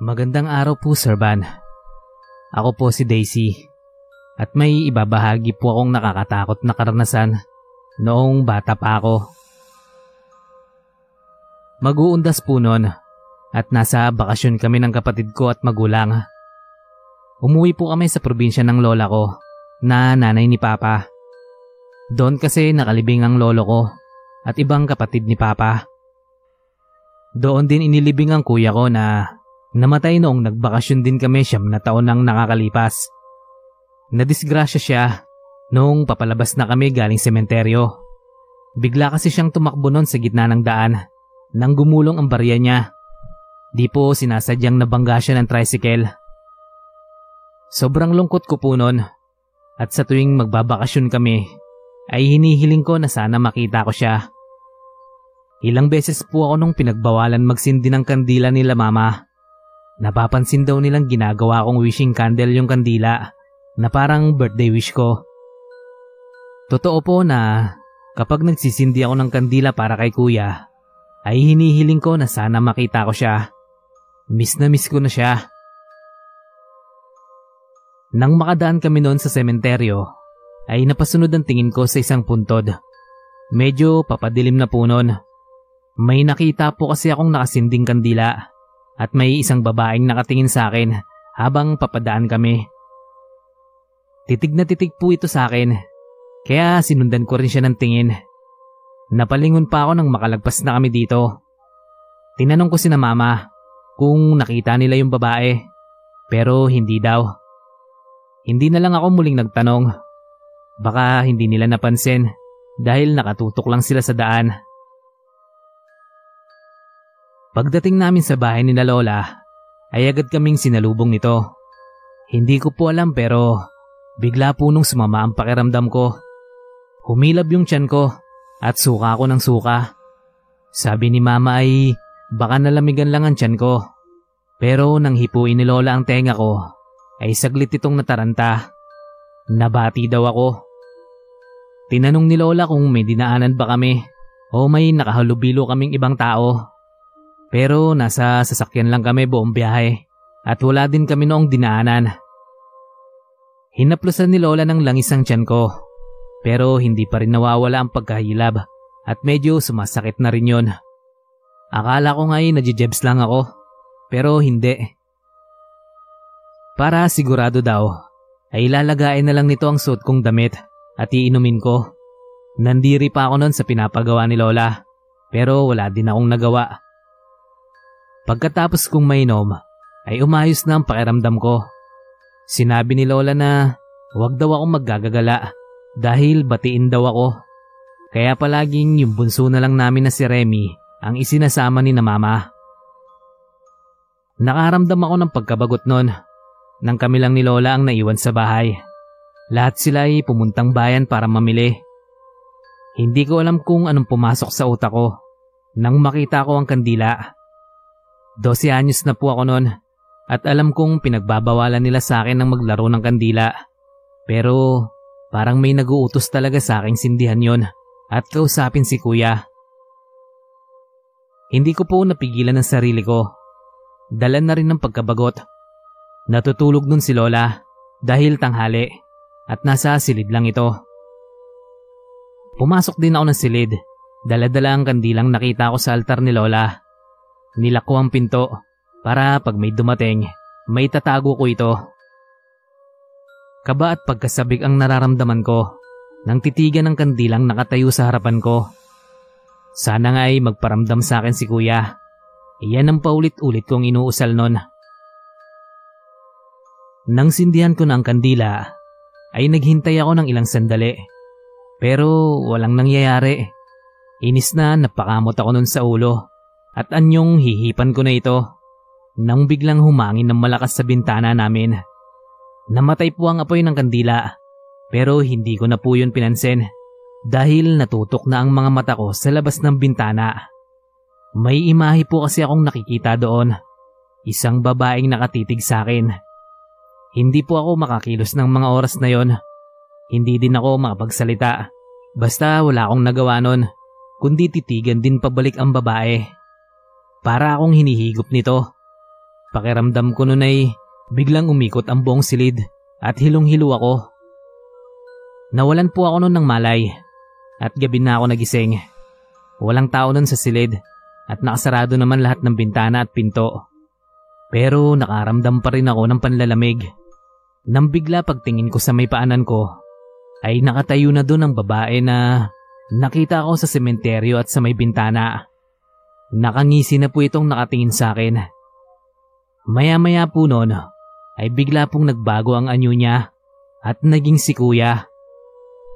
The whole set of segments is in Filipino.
Magandang araw po, Sir Van. Ako po si Daisy. At may ibabahagi po akong nakakatakot na karanasan noong bata pa ako. Mag-uundas po noon at nasa bakasyon kami ng kapatid ko at magulang. Umuwi po kami sa probinsya ng lola ko na nanay ni Papa. Doon kasi nakalibing ang lolo ko at ibang kapatid ni Papa. Doon din inilibing ang kuya ko na namatay noong nagbakasyon din kami siyam na taon nang nakakalipas. Nadisgrasya siya noong papalabas na kami galing sementeryo. Bigla kasi siyang tumakbo noon sa gitna ng daan nang gumulong ang barya niya. Di po sinasadyang nabangga siya ng tricycle. Sobrang lungkot ko po noon at sa tuwing magbabakasyon kami ay hinihiling ko na sana makita ko siya. Ilang beses po ako nung pinagbawalan magsindi ng kandila nila mama. Napapansin daw nilang ginagawa kong wishing candle yung kandila na parang birthday wish ko. Totoo po na kapag nagsisindi ako ng kandila para kay kuya, ay hinihiling ko na sana makita ko siya. Miss na miss ko na siya. Nang makadaan kami noon sa sementeryo, ay napasunod ang tingin ko sa isang puntod. Medyo papadilim na po noon. May nakita po kasi akong nakasinding kandila at may isang babaeng nakatingin sa akin habang papadaan kami. Titig na titig po ito sa akin, kaya sinundan ko rin siya ng tingin. Napalingon pa ako nang makalagpas na kami dito. Tinanong ko si na mama kung nakita nila yung babae, pero hindi daw. Hindi na lang ako muling nagtanong. Baka hindi nila napansin dahil nakatutok lang sila sa daan. Pagdating namin sa bahay ni na Lola, ay agad kaming sinalubong nito. Hindi ko po alam pero Bigla po nung sumama ang pakiramdam ko. Humilab yung tiyan ko at suka ko ng suka. Sabi ni mama ay baka nalamigan lang ang tiyan ko. Pero nang hipuin ni Lola ang tenga ko, ay saglit itong nataranta. Nabati daw ako. Tinanong ni Lola kung may dinaanan ba kami o may nakahalubilo kaming ibang tao. Pero nasa sasakyan lang kami buong biyahe at wala din kami noong dinaanan. Hinaplusan ni Lola ng langis ang tiyan ko. Pero hindi pa rin nawawala ang pagkahilab at medyo sumasakit na rin yon. Akala ko nga ay nadjejebs lang ako. Pero hindi. Para sigurado daw, ay ilalagain na lang nito ang suot kong damit at iinumin ko. Nandiri pa ako noon sa pinapagawa ni Lola pero wala din akong nagawa. Pagkatapos kong mainom ay umayos na ang pakiramdam ko Sinabi ni Lola na huwag daw akong maggagagala dahil batiin daw ako. Kaya palaging yung bunso na lang namin na si Remy ang isinasama ni na mama. Nakaramdam ako ng pagkabagot noon nang kami lang ni Lola ang naiwan sa bahay. Lahat sila ay pumuntang bayan para mamili. Hindi ko alam kung anong pumasok sa utak ko nang makita ko ang kandila. 12 anyos na po ako noon at alam kong pinagbabawalan nila sa akin ng maglaro ng kandila. Pero parang may naguutos talaga sa aking sindihan yon at kausapin si kuya. Hindi ko po napigilan ang sarili ko. Dala na rin ng pagkabagot. Natutulog nun si Lola dahil tanghali at nasa silid lang ito. Pumasok din ako ng silid. Dala-dala ang kandilang nakita ko sa altar ni Lola. Nilako ang pinto para pag may dumating, may tatago ko ito. Kaba at pagkasabik ang nararamdaman ko nang titigan ng kandilang nakatayo sa harapan ko. Sana nga ay magparamdam sa akin si kuya. Iyan ang paulit-ulit kong inuusal nun. Nang sindihan ko na ang kandila, ay naghintay ako ng ilang sandali. Pero walang nangyayari. Inis na napakamot ako nun sa ulo at anyong hihipan ko na ito nang biglang humangin ng malakas sa bintana namin. Namatay po ang apoy ng kandila pero hindi ko na po yun pinansin dahil natutok na ang mga mata ko sa labas ng bintana. May imahe po kasi akong nakikita doon. Isang babaeng nakatitig sa akin. Hindi po ako makakilos ng mga oras na yon. Hindi din ako makapagsalita. Basta wala akong nagawa nun, kundi titigan din pabalik ang babae. Para akong hinihigop nito. Pakiramdam ko nun ay biglang umikot ang buong silid at hilong-hilo ako. Nawalan po ako nun ng malay at gabi na ako nagising. Walang tao nun sa silid at nakasarado naman lahat ng bintana at pinto. Pero nakaramdam pa rin ako ng panlalamig. Nang bigla pagtingin ko sa may paanan ko, ay nakatayo na doon ang babae na nakita ko sa sementeryo at sa may bintana. Nakangisi na po itong nakatingin sa akin. Maya-maya po noon ay bigla pong nagbago ang anyo niya at naging si kuya.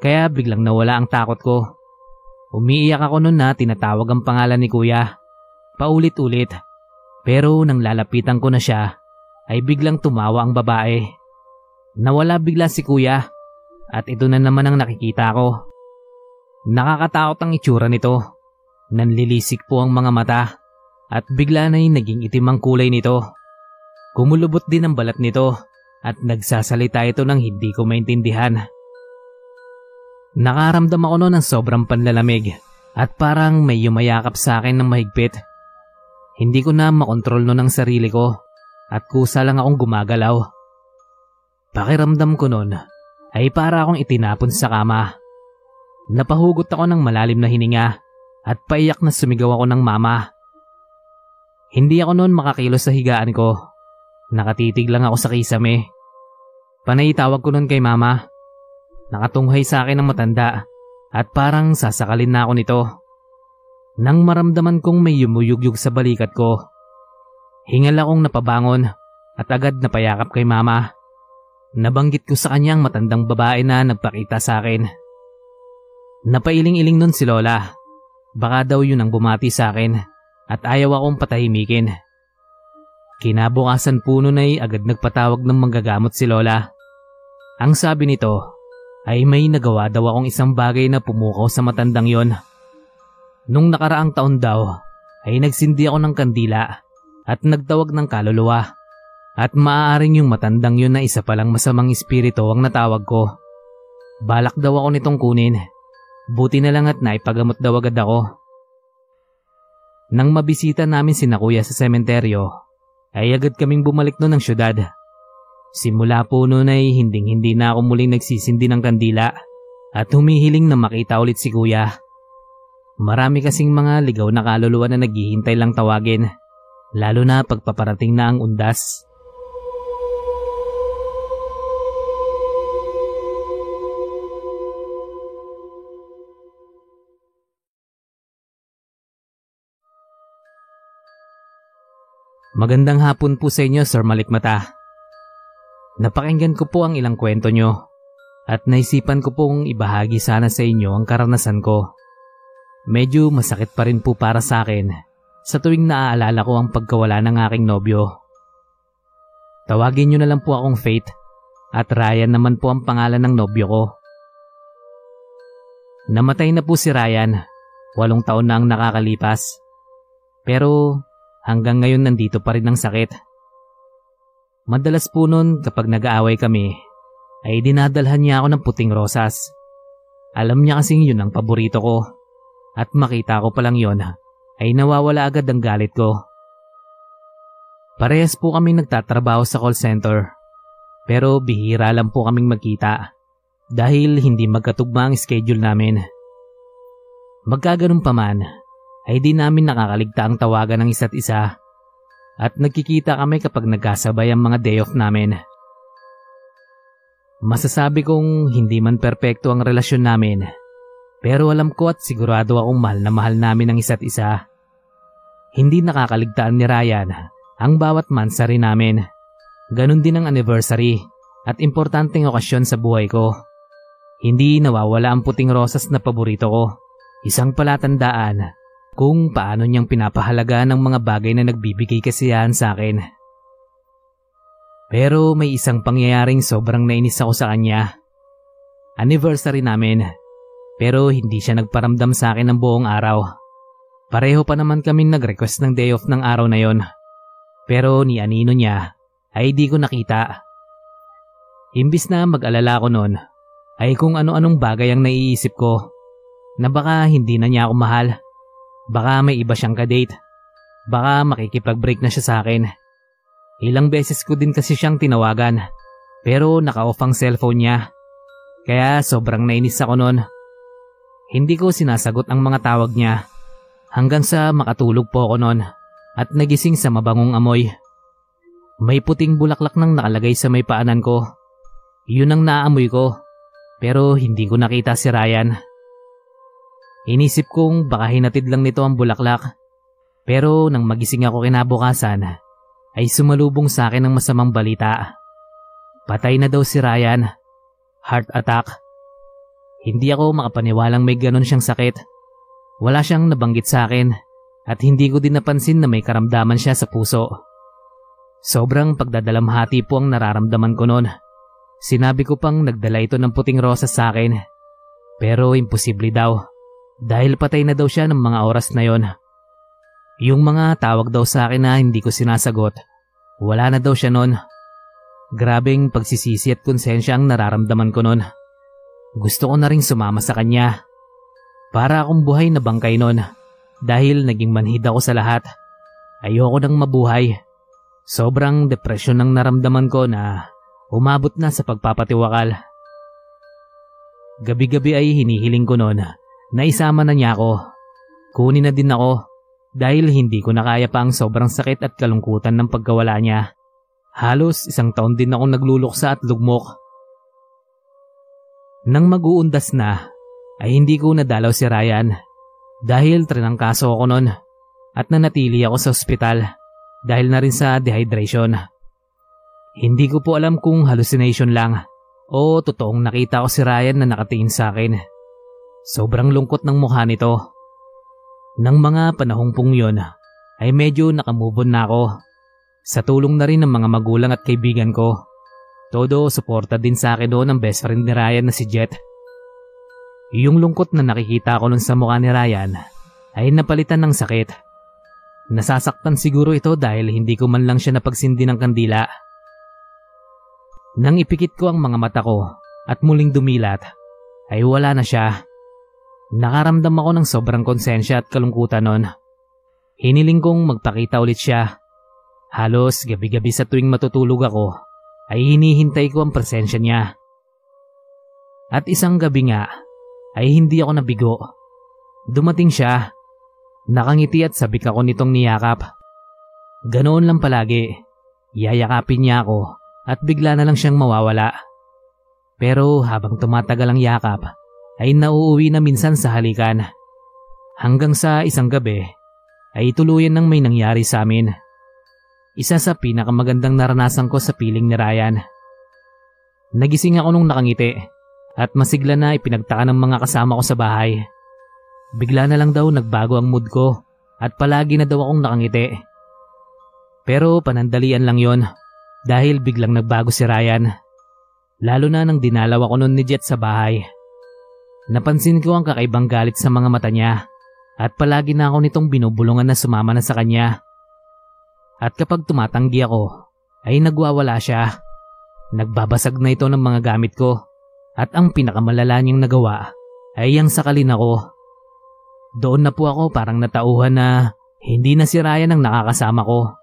Kaya biglang nawala ang takot ko. Umiiyak ako noon na tinatawag ang pangalan ni kuya. Paulit-ulit. Pero nang lalapitan ko na siya, ay biglang tumawa ang babae. Nawala bigla si kuya at ito na naman ang nakikita ko. Nakakatakot ang itsura nito. Nanlilisik po ang mga mata at bigla na'y naging itim ang kulay nito. Kumulubot din ang balat nito at nagsasalita ito ng hindi ko maintindihan. Nakaramdam ako noon ng sobrang panlalamig at parang may yumayakap sa akin ng mahigpit. Hindi ko na makontrol noon ang sarili ko at kusa lang akong gumagalaw. Pakiramdam ko noon ay para akong itinapon sa kama. Napahugot ako ng malalim na hininga at paiyak na sumigaw ako ng mama. Hindi ako noon makakilos sa higaan ko Nakatitig lang ako sa kisame. Panay tawag ko nun kay mama. Nakatunghay sa akin ng matanda at parang sasakalin na ako nito. Nang maramdaman kong may yumuyugyug sa balikat ko. Hingal akong napabangon at agad napayakap kay mama. Nabanggit ko sa kanya ang matandang babae na nagpakita sa akin. Napailing-iling nun si Lola. Baka daw yun ang bumati sa akin at ayaw akong patahimikin. Kinabukasan puno na ay agad nagpatawag ng manggagamot si Lola. Ang sabi nito ay may nagawa daw akong isang bagay na pumukaw sa matandang yon. Nung nakaraang taon daw ay nagsindi ako ng kandila at nagtawag ng kaluluwa at maaaring yung matandang yon na isa palang masamang espiritu ang natawag ko. Balak daw ako nitong kunin. Buti na lang at naipagamot daw agad ako. Nang mabisita namin si Nakuya sa sementeryo, ay agad kaming bumalik noon ng syudad. Simula po noon ay hinding hindi na ako muling nagsisindi ng kandila at humihiling na makita ulit si kuya. Marami kasing mga ligaw na kaluluwa na naghihintay lang tawagin, lalo na pagpaparating na ang undas. Magandang hapon po sa inyo, Sir Malikmata. Napakinggan ko po ang ilang kwento nyo at naisipan ko pong ibahagi sana sa inyo ang karanasan ko. Medyo masakit pa rin po para sa akin sa tuwing naaalala ko ang pagkawala ng aking nobyo. Tawagin nyo na lang po akong Faith at Ryan naman po ang pangalan ng nobyo ko. Namatay na po si Ryan, walong taon na ang nakakalipas. Pero Hanggang ngayon nandito pa rin ang sakit. Madalas po noon kapag nag-aaway kami, ay dinadalhan niya ako ng puting rosas. Alam niya kasing yun ang paborito ko. At makita ko pa lang yun, ay nawawala agad ang galit ko. Parehas po kami nagtatrabaho sa call center. Pero bihira lang po kaming magkita dahil hindi magkatugma ang schedule namin. Magkaganon pa man, ay di namin nakakaligta ang tawagan ng isa't isa at nagkikita kami kapag nagkasabay ang mga day off namin. Masasabi kong hindi man perpekto ang relasyon namin pero alam ko at sigurado akong mahal na mahal namin ang isa't isa. Hindi nakakaligtaan ni Ryan ang bawat mansari namin. Ganon din ang anniversary at importanteng okasyon sa buhay ko. Hindi nawawala ang puting rosas na paborito ko. Isang palatandaan kung paano niyang pinapahalaga ng mga bagay na nagbibigay kasiyahan sa akin. Pero may isang pangyayaring sobrang nainis ako sa kanya. Anniversary namin, pero hindi siya nagparamdam sa akin ng buong araw. Pareho pa naman kami nag-request ng day off ng araw na yon. Pero ni anino niya ay di ko nakita. Imbis na mag-alala ko noon, ay kung ano-anong bagay ang naiisip ko na baka hindi na niya ako mahal Baka may iba siyang kadate. Baka makikipag-break na siya sa akin. Ilang beses ko din kasi siyang tinawagan pero naka-off ang cellphone niya. Kaya sobrang nainis ako noon. Hindi ko sinasagot ang mga tawag niya hanggang sa makatulog po ako noon at nagising sa mabangong amoy. May puting bulaklak nang nakalagay sa may paanan ko. Yun ang naamoy ko pero hindi ko nakita si Ryan. Inisip kong baka hinatid lang nito ang bulaklak. Pero nang magising ako kinabukasan, ay sumalubong sa akin ng masamang balita. Patay na daw si Ryan. Heart attack. Hindi ako makapaniwalang may ganon siyang sakit. Wala siyang nabanggit sa akin at hindi ko din napansin na may karamdaman siya sa puso. Sobrang pagdadalamhati po ang nararamdaman ko noon. Sinabi ko pang nagdala ito ng puting rosas sa akin. Pero imposible daw dahil patay na daw siya ng mga oras na yon. Yung mga tawag daw sa akin na hindi ko sinasagot, wala na daw siya noon. Grabing pagsisisi at konsensya ang nararamdaman ko noon. Gusto ko na rin sumama sa kanya. Para akong buhay na bangkay noon dahil naging manhid ako sa lahat. Ayoko nang mabuhay. Sobrang depresyon ang naramdaman ko na umabot na sa pagpapatiwakal. Gabi-gabi ay hinihiling ko noon Naisama na niya ako. Kunin na din ako dahil hindi ko nakaya pa ang sobrang sakit at kalungkutan ng pagkawala niya. Halos isang taon din akong nagluluksa at lugmok. Nang mag-uundas na, ay hindi ko nadalaw si Ryan dahil trinangkaso ako noon at nanatili ako sa ospital dahil na rin sa dehydration. Hindi ko po alam kung hallucination lang o totoong nakita ko si Ryan na nakatingin sa akin. Sobrang lungkot ng mukha nito. Nang mga panahong pong yun, ay medyo nakamubon na ako. Sa tulong na rin ng mga magulang at kaibigan ko. Todo suporta din sa akin doon ang best friend ni Ryan na si Jet. Yung lungkot na nakikita ko nun sa mukha ni Ryan ay napalitan ng sakit. Nasasaktan siguro ito dahil hindi ko man lang siya napagsindi ng kandila. Nang ipikit ko ang mga mata ko at muling dumilat, ay wala na siya. Nakaramdam ako ng sobrang konsensya at kalungkutan noon. Hiniling kong magpakita ulit siya. Halos gabi-gabi sa tuwing matutulog ako ay hinihintay ko ang presensya niya. At isang gabi nga ay hindi ako nabigo. Dumating siya. Nakangiti at sabik ako nitong niyakap. Ganoon lang palagi. Yayakapin niya ako at bigla na lang siyang mawawala. Pero habang tumatagal ang yakap, ay nauuwi na minsan sa halikan. Hanggang sa isang gabi ay tuluyan nang may nangyari sa amin. Isa sa pinakamagandang naranasan ko sa piling ni Ryan. Nagising ako nung nakangiti at masigla na ipinagtaka ng mga kasama ko sa bahay. Bigla na lang daw nagbago ang mood ko at palagi na daw akong nakangiti. Pero panandalian lang yon dahil biglang nagbago si Ryan. Lalo na nang dinalaw ako noon ni Jet sa bahay. Napansin ko ang kakaibang galit sa mga mata niya at palagi na ako nitong binubulungan na sumama na sa kanya. At kapag tumatanggi ako, ay nagwawala siya. Nagbabasag na ito ng mga gamit ko at ang pinakamalala niyang nagawa ay ang sakalin ako. Doon na po ako parang natauhan na hindi na si Ryan ang nakakasama ko.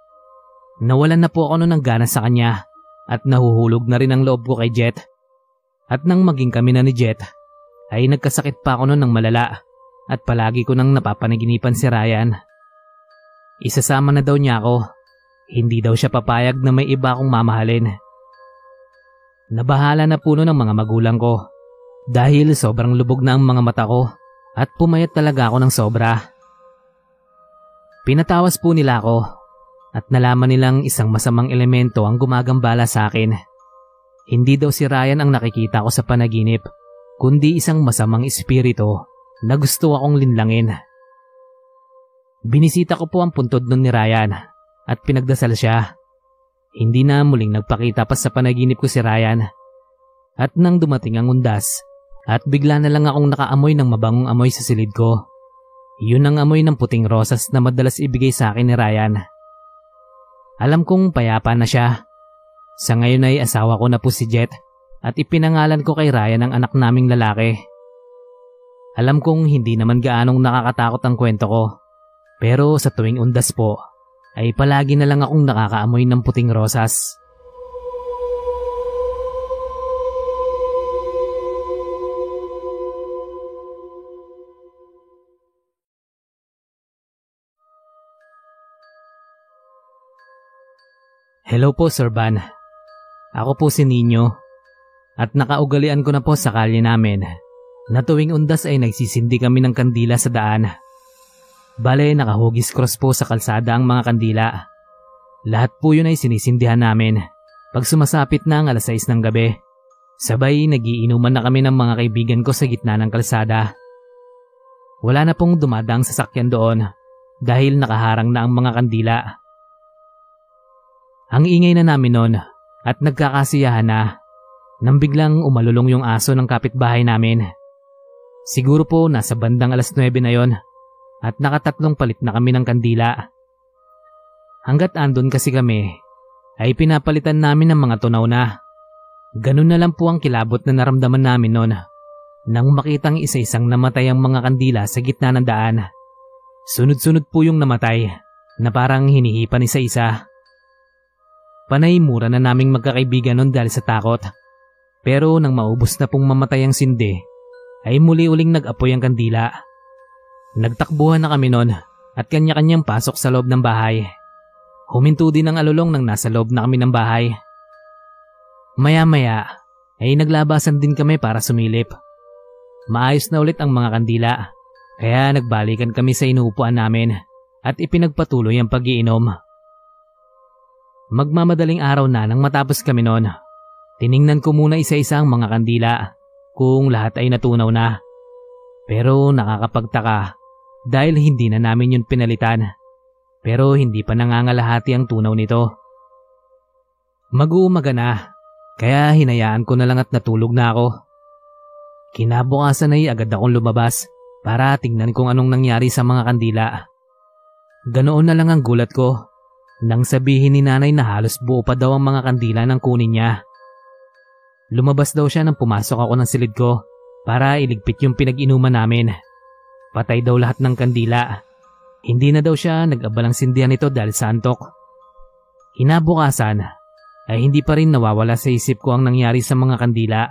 Nawalan na po ako noon ng gana sa kanya at nahuhulog na rin ang loob ko kay Jet. At nang maging kami na ni Jet, ay nagkasakit pa ako noon ng malala at palagi ko nang napapanaginipan si Ryan. Isasama na daw niya ako. Hindi daw siya papayag na may iba akong mamahalin. Nabahala na puno ng mga magulang ko dahil sobrang lubog na ang mga mata ko at pumayat talaga ako ng sobra. Pinatawas po nila ako at nalaman nilang isang masamang elemento ang gumagambala sa akin. Hindi daw si Ryan ang nakikita ko sa panaginip kundi isang masamang espiritu na gusto akong linlangin. Binisita ko po ang puntod nun ni Ryan at pinagdasal siya. Hindi na muling nagpakita pa sa panaginip ko si Ryan. At nang dumating ang undas, at bigla na lang akong nakaamoy ng mabangong amoy sa silid ko. Yun ang amoy ng puting rosas na madalas ibigay sa akin ni Ryan. Alam kong payapa na siya. Sa ngayon ay asawa ko na po si Jet at ipinangalan ko kay Ryan ang anak naming lalaki. Alam kong hindi naman gaanong nakakatakot ang kwento ko, pero sa tuwing undas po, ay palagi na lang akong nakakaamoy ng puting rosas. Hello po, Sir Van. Ako po si Nino. At nakaugalian ko na po sa kalye namin na tuwing undas ay nagsisindi kami ng kandila sa daan. Bale, nakahugis cross po sa kalsada ang mga kandila. Lahat po yun ay sinisindihan namin pag sumasapit na ang alas 6 ng gabi. Sabay, nagiinuman na kami ng mga kaibigan ko sa gitna ng kalsada. Wala na pong dumadang sasakyan doon dahil nakaharang na ang mga kandila. Ang ingay na namin noon at nagkakasiyahan na nang biglang umalulong yung aso ng kapitbahay namin. Siguro po nasa bandang alas 9 na yon at nakatatlong palit na kami ng kandila. Hanggat andon kasi kami, ay pinapalitan namin ng mga tunaw na. Ganun na lang po ang kilabot na naramdaman namin noon nang makitang isa-isang namatay ang mga kandila sa gitna ng daan. Sunod-sunod po yung namatay na parang hinihipan isa-isa. Panay mura na naming magkakaibigan nun dahil sa takot. Pero nang maubos na pong mamatay ang sindi, ay muli uling nag-apoy ang kandila. Nagtakbuhan na kami nun at kanya-kanyang pasok sa loob ng bahay. Huminto din ang alulong nang nasa loob na kami ng bahay. Maya-maya ay naglabasan din kami para sumilip. Maayos na ulit ang mga kandila kaya nagbalikan kami sa inuupuan namin at ipinagpatuloy ang pagiinom. Magmamadaling araw na nang matapos kami noon. Tiningnan ko muna isa-isa ang mga kandila kung lahat ay natunaw na. Pero nakakapagtaka dahil hindi na namin yun pinalitan. Pero hindi pa nangangalahati ang tunaw nito. Mag-uumaga na, kaya hinayaan ko na lang at natulog na ako. Kinabukasan ay agad akong lumabas para tingnan kung anong nangyari sa mga kandila. Ganoon na lang ang gulat ko nang sabihin ni nanay na halos buo pa daw ang mga kandila ng kunin niya. Lumabas daw siya nang pumasok ako ng silid ko para iligpit yung pinag-inuman namin. Patay daw lahat ng kandila. Hindi na daw siya nag-abalang sindihan nito dahil sa antok. Hinabukasan ay hindi pa rin nawawala sa isip ko ang nangyari sa mga kandila.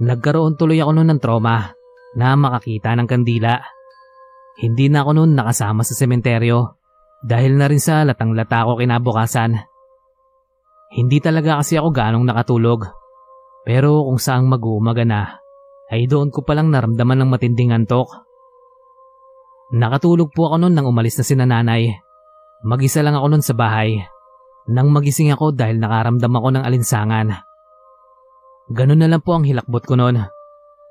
Nagkaroon tuloy ako noon ng trauma na makakita ng kandila. Hindi na ako noon nakasama sa sementeryo dahil na rin sa latang-lata ko kinabukasan. Hindi talaga kasi ako ganong nakatulog. Pero kung saang mag-uumaga na, ay doon ko palang naramdaman ng matinding antok. Nakatulog po ako noon nang umalis na si nanay. Mag-isa lang ako noon sa bahay. Nang magising ako dahil nakaramdam ako ng alinsangan. Ganun na lang po ang hilakbot ko noon.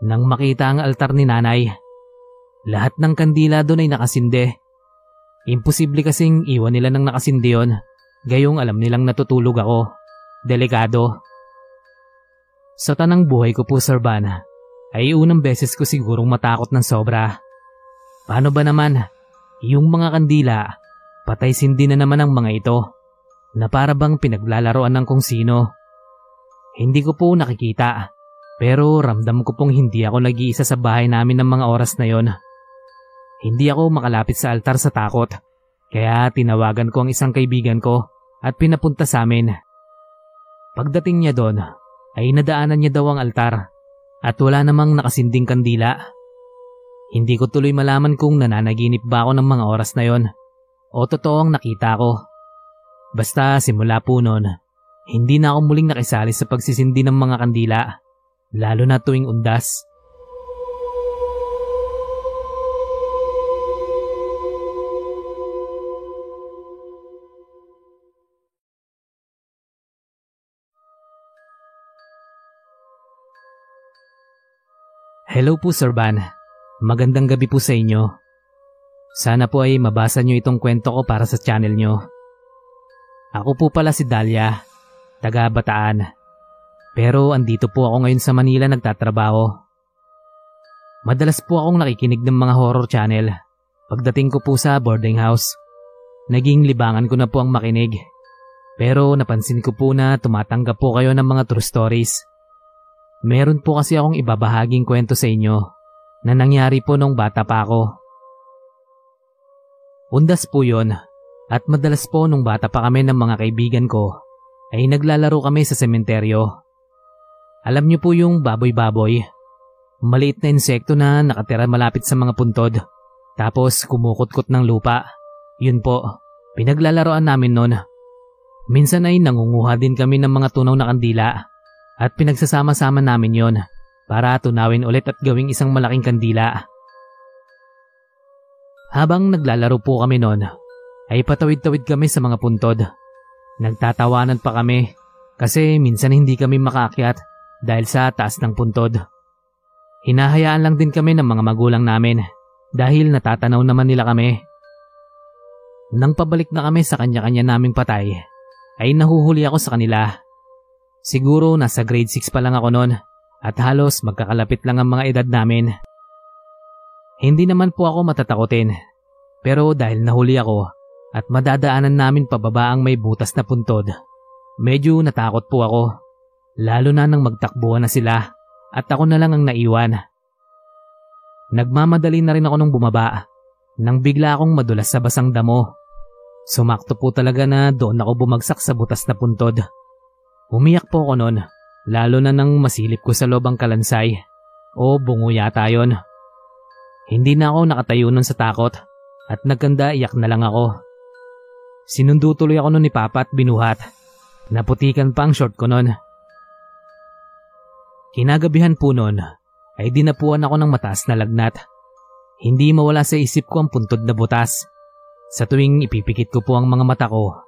Nang makita ang altar ni nanay. Lahat ng kandila doon ay nakasinde Imposible kasing iwan nila ng nakasindi yun, gayong alam nilang natutulog ako. Delikado. Sa tanang buhay ko po, Sir Van, ay unang beses ko sigurong matakot ng sobra. Paano ba naman? Yung mga kandila, patay sindi na naman ang mga ito, na para bang pinaglalaroan ng kung sino. Hindi ko po nakikita, pero ramdam ko pong hindi ako nag-iisa sa bahay namin ng mga oras na yon. Hindi ako makalapit sa altar sa takot, kaya tinawagan ko ang isang kaibigan ko at pinapunta sa amin. Pagdating niya doon, ay nadaanan niya daw ang altar at wala namang nakasinding kandila. Hindi ko tuloy malaman kung nananaginip ba ako ng mga oras na yon o totoo ang nakita ko. Basta simula po noon, hindi na ako muling nakisali sa pagsisindi ng mga kandila, lalo na tuwing undas. Hello po Sir Van. Magandang gabi po sa inyo. Sana po ay mabasa nyo itong kwento ko para sa channel nyo. Ako po pala si Dalia, taga Bataan. Pero andito po ako ngayon sa Manila nagtatrabaho. Madalas po akong nakikinig ng mga horror channel. Pagdating ko po sa boarding house, naging libangan ko na po ang makinig. Pero napansin ko po na tumatanggap po kayo ng mga true stories. Meron po kasi akong ibabahaging kwento sa inyo na nangyari po nung bata pa ako. Undas po yon At madalas po nung bata pa kami ng mga kaibigan ko ay naglalaro kami sa sementeryo. Alam niyo po yung baboy-baboy. Maliit na insekto na nakatira malapit sa mga puntod. Tapos kumukutkot ng lupa. Yun po, pinaglalaroan namin noon. Minsan ay nangunguha din kami ng mga tunaw na kandila at pinagsasama-sama namin yon para tunawin ulit at gawing isang malaking kandila. Habang naglalaro po kami noon, ay patawid-tawid kami sa mga puntod. Nagtatawanan pa kami kasi minsan hindi kami makaakyat dahil sa taas ng puntod. Hinahayaan lang din kami ng mga magulang namin dahil natatanaw naman nila kami. Nang pabalik na kami sa kanya-kanya naming patay, ay nahuhuli ako sa kanila. Siguro nasa grade 6 pa lang ako noon at halos magkakalapit lang ang mga edad namin. Hindi naman po ako matatakotin pero dahil nahuli ako at madadaanan namin pababa ang may butas na puntod, medyo natakot po ako. Lalo na nang magtakbuhan na sila at ako na lang ang naiwan. Nagmamadali na rin ako nung bumaba nang bigla akong madulas sa basang damo. Sumakto po talaga na doon ako bumagsak sa butas na puntod. Umiyak po ako noon, lalo na nang masilip ko sa lobang kalansay o bungo yata yon. Hindi na ako nakatayo nun sa takot at nagkanda iyak na lang ako. Sinundo tuloy ako nun ni Papa at binuhat. Naputikan pa ang short ko nun Kinagabihan po noon ay dinapuan ako ng mataas na lagnat. Hindi mawala sa isip ko ang puntod na butas. Sa tuwing ipipikit ko po ang mga mata ko,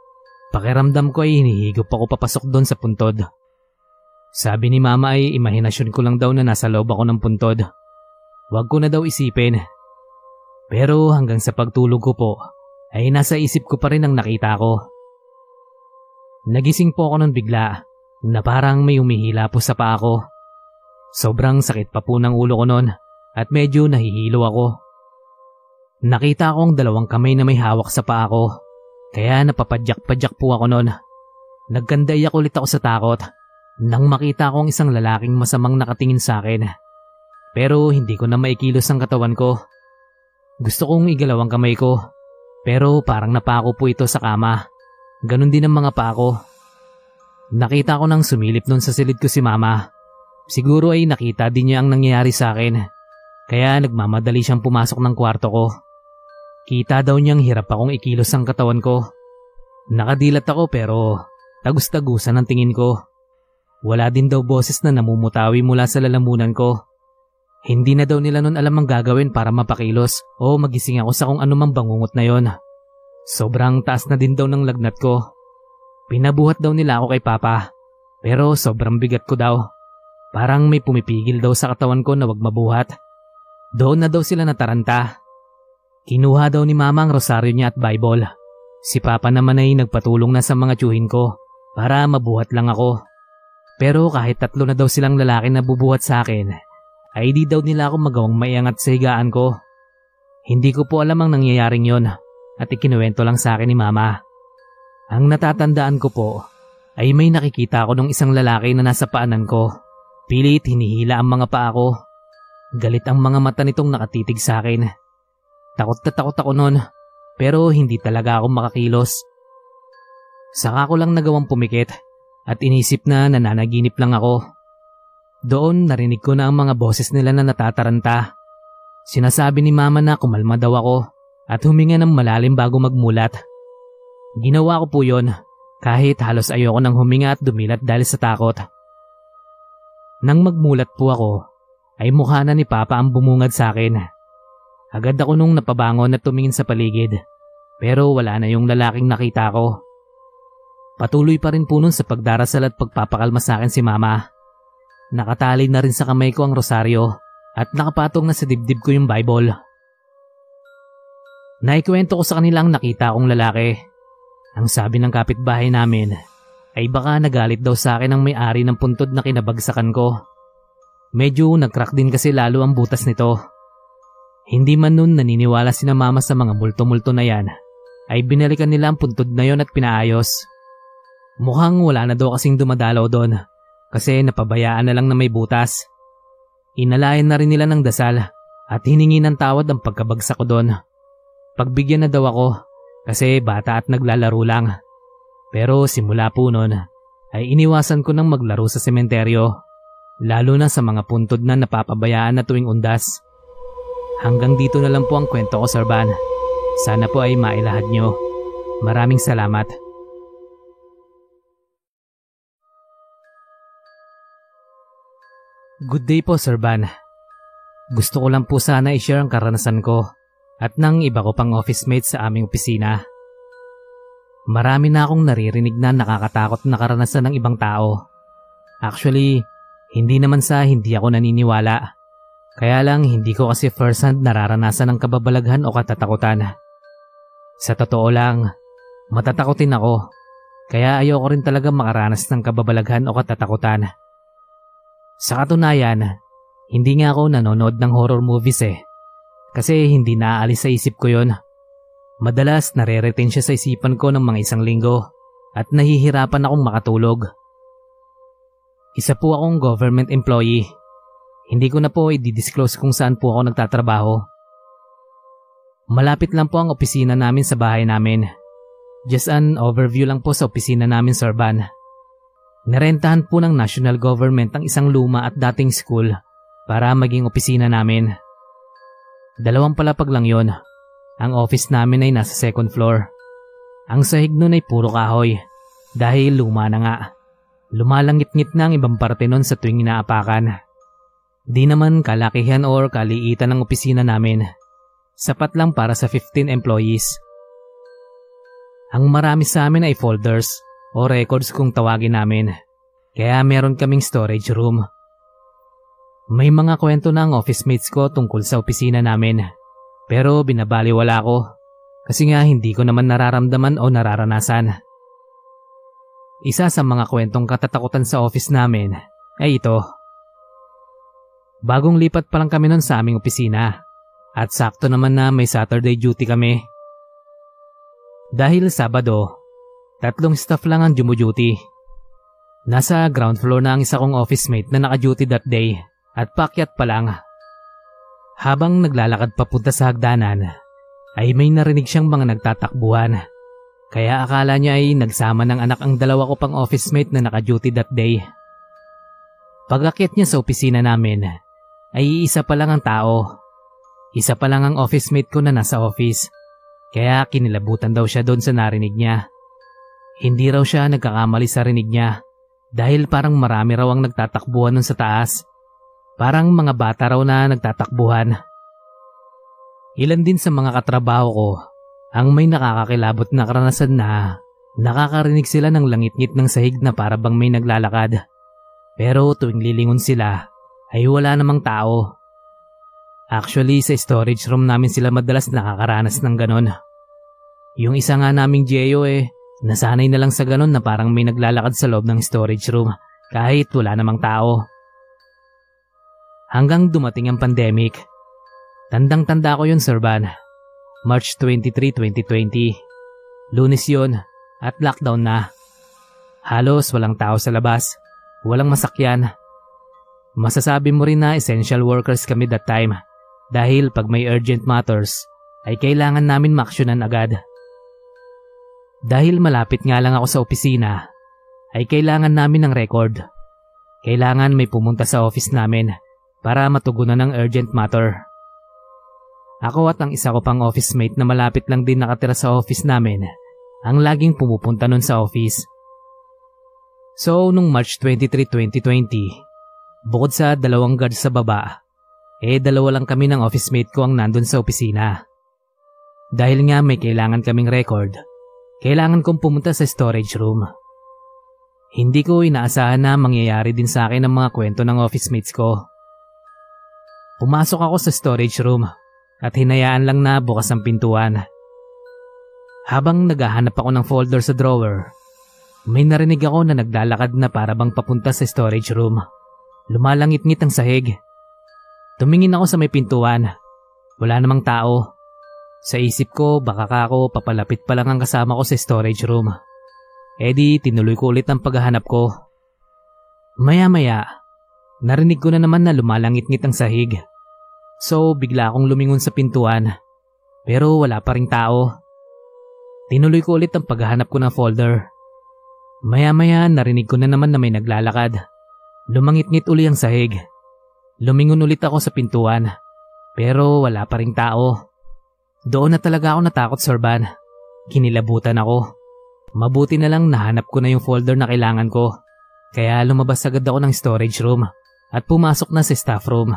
pakiramdam ko ay hinihigop ako papasok doon sa puntod. Sabi ni mama ay imahinasyon ko lang daw na nasa loob ako ng puntod. Huwag ko na daw isipin. Pero hanggang sa pagtulog ko po, ay nasa isip ko pa rin ang nakita ko. Nagising po ako nun bigla na parang may umihila po sa paa ko. Sobrang sakit pa po ng ulo ko noon at medyo nahihilo ako. Nakita ko ang dalawang kamay na may hawak sa paa ko, kaya napapadyak-padyak po ako noon. Nagkandayak ulit ako sa takot nang makita ko ang isang lalaking masamang nakatingin sa akin. Pero hindi ko na maikilos ang katawan ko. Gusto kong igalaw ang kamay ko, pero parang napako po ito sa kama. Ganon din ang mga paa ko. Nakita ko nang sumilip nun sa silid ko si mama Siguro ay nakita din niya ang nangyayari sa akin. Kaya nagmamadali siyang pumasok ng kwarto ko. Kita daw niyang hirap akong ikilos ang katawan ko. Nakadilat ako pero tagus-tagusan ang tingin ko. Wala din daw boses na namumutawi mula sa lalamunan ko. Hindi na daw nila nun alam ang gagawin para mapakilos o magising ako sa kung anumang bangungot na yon. Sobrang taas na din daw ng lagnat ko. Pinabuhat daw nila ako kay Papa pero sobrang bigat ko daw. Parang may pumipigil daw sa katawan ko na wag mabuhat. Doon na daw sila nataranta. Kinuha daw ni mama ang rosaryo niya at Bible. Si papa naman ay nagpatulong na sa mga tsuhin ko para mabuhat lang ako. Pero kahit tatlo na daw silang lalaki na bubuhat sa akin, ay di daw nila ako magawang maiangat sa higaan ko. Hindi ko po alam ang nangyayaring yon at ikinuwento lang sa akin ni mama. Ang natatandaan ko po ay may nakikita ako ng isang lalaki na nasa paanan ko. Pilit hinihila ang mga paa ko. Galit ang mga mata nitong nakatitig sa akin. Takot na takot ako noon pero hindi talaga ako makakilos. Saka ko lang nagawang pumikit at inisip na nananaginip lang ako. Doon narinig ko na ang mga boses nila na natataranta. Sinasabi ni mama na kumalma daw ako at huminga ng malalim bago magmulat. Ginawa ko po yon kahit halos ayoko nang huminga at dumilat dahil sa takot. Nang magmulat po ako, ay mukha na ni Papa ang bumungad sa akin. Agad ako nung napabangon at tumingin sa paligid, pero wala na yung lalaking nakita ko. Patuloy pa rin po nun sa pagdarasal at pagpapakalma sa akin si Mama. Nakatali na rin sa kamay ko ang rosaryo at nakapatong na sa dibdib ko yung Bible. Naikwento ko sa kanilang nakita kong lalaki. Ang sabi ng kapitbahay namin ay baka nagalit daw sa akin ang may-ari ng puntod na kinabagsakan ko. Medyo nagcrack din kasi lalo ang butas nito. Hindi man nun naniniwala si na mama sa mga multo-multo na yan, ay binalikan nila ang puntod na yon at pinaayos. Mukhang wala na daw kasing dumadalaw doon kasi napabayaan na lang na may butas. Inalayan na rin nila ng dasal at hiningi ng tawad ang pagkabagsak ko doon. Pagbigyan na daw ako Kasi bata at naglalaro lang. Pero simula po noon ay iniwasan ko ng maglaro sa sementeryo. Lalo na sa mga puntod na napapabayaan na tuwing undas. Hanggang dito na lang po ang kwento ko, Sir Van. Sana po ay mailahad nyo. Maraming salamat. Good day po, Sir Van. Gusto ko lang po sana i-share ang karanasan ko at ng iba ko pang office mates sa aming opisina. Marami na akong naririnig na nakakatakot na karanasan ng ibang tao. Actually, hindi naman sa hindi ako naniniwala. Kaya lang hindi ko kasi first hand nararanasan ng kababalaghan o katatakutan. Sa totoo lang, matatakotin ako. Kaya ayoko rin talaga makaranas ng kababalaghan o katatakutan. Sa katunayan, hindi nga ako nanonood ng horror movies eh. Kasi hindi naaalis sa isip ko yon. Madalas nare-retain siya sa isipan ko ng mga isang linggo at nahihirapan akong makatulog. Isa po akong government employee. Hindi ko na po i-disclose kung saan po ako nagtatrabaho. Malapit lang po ang opisina namin sa bahay namin. Just an overview lang po sa opisina namin, Sir Van. Narentahan po ng national government ang isang luma at dating school para maging opisina namin. Dalawang palapag lang yon. Ang office namin ay nasa second floor. Ang sahig nun ay puro kahoy dahil luma na nga. Lumalangit-ngit na ang ibang parte nun sa tuwing inaapakan. Di naman kalakihan or kaliitan ng opisina namin. Sapat lang para sa 15 employees. Ang marami sa amin ay folders o records kung tawagin namin. Kaya meron kaming storage room. May mga kwento ang office mates ko tungkol sa opisina namin. Pero binabaliwala ko kasi nga hindi ko naman nararamdaman o nararanasan. Isa sa mga kwentong katatakutan sa office namin ay ito. Bagong lipat pa lang kami nun sa aming opisina at sakto naman na may Saturday duty kami. Dahil Sabado, Tatlong staff lang ang dumuduty. Nasa ground floor na ang isa kong office mate na naka-duty that day at pakyat pa lang. Habang naglalakad papunta sa hagdanan, ay may narinig siyang mga nagtatakbuhan. Kaya akala niya ay nagsama ng anak ang dalawa ko pang office mate na naka-duty that day. Pagakit niya sa opisina namin, ay isa pa lang ang tao. Isa pa lang ang office mate ko na nasa office. Kaya kinilabutan daw siya doon sa narinig niya. Hindi raw siya nagkakamali sa rinig niya dahil parang marami raw ang nagtatakbuhan nun sa taas. Parang mga bata raw na nagtatakbuhan. Ilan din sa mga katrabaho ko ang may nakakakilabot na karanasan na nakakarinig sila ng langit-ngit ng sahig na para bang may naglalakad. Pero tuwing lilingon sila ay wala namang tao. Actually sa storage room namin sila madalas nakakaranas ng ganon. Yung isa nga naming Geo eh, Nasanay na lang sa ganun na parang may naglalakad sa loob ng storage room kahit wala namang tao. Hanggang dumating ang pandemic. Tandang-tanda ko yun, Sir Van. March 23, 2020. Lunes yun at lockdown na. Halos walang tao sa labas. Walang masakyan. Masasabi mo rin na essential workers kami that time dahil pag may urgent matters ay kailangan namin maksyonan agad. Dahil malapit nga lang ako sa opisina, ay kailangan namin ng record. Kailangan may pumunta sa office namin para matugunan ng urgent matter. Ako at ang isa ko pang office mate na malapit lang din nakatira sa office namin ang laging pumupunta nun sa office. So, nung March 23, 2020, bukod sa dalawang guard sa baba, eh dalawa lang kami ng office mate ko ang nandun sa opisina. Dahil nga may kailangan kaming record, kailangan kong pumunta sa storage room. Hindi ko inaasahan na mangyayari din sa akin ang mga kwento ng office mates ko. Pumasok ako sa storage room at hinayaan lang na bukas ang pintuan. Habang naghahanap ako ng folder sa drawer, may narinig ako na naglalakad na para bang papunta sa storage room. Lumalangit-ngit ang sahig. Tumingin ako sa may pintuan. Wala namang tao. Sa isip ko, baka ka ako papalapit pa lang ang kasama ko sa storage room. E di, tinuloy ko ulit ang paghahanap ko. Maya-maya, narinig ko na naman na lumalangit-ngit ang sahig. So, bigla akong lumingon sa pintuan. Pero wala pa ring tao. Tinuloy ko ulit ang paghahanap ko ng folder. Maya-maya narinig ko na naman na may naglalakad. Lumangit-ngit uli ang sahig. Lumingon ulit ako sa pintuan. Pero wala pa ring tao. Doon na talaga ako natakot, Sir Van. Kinilabutan ako. Mabuti na lang nahanap ko na yung folder na kailangan ko. Kaya lumabas agad ako ng storage room at pumasok na sa staff room.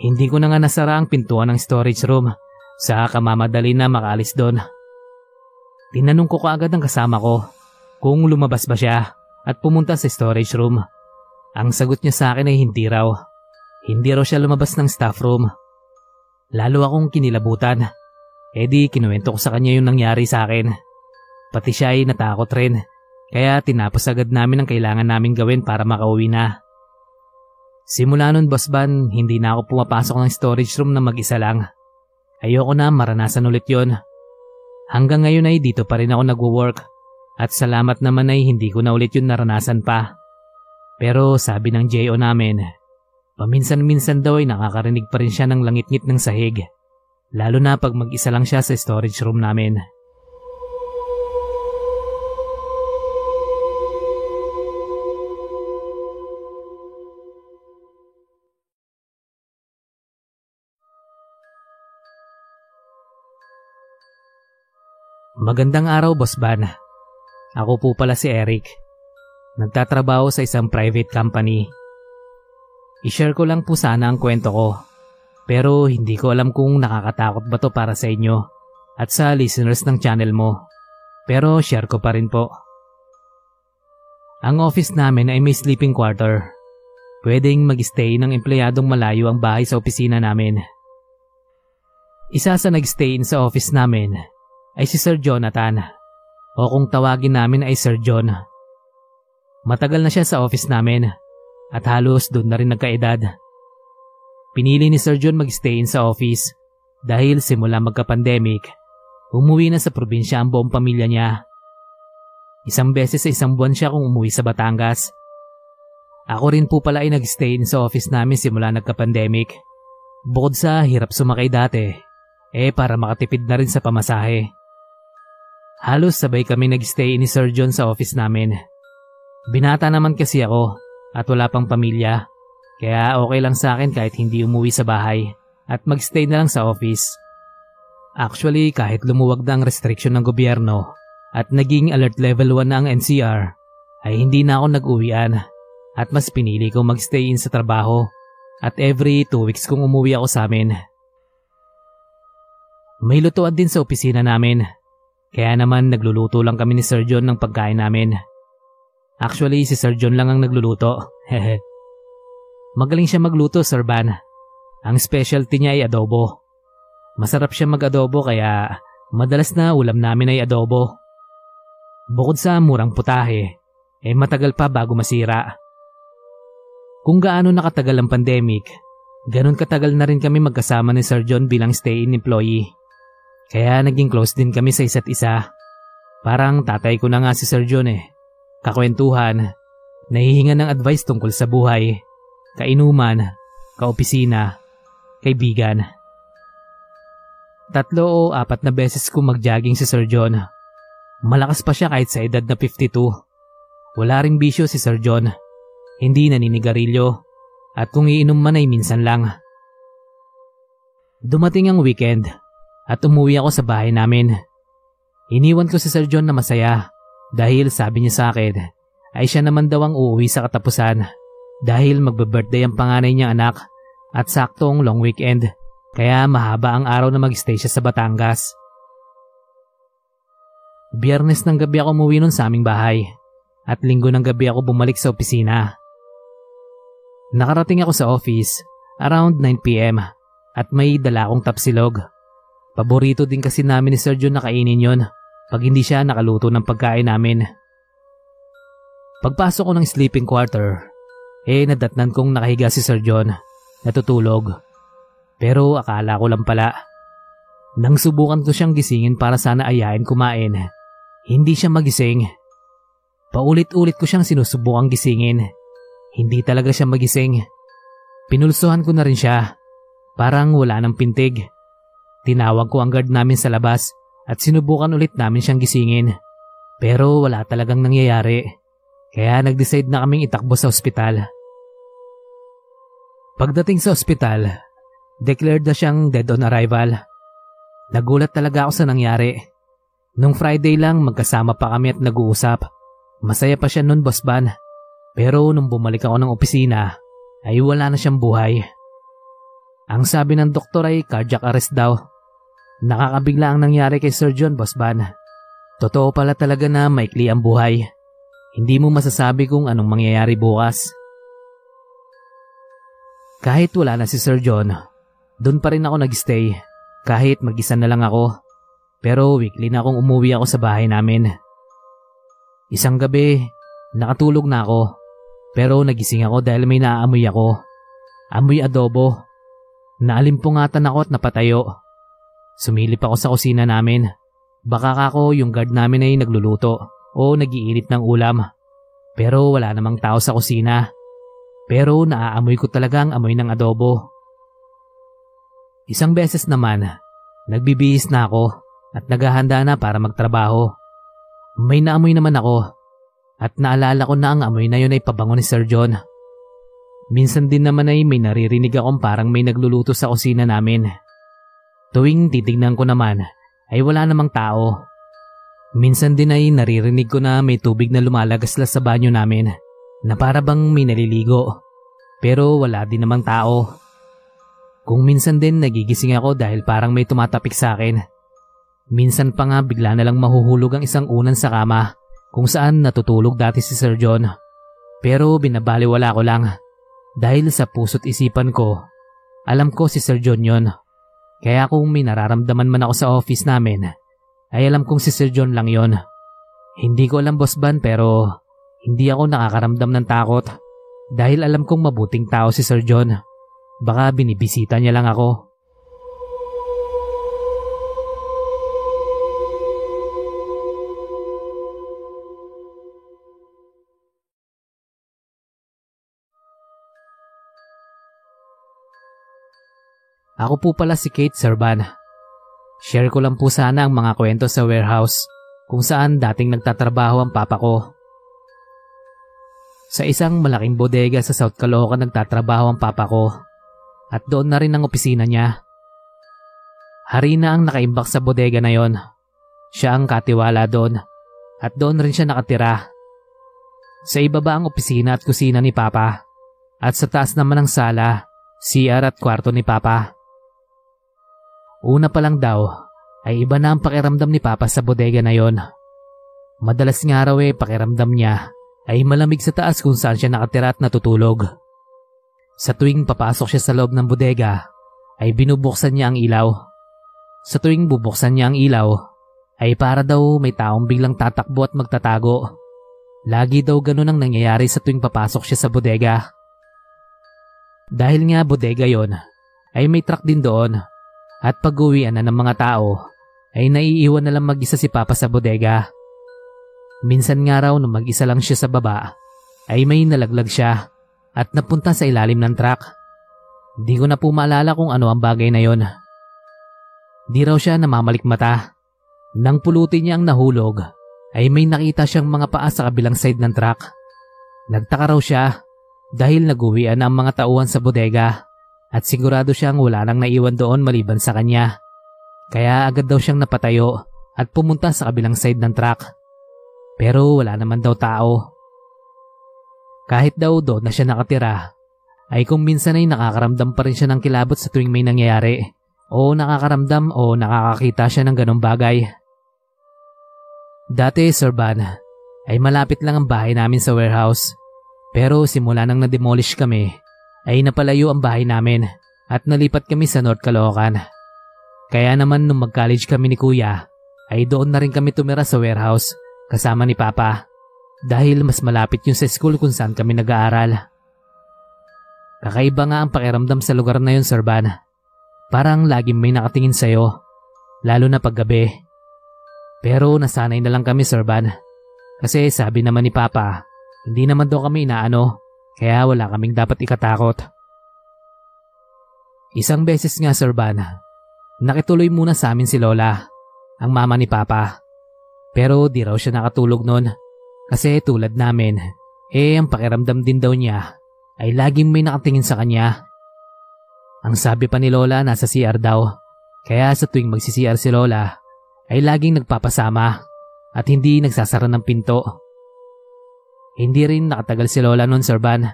Hindi ko na nga nasara ang pintuan ng storage room sa kamamadali na makalis doon. Tinanong ko kaagad ang kasama ko kung lumabas ba siya at pumunta sa storage room. Ang sagot niya sa akin ay hindi raw. Hindi raw siya lumabas ng staff room. Lalo akong kinilabutan. E di kinuwento ko sa kanya yung nangyari sa akin. Pati siya ay natakot rin. Kaya tinapos agad namin ang kailangan namin gawin para makauwi na. Simula nun, Boss Van, hindi na ako pumapasok ng storage room na mag-isa lang. Ayoko na maranasan ulit yon. Hanggang ngayon ay dito pa rin ako nagwo-work at salamat naman ay hindi ko na ulit yun naranasan pa. Pero sabi ng JO namin, paminsan-minsan daw ay nakakarinig pa rin siya ng langit-ngit ng sahig. Lalo na pag mag-isa lang siya sa storage room namin. Magandang araw, Boss Van. Ako po pala si Eric. Nagtatrabaho sa isang private company. I-share ko lang po sana ang kwento ko. Pero hindi ko alam kung nakakatakot ba to para sa inyo at sa listeners ng channel mo. Pero share ko pa rin po. Ang office namin ay may sleeping quarter. Pwedeng mag-stay ng empleyadong malayo ang bahay sa opisina namin. Isa sa nag-stay in sa office namin ay si Sir Jonathan o kung tawagin namin ay Sir John. Matagal na siya sa office namin at halos doon na rin nagkaedad. Pinili ni Sir John mag-stay in sa office dahil simula magka-pandemic, umuwi na sa probinsya ang buong pamilya niya. Isang beses sa isang buwan siya kung umuwi sa Batangas. Ako rin po pala ay nag-stay in sa office namin simula nagka-pandemic. Bukod sa hirap sumakay dati, eh para makatipid na rin sa pamasahe. Halos sabay kami nag-stay ni Sir John sa office namin. Binata naman kasi ako at wala pang pamilya. Kaya okay lang sa akin kahit hindi umuwi sa bahay at magstay na lang sa office. Actually, kahit lumuwag na ang restriction ng gobyerno at naging alert level 1 na ang NCR, ay hindi na ako nag-uwian at mas pinili kong magstay in sa trabaho at every 2 weeks kong umuwi ako sa amin. May lutuan din sa opisina namin kaya naman nagluluto lang kami ni Sir John ng pagkain namin. Actually, si Sir John lang ang nagluluto. Hehe. Magaling siya magluto, Sir Van. Ang specialty niya ay adobo. Masarap siya mag-adobo kaya madalas na ulam namin ay adobo. Bukod sa murang putahe, eh matagal pa bago masira. Kung gaano nakatagal ang pandemic, ganun katagal na rin kami magkasama ni Sir John bilang stay-in employee. Kaya naging close din kami sa isa't isa. Parang tatay ko na nga si Sir John eh. Kakwentuhan, nahihinga ng advice tungkol sa buhay, kainuman, kaopisina, kaibigan. Tatlo o apat na beses ko mag-jogging si Sir John. Malakas pa siya kahit sa edad na 52. Wala ring bisyo si Sir John. Hindi naninigarilyo. At kung iinom man ay minsan lang. Dumating ang weekend at umuwi ako sa bahay namin. Iniwan ko si Sir John na masaya dahil sabi niya sa akin ay siya naman daw ang uuwi sa katapusan dahil magbe-birthday ang panganay niyang anak at saktong long weekend kaya mahaba ang araw na mag-stay siya sa Batangas. Biyernes ng gabi ako umuwi nun sa aming bahay at linggo ng gabi ako bumalik sa opisina. Nakarating ako sa office around 9pm at may dala akong tapsilog. Paborito din kasi namin ni Sir John na kainin yon pag hindi siya nakaluto ng pagkain namin. Pagpasok ko ng sleeping quarter, eh nadatnan kong nakahiga si Sir John, natutulog. Pero akala ko lang pala. Nang subukan ko siyang gisingin para sana ayain kumain, hindi siya magising. Paulit-ulit ko siyang sinusubukang gisingin. Hindi talaga siya magising. Pinulsuhan ko na rin siya. Parang wala ng pintig. Tinawag ko ang guard namin sa labas at sinubukan ulit namin siyang gisingin. Pero wala talagang nangyayari. Kaya nag-decide na kaming itakbo sa ospital. Pagdating sa ospital, declared na siyang dead on arrival. Nagulat talaga ako sa nangyari. Nung Friday lang magkasama pa kami at nag-uusap. Masaya pa siya noon, Boss Van. Pero nung bumalik ako ng opisina, ay wala na siyang buhay. Ang sabi ng doktor ay cardiac arrest daw. Nakakabigla ang nangyari kay Sir John, Boss Van. Totoo pala talaga na maikli ang buhay. Hindi mo masasabi kung anong mangyayari bukas. Kahit wala na si Sir John, doon pa rin ako nag-stay. Kahit mag-isa na lang ako. Pero weekly na akong umuwi ako sa bahay namin. Isang gabi, nakatulog na ako. Pero nagising ako dahil may naaamoy ako. Amoy adobo. Naalimpungatan ako at napatayo. Sumilip ako sa kusina namin. Baka kako yung guard namin ay nagluluto o nagiinit ng ulam. Pero wala namang tao sa kusina. Pero naaamoy ko talaga ang amoy ng adobo. Isang beses naman, nagbibihis na ako at naghahanda na para magtrabaho. May naamoy naman ako at naalala ko na ang amoy na yun ay pabango ni Sir John. Minsan din naman ay may naririnig akong parang may nagluluto sa kusina namin. Tuwing titignan ko naman ay wala namang tao. Minsan din ay naririnig ko na may tubig na lumalagaslas sa banyo namin na para bang may naliligo. Pero wala din namang tao. Kung minsan din nagigising ako dahil parang may tumatapik sa akin. Minsan pa nga bigla na lang mahuhulog ang isang unan sa kama kung saan natutulog dati si Sir John. Pero binabaliwala ko lang dahil sa puso't isipan ko, alam ko si Sir John yon. Kaya kung may nararamdaman man ako sa office namin, ay alam kong si Sir John lang yon. Hindi ko alam boss ban pero hindi ako nakakaramdam ng takot dahil alam kong mabuting tao si Sir John. Baka binibisita niya lang ako. Ako po pala si Kate Serban. Share ko lang po sana ang mga kwento sa warehouse kung saan dating nagtatrabaho ang papa ko. Sa isang malaking bodega sa South Caloocan nagtatrabaho ang papa ko at doon na rin ang opisina niya. Harina ang nakaimbak sa bodega na yon. Siya ang katiwala doon at doon rin siya nakatira. Sa ibaba ang opisina at kusina ni Papa at sa taas naman ang sala, CR at kwarto ni Papa. Una pa lang daw, ay iba na ang pakiramdam ni Papa sa bodega na yon. Madalas nga raw eh pakiramdam niya ay malamig sa taas kung saan siya nakatira at natutulog. Sa tuwing papasok siya sa loob ng bodega, ay binubuksan niya ang ilaw. Sa tuwing bubuksan niya ang ilaw, ay para daw may taong biglang tatakbo at magtatago. Lagi daw ganun ang nangyayari sa tuwing papasok siya sa bodega. Dahil nga bodega yon, ay may truck din doon at pag-uwian na ng mga tao ay naiiwan na lang mag-isa si Papa sa bodega. Minsan nga raw nung mag-isa lang siya sa baba ay may nalaglag siya at napunta sa ilalim ng truck. Di ko na po maalala kung ano ang bagay na yon. Di raw siya namamalik mata. Nang pulutin niya ang nahulog ay may nakita siyang mga paa sa kabilang side ng truck. Nagtaka raw siya dahil nag-uwian na ang mga tauhan sa bodega at sigurado siyang wala nang naiwan doon maliban sa kanya. Kaya agad daw siyang napatayo at pumunta sa kabilang side ng truck. Pero wala naman daw tao. Kahit daw doon na siya nakatira, ay kung minsan ay nakakaramdam pa rin siya ng kilabot sa tuwing may nangyayari o nakakaramdam o nakakakita siya ng ganong bagay. Dati, Sir Van, ay malapit lang ang bahay namin sa warehouse. Pero simula nang na-demolish kami, ay napalayo ang bahay namin at nalipat kami sa North Caloocan. Kaya naman nung mag-college kami ni Kuya, ay doon na rin kami tumira sa warehouse kasama ni Papa dahil mas malapit yung sa school kung saan kami nag-aaral. Kakaiba nga ang pakiramdam sa lugar na yun, Sir Van. Parang laging may nakatingin sa'yo, lalo na paggabi. Pero nasanay na lang kami, Sir Van. Kasi sabi naman ni Papa, hindi naman daw kami inaano kaya wala kaming dapat ikatakot. Isang beses nga Sir Van, nakituloy muna sa amin si Lola. ang mama ni Papa. Pero di raw siya nakatulog noon kasi tulad namin, eh ang pakiramdam din daw niya ay laging may nakatingin sa kanya. Ang sabi pa ni Lola nasa CR daw, kaya sa tuwing magsi-CR si Lola ay laging nagpapasama at hindi nagsasara ng pinto. Hindi rin nakatagal si Lola noon Sir Van.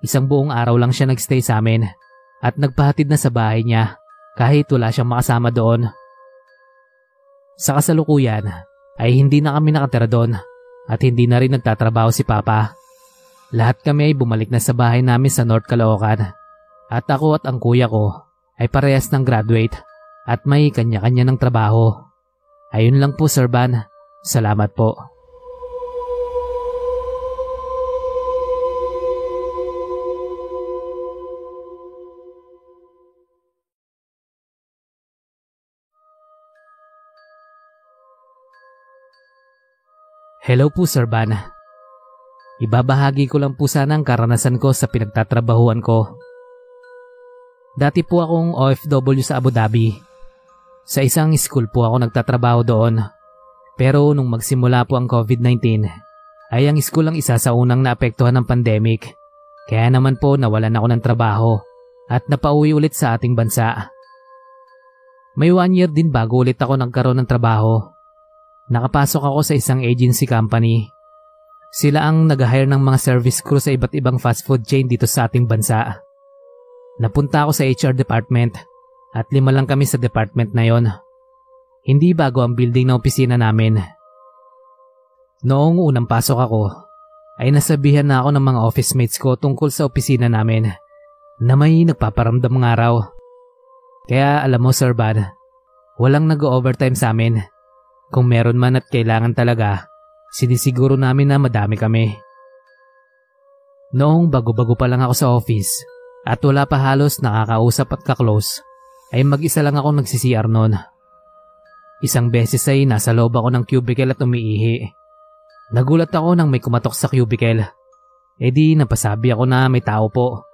Isang buong araw lang siya nagstay sa amin at nagpahatid na sa bahay niya kahit wala siyang makasama doon. Sa kasalukuyan ay hindi na kami nakatira doon at hindi na rin nagtatrabaho si Papa. Lahat kami ay bumalik na sa bahay namin sa North Caloocan at ako at ang kuya ko ay parehas ng graduate at may kanya-kanya ng trabaho. Ayun lang po Sir Van. Salamat po. Hello po Sir Van. Ibabahagi ko lang po sana ang karanasan ko sa pinagtatrabahuan ko. Dati po akong OFW sa Abu Dhabi. Sa isang school po ako nagtatrabaho doon. Pero nung magsimula po ang COVID-19, ay ang school ang isa sa unang naapektuhan ng pandemic. Kaya naman po nawalan ako ng trabaho at napauwi ulit sa ating bansa. May one year din bago ulit ako nagkaroon ng trabaho Nakapasok ako sa isang agency company. Sila ang nag-hire ng mga service crew sa iba't ibang fast food chain dito sa ating bansa. Napunta ako sa HR department at lima lang kami sa department na yon. Hindi bago ang building na opisina namin. Noong unang pasok ako, ay nasabihan na ako ng mga office mates ko tungkol sa opisina namin na may nagpaparamdam ng araw. Kaya alam mo Sir Bad, walang nag-overtime sa amin kung meron man at kailangan talaga, sinisiguro namin na madami kami. Noong bago-bago pa lang ako sa office at wala pa halos nakakausap at kaklose, ay mag-isa lang ako nagsisiyar noon. Isang beses ay nasa loob ako ng cubicle at umiihi. Nagulat ako nang may kumatok sa cubicle. E di napasabi ako na may tao po.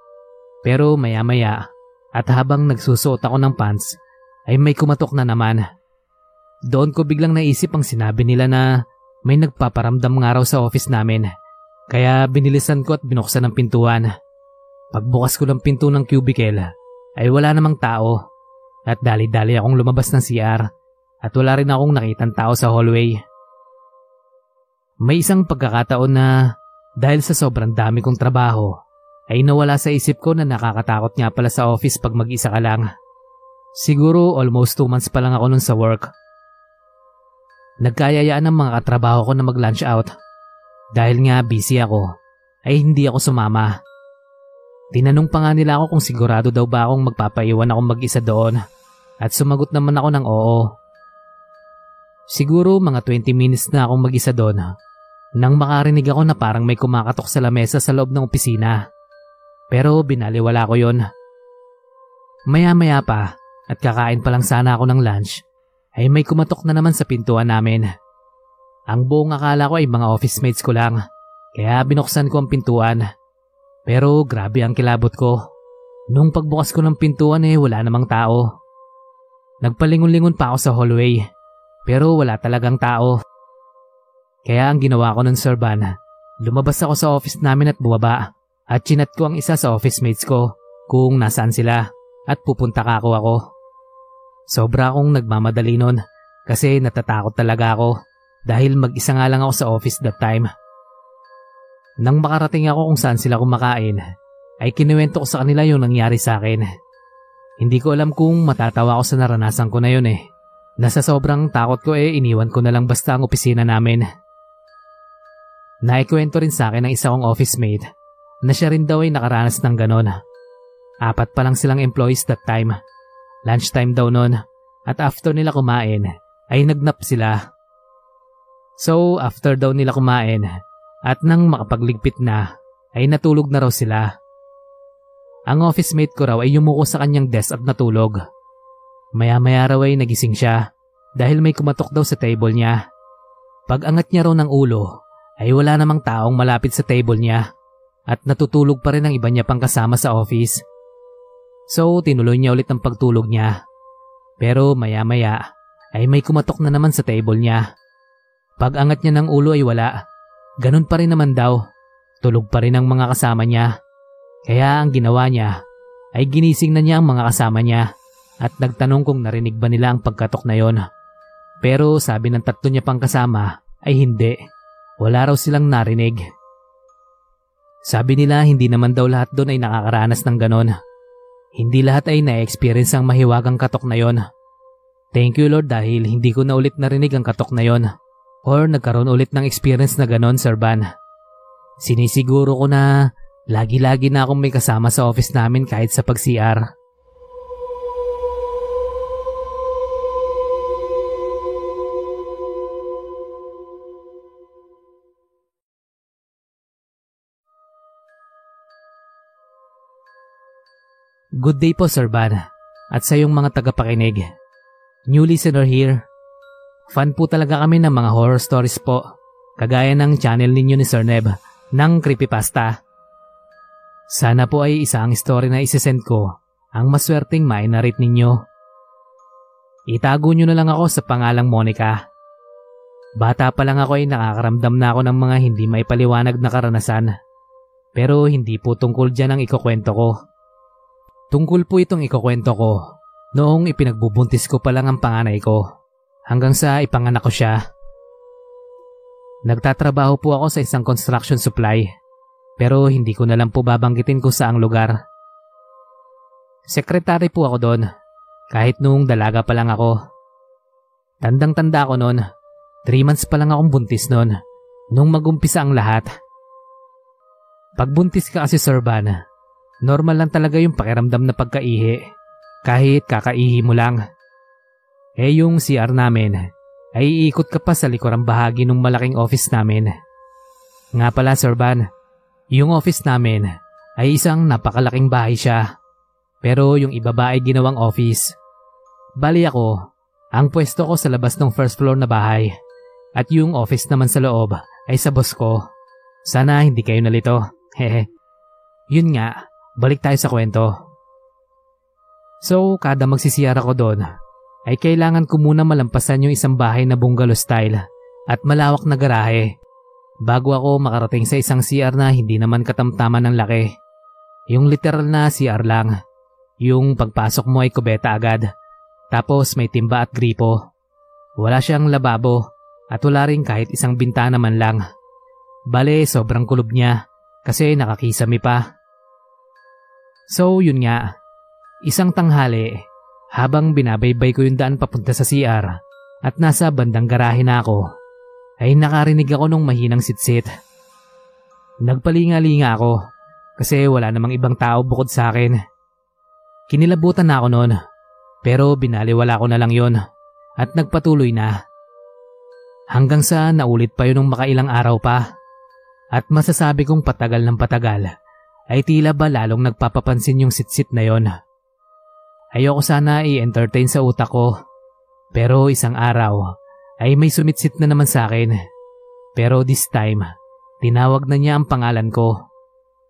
Pero maya maya at habang nagsusuot ako ng pants ay may kumatok na naman. Doon ko biglang naisip ang sinabi nila na may nagpaparamdam nga raw sa office namin. Kaya binilisan ko at binuksan ang pintuan. Pagbukas ko ng pinto ng cubicle ay wala namang tao at dali-dali akong lumabas ng CR at wala rin akong nakitang tao sa hallway. May isang pagkakataon na dahil sa sobrang dami kong trabaho ay nawala sa isip ko na nakakatakot nga pala sa office pag mag-isa ka lang. Siguro almost 2 months pa lang ako nun sa work Nagkayayaan ng mga katrabaho ko na mag-lunch out. Dahil nga busy ako, ay hindi ako sumama. Tinanong pa nga nila ako kung sigurado daw ba akong magpapaiwan akong mag-isa doon at sumagot naman ako ng oo. Siguro mga 20 minutes na akong mag-isa doon nang makarinig ako na parang may kumakatok sa lamesa sa loob ng opisina. Pero binaliwala ko yon. Maya-maya pa at kakain pa lang sana ako ng lunch ay may kumatok na naman sa pintuan namin. Ang buong akala ko ay mga office mates ko lang, kaya binuksan ko ang pintuan. Pero grabe ang kilabot ko. Nung pagbukas ko ng pintuan eh wala namang tao. Nagpalingon-lingon pa ako sa hallway, pero wala talagang tao. Kaya ang ginawa ko ng Sir Van, lumabas ako sa office namin at bumaba at chinat ko ang isa sa office mates ko kung nasaan sila at pupunta ka ako ako. Sobra akong nagmamadali nun kasi natatakot talaga ako dahil mag-isa nga lang ako sa office that time. Nang makarating ako kung saan sila kumakain, ay kinuwento ko sa kanila yung nangyari sa akin. Hindi ko alam kung matatawa ako sa naranasan ko na yun eh. Nasa sobrang takot ko eh iniwan ko na lang basta ang opisina namin. Naikwento rin sa akin ng isa kong office mate na siya rin daw ay nakaranas ng ganon. Apat pa lang silang employees that time Lunchtime daw noon at after nila kumain ay nagnap sila. So after daw nila kumain at nang makapagligpit na ay natulog na raw sila. Ang office mate ko raw ay yumuko sa kanyang desk at natulog. Maya-maya raw ay nagising siya dahil may kumatok daw sa table niya. Pag angat niya raw ng ulo ay wala namang taong malapit sa table niya at natutulog pa rin ang iba niya pang kasama sa office. So tinuloy niya ulit ang pagtulog niya. Pero maya maya ay may kumatok na naman sa table niya. Pag angat niya ng ulo ay wala. Ganun pa rin naman daw. Tulog pa rin ang mga kasama niya. Kaya ang ginawa niya ay ginising na niya ang mga kasama niya at nagtanong kung narinig ba nila ang pagkatok na yon. Pero sabi ng tatlo niya pang kasama ay hindi. Wala raw silang narinig. Sabi nila hindi naman daw lahat doon ay nakakaranas ng ganon. Hindi lahat ay na-experience ang mahiwagang katok na yon. Thank you Lord dahil hindi ko na ulit narinig ang katok na yon. Or nagkaroon ulit ng experience na ganon, Sir Van. Sinisiguro ko na lagi-lagi na akong may kasama sa office namin kahit sa pag-CR. Good day po Sir Van at sa iyong mga tagapakinig. New listener here. Fan po talaga kami ng mga horror stories po, kagaya ng channel ninyo ni Sir Neb ng Creepypasta. Sana po ay isa ang story na isesend ko ang maswerteng mainarit ninyo. Itago nyo na lang ako sa pangalang Monica. Bata pa lang ako ay nakakaramdam na ako ng mga hindi maipaliwanag na karanasan. Pero hindi po tungkol dyan ang ikukwento ko. Tungkol po itong ikukwento ko noong ipinagbubuntis ko pa lang ang panganay ko hanggang sa ipanganak ko siya. Nagtatrabaho po ako sa isang construction supply pero hindi ko na lang po babanggitin kung saang lugar. Sekretary po ako doon kahit noong dalaga pa lang ako. Tandang-tanda ako noon, 3 months pa lang akong buntis noon nung magumpisa ang lahat. Pagbuntis ka kasi Sir Van, Normal lang talaga yung pakiramdam na pagkaihi. Kahit kakaihi mo lang. Eh yung CR namin, ay iikot ka pa sa likurang bahagi ng malaking office namin. Nga pala Sir Van, yung office namin ay isang napakalaking bahay siya. Pero yung ibaba ay ginawang office. Bali ako, ang pwesto ko sa labas ng first floor na bahay. At yung office naman sa loob ay sa boss ko. Sana hindi kayo nalito. Hehe. Yun nga, Balik tayo sa kwento. So, kada magsisiyara ko doon, ay kailangan ko muna malampasan yung isang bahay na bungalow style at malawak na garahe bago ako makarating sa isang CR na hindi naman katamtaman ng laki. Yung literal na CR lang. Yung pagpasok mo ay kubeta agad. Tapos may timba at gripo. Wala siyang lababo at wala rin kahit isang bintana man lang. Bale, sobrang kulob niya kasi nakakisami pa. So yun nga, isang tanghali habang binabaybay ko yung daan papunta sa CR at nasa bandang garahe na ako, ay nakarinig ako ng mahinang sitsit. Nagpalinga-linga ako kasi wala namang ibang tao bukod sa akin. Kinilabutan na ako noon pero binaliwala ko na lang yon at nagpatuloy na. Hanggang sa naulit pa yun ng makailang araw pa at masasabi kong patagal ng patagal ay tila ba lalong nagpapapansin yung sitsit na yon. Ayoko sana i-entertain sa utak ko. Pero isang araw ay may sumitsit na naman sa akin. Pero this time, tinawag na niya ang pangalan ko.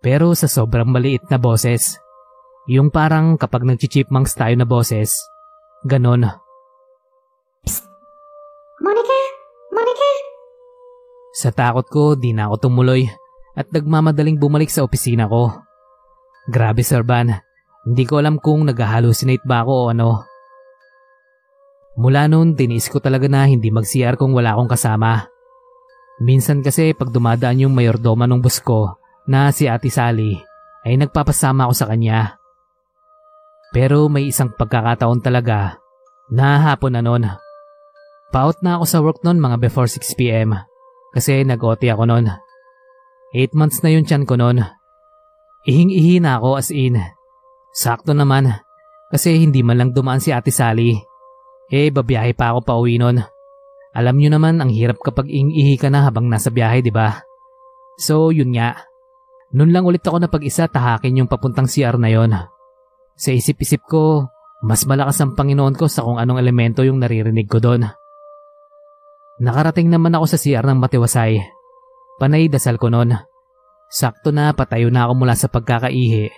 Pero sa sobrang maliit na boses. Yung parang kapag nag-chipmunks tayo na boses. Ganon. Psst! Monica! Monica! Sa takot ko, di na ako tumuloy at nagmamadaling bumalik sa opisina ko. Grabe Sir Van, hindi ko alam kung nag-hallucinate ba ako o ano. Mula noon, tinis ko talaga na hindi mag-CR kung wala akong kasama. Minsan kasi pag dumadaan yung mayordoma ng bus ko na si Ate Sally, ay nagpapasama ako sa kanya. Pero may isang pagkakataon talaga na hapon na noon. Paut na ako sa work noon mga before 6pm kasi nag-OT ako noon. 8 months na yun tiyan ko noon. Ihing-ihi na ako as in. Sakto naman kasi hindi man lang dumaan si Ate Sally. Eh, babiyahe pa ako pa uwi noon. Alam nyo naman ang hirap kapag ihing-ihi ka na habang nasa biyahe, di ba? So, yun nga. Noon lang ulit ako na pag-isa tahakin yung papuntang CR na yon. Sa isip-isip ko, mas malakas ang Panginoon ko sa kung anong elemento yung naririnig ko doon. Nakarating naman ako sa CR ng Matiwasay Panay dasal ko noon. Sakto na patayo na ako mula sa pagkakaihi.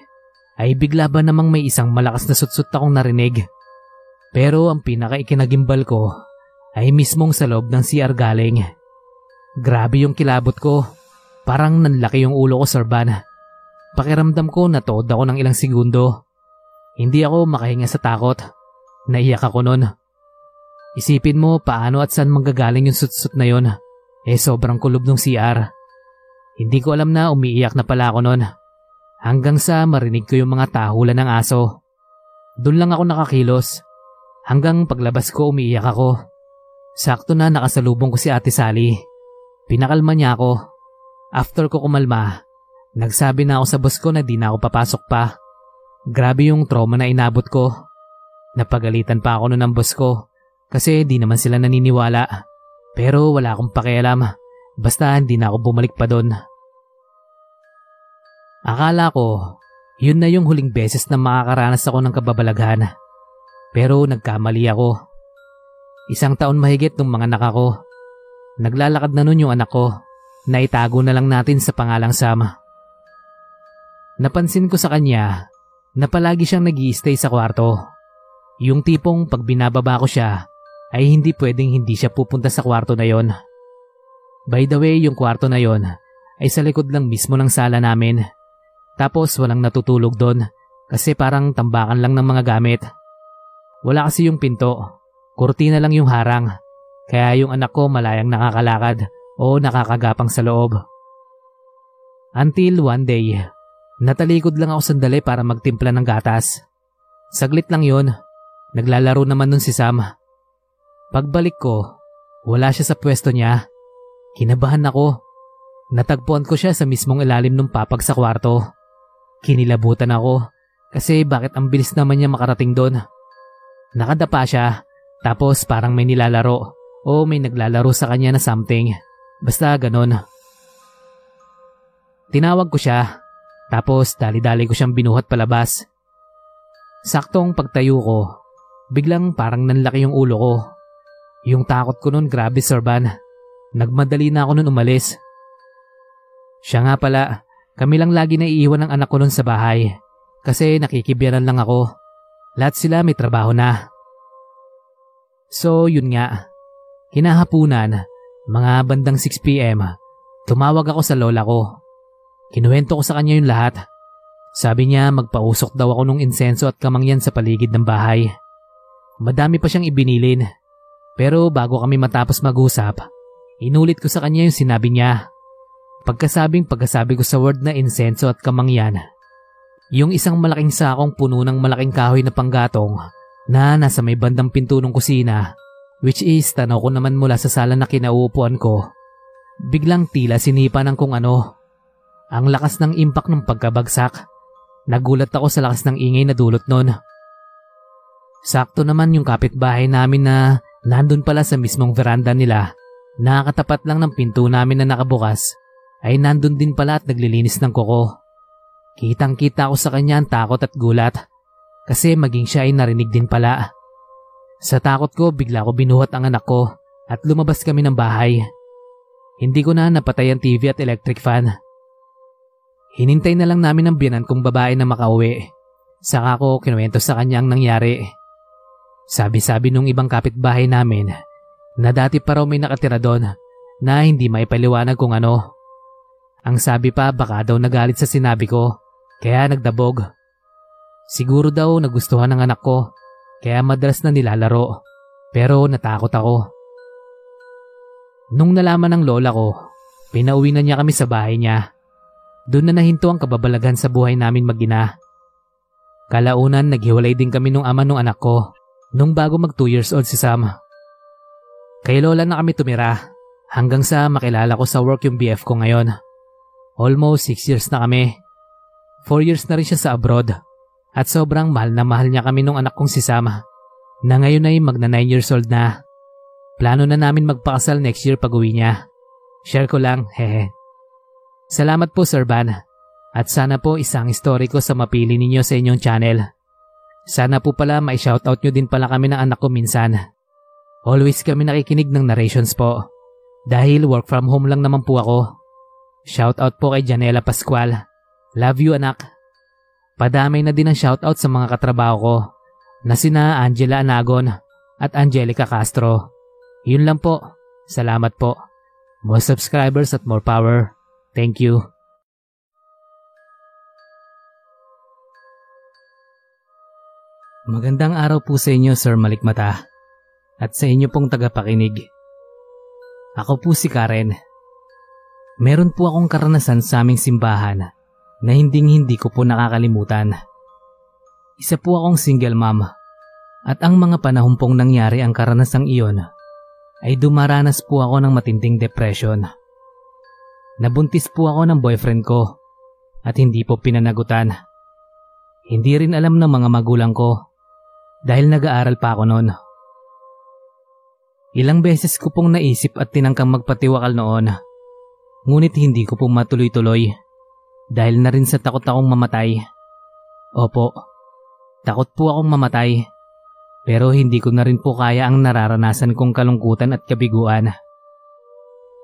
Ay bigla ba namang may isang malakas na sutsut akong narinig. Pero ang pinaka ikinagimbal ko ay mismong sa loob ng CR galing. Grabe yung kilabot ko. Parang nanlaki yung ulo ko, Sir Van. Pakiramdam ko natood ako ng ilang segundo. Hindi ako makahinga sa takot. Naiyak ako nun. Isipin mo paano at saan manggagaling yung sutsut na yon. Eh sobrang kulob ng CR. Hindi ko alam na umiiyak na pala ako nun. Hanggang sa marinig ko yung mga tahulan ng aso. Doon lang ako nakakilos. Hanggang paglabas ko umiiyak ako. Sakto na nakasalubong ko si Ate Sally. Pinakalma niya ako. After ko kumalma, nagsabi na ako sa boss ko na di na ako papasok pa. Grabe yung trauma na inabot ko. Napagalitan pa ako noon ng boss ko kasi di naman sila naniniwala. Pero wala akong pakialam. Basta hindi na ako bumalik pa doon. Akala ko, yun na yung huling beses na makakaranas ako ng kababalaghan. Pero nagkamali ako. Isang taon mahigit nung mga anak ako. Naglalakad na nun yung anak ko. Naitago na lang natin sa pangalang Sam. Napansin ko sa kanya na palagi siyang nag sa kwarto. Yung tipong pag binababa ko siya ay hindi pwedeng hindi siya pupunta sa kwarto na yon. By the way, yung kwarto na yon ay sa likod lang mismo ng sala namin. Tapos walang natutulog doon kasi parang tambakan lang ng mga gamit. Wala kasi yung pinto. Kurtina lang yung harang. Kaya yung anak ko malayang nakakalakad o nakakagapang sa loob. Until one day, natalikod lang ako sandali para magtimpla ng gatas. Saglit lang yon. Naglalaro naman nun si Sam. Pagbalik ko, wala siya sa pwesto niya. Kinabahan ako. Natagpuan ko siya sa mismong ilalim ng papag sa kwarto. Kinilabutan ako kasi bakit ang bilis naman niya makarating doon. Nakadapa siya tapos parang may nilalaro o may naglalaro sa kanya na something. Basta ganon. Tinawag ko siya tapos dali-dali ko siyang binuhat palabas. Saktong pagtayo ko, biglang parang nanlaki yung ulo ko. Yung takot ko nun grabe Sir Van. Nagmadali na ako nun umalis. Siya nga pala, kami lang lagi na iiwan ng anak ko nun sa bahay. Kasi nakikibyanan lang ako. Lahat sila may trabaho na. So yun nga, hinahapunan, mga bandang 6pm, tumawag ako sa lola ko. Kinuwento ko sa kanya yung lahat. Sabi niya magpausok daw ako ng insenso at kamangyan sa paligid ng bahay. Madami pa siyang ibinilin pero bago kami matapos mag-usap, inulit ko sa kanya yung sinabi niya. Pagkasabing pagkasabi ko sa word na insenso at kamangyan, yung isang malaking sakong puno ng malaking kahoy na panggatong na nasa may bandang pinto ng kusina, which is tanaw ko naman mula sa sala na kinauupuan ko. Biglang tila sinipa ng kung ano. Ang lakas ng impact ng pagkabagsak. Nagulat ako sa lakas ng ingay na dulot nun. Sakto naman yung kapitbahay namin na Nandun pala sa mismong veranda nila, nakakatapat lang ng pinto namin na nakabukas, ay nandun din pala at naglilinis ng kuko. Kitang kita ko sa kanya ang takot at gulat, kasi maging siya ay narinig din pala. Sa takot ko, bigla ko binuhat ang anak ko at lumabas kami ng bahay. Hindi ko na napatay ang TV at electric fan. Hinintay na lang namin ang biyanan kong babae na makauwi. Saka ko kinuwento sa kanya ang nangyari. Sabi-sabi nung ibang kapitbahay namin na dati pa raw may nakatira doon na hindi maipaliwanag kung ano. Ang sabi pa baka daw nagalit sa sinabi ko kaya nagdabog. Siguro daw nagustuhan ng anak ko kaya madalas na nilalaro pero natakot ako. Nung nalaman ng lola ko, pinauwi na niya kami sa bahay niya. Doon na nahinto ang kababalaghan sa buhay namin magina. Kalaunan naghiwalay din kami nung ama nung anak ko nung bago mag 2 years old si Sam. Kay Lola na kami tumira hanggang sa makilala ko sa work yung BF ko ngayon. Almost 6 years na kami. 4 years na rin siya sa abroad at sobrang mahal na mahal niya kami nung anak kong si Sam na ngayon ay magna 9 years old na. Plano na namin magpakasal next year pag uwi niya. Share ko lang, hehe. Salamat po Sir Van at sana po isang story ko sa mapili ninyo sa inyong channel. Sana po pala may shoutout nyo din pala kami ng anak ko minsan. Always kami nakikinig ng narrations po. Dahil work from home lang naman po ako. Shoutout po kay Janela Pascual. Love you anak. Padamay na din ang shoutout sa mga katrabaho ko na sina Angela Anagon at Angelica Castro. Yun lang po. Salamat po. More subscribers at more power. Thank you. Magandang araw po sa inyo, Sir Malikmata. At sa inyo pong tagapakinig. Ako po si Karen. Meron po akong karanasan sa aming simbahan na hinding hindi ko po nakakalimutan. Isa po akong single mom at ang mga panahon pong nangyari ang karanasang iyon ay dumaranas po ako ng matinding depression. Nabuntis po ako ng boyfriend ko at hindi po pinanagutan. Hindi rin alam ng mga magulang ko dahil nag-aaral pa ako noon. Ilang beses ko pong naisip at tinangkang magpatiwakal noon. Ngunit hindi ko pong matuloy-tuloy dahil na rin sa takot akong mamatay. Opo, takot po akong mamatay pero hindi ko na rin po kaya ang nararanasan kong kalungkutan at kabiguan.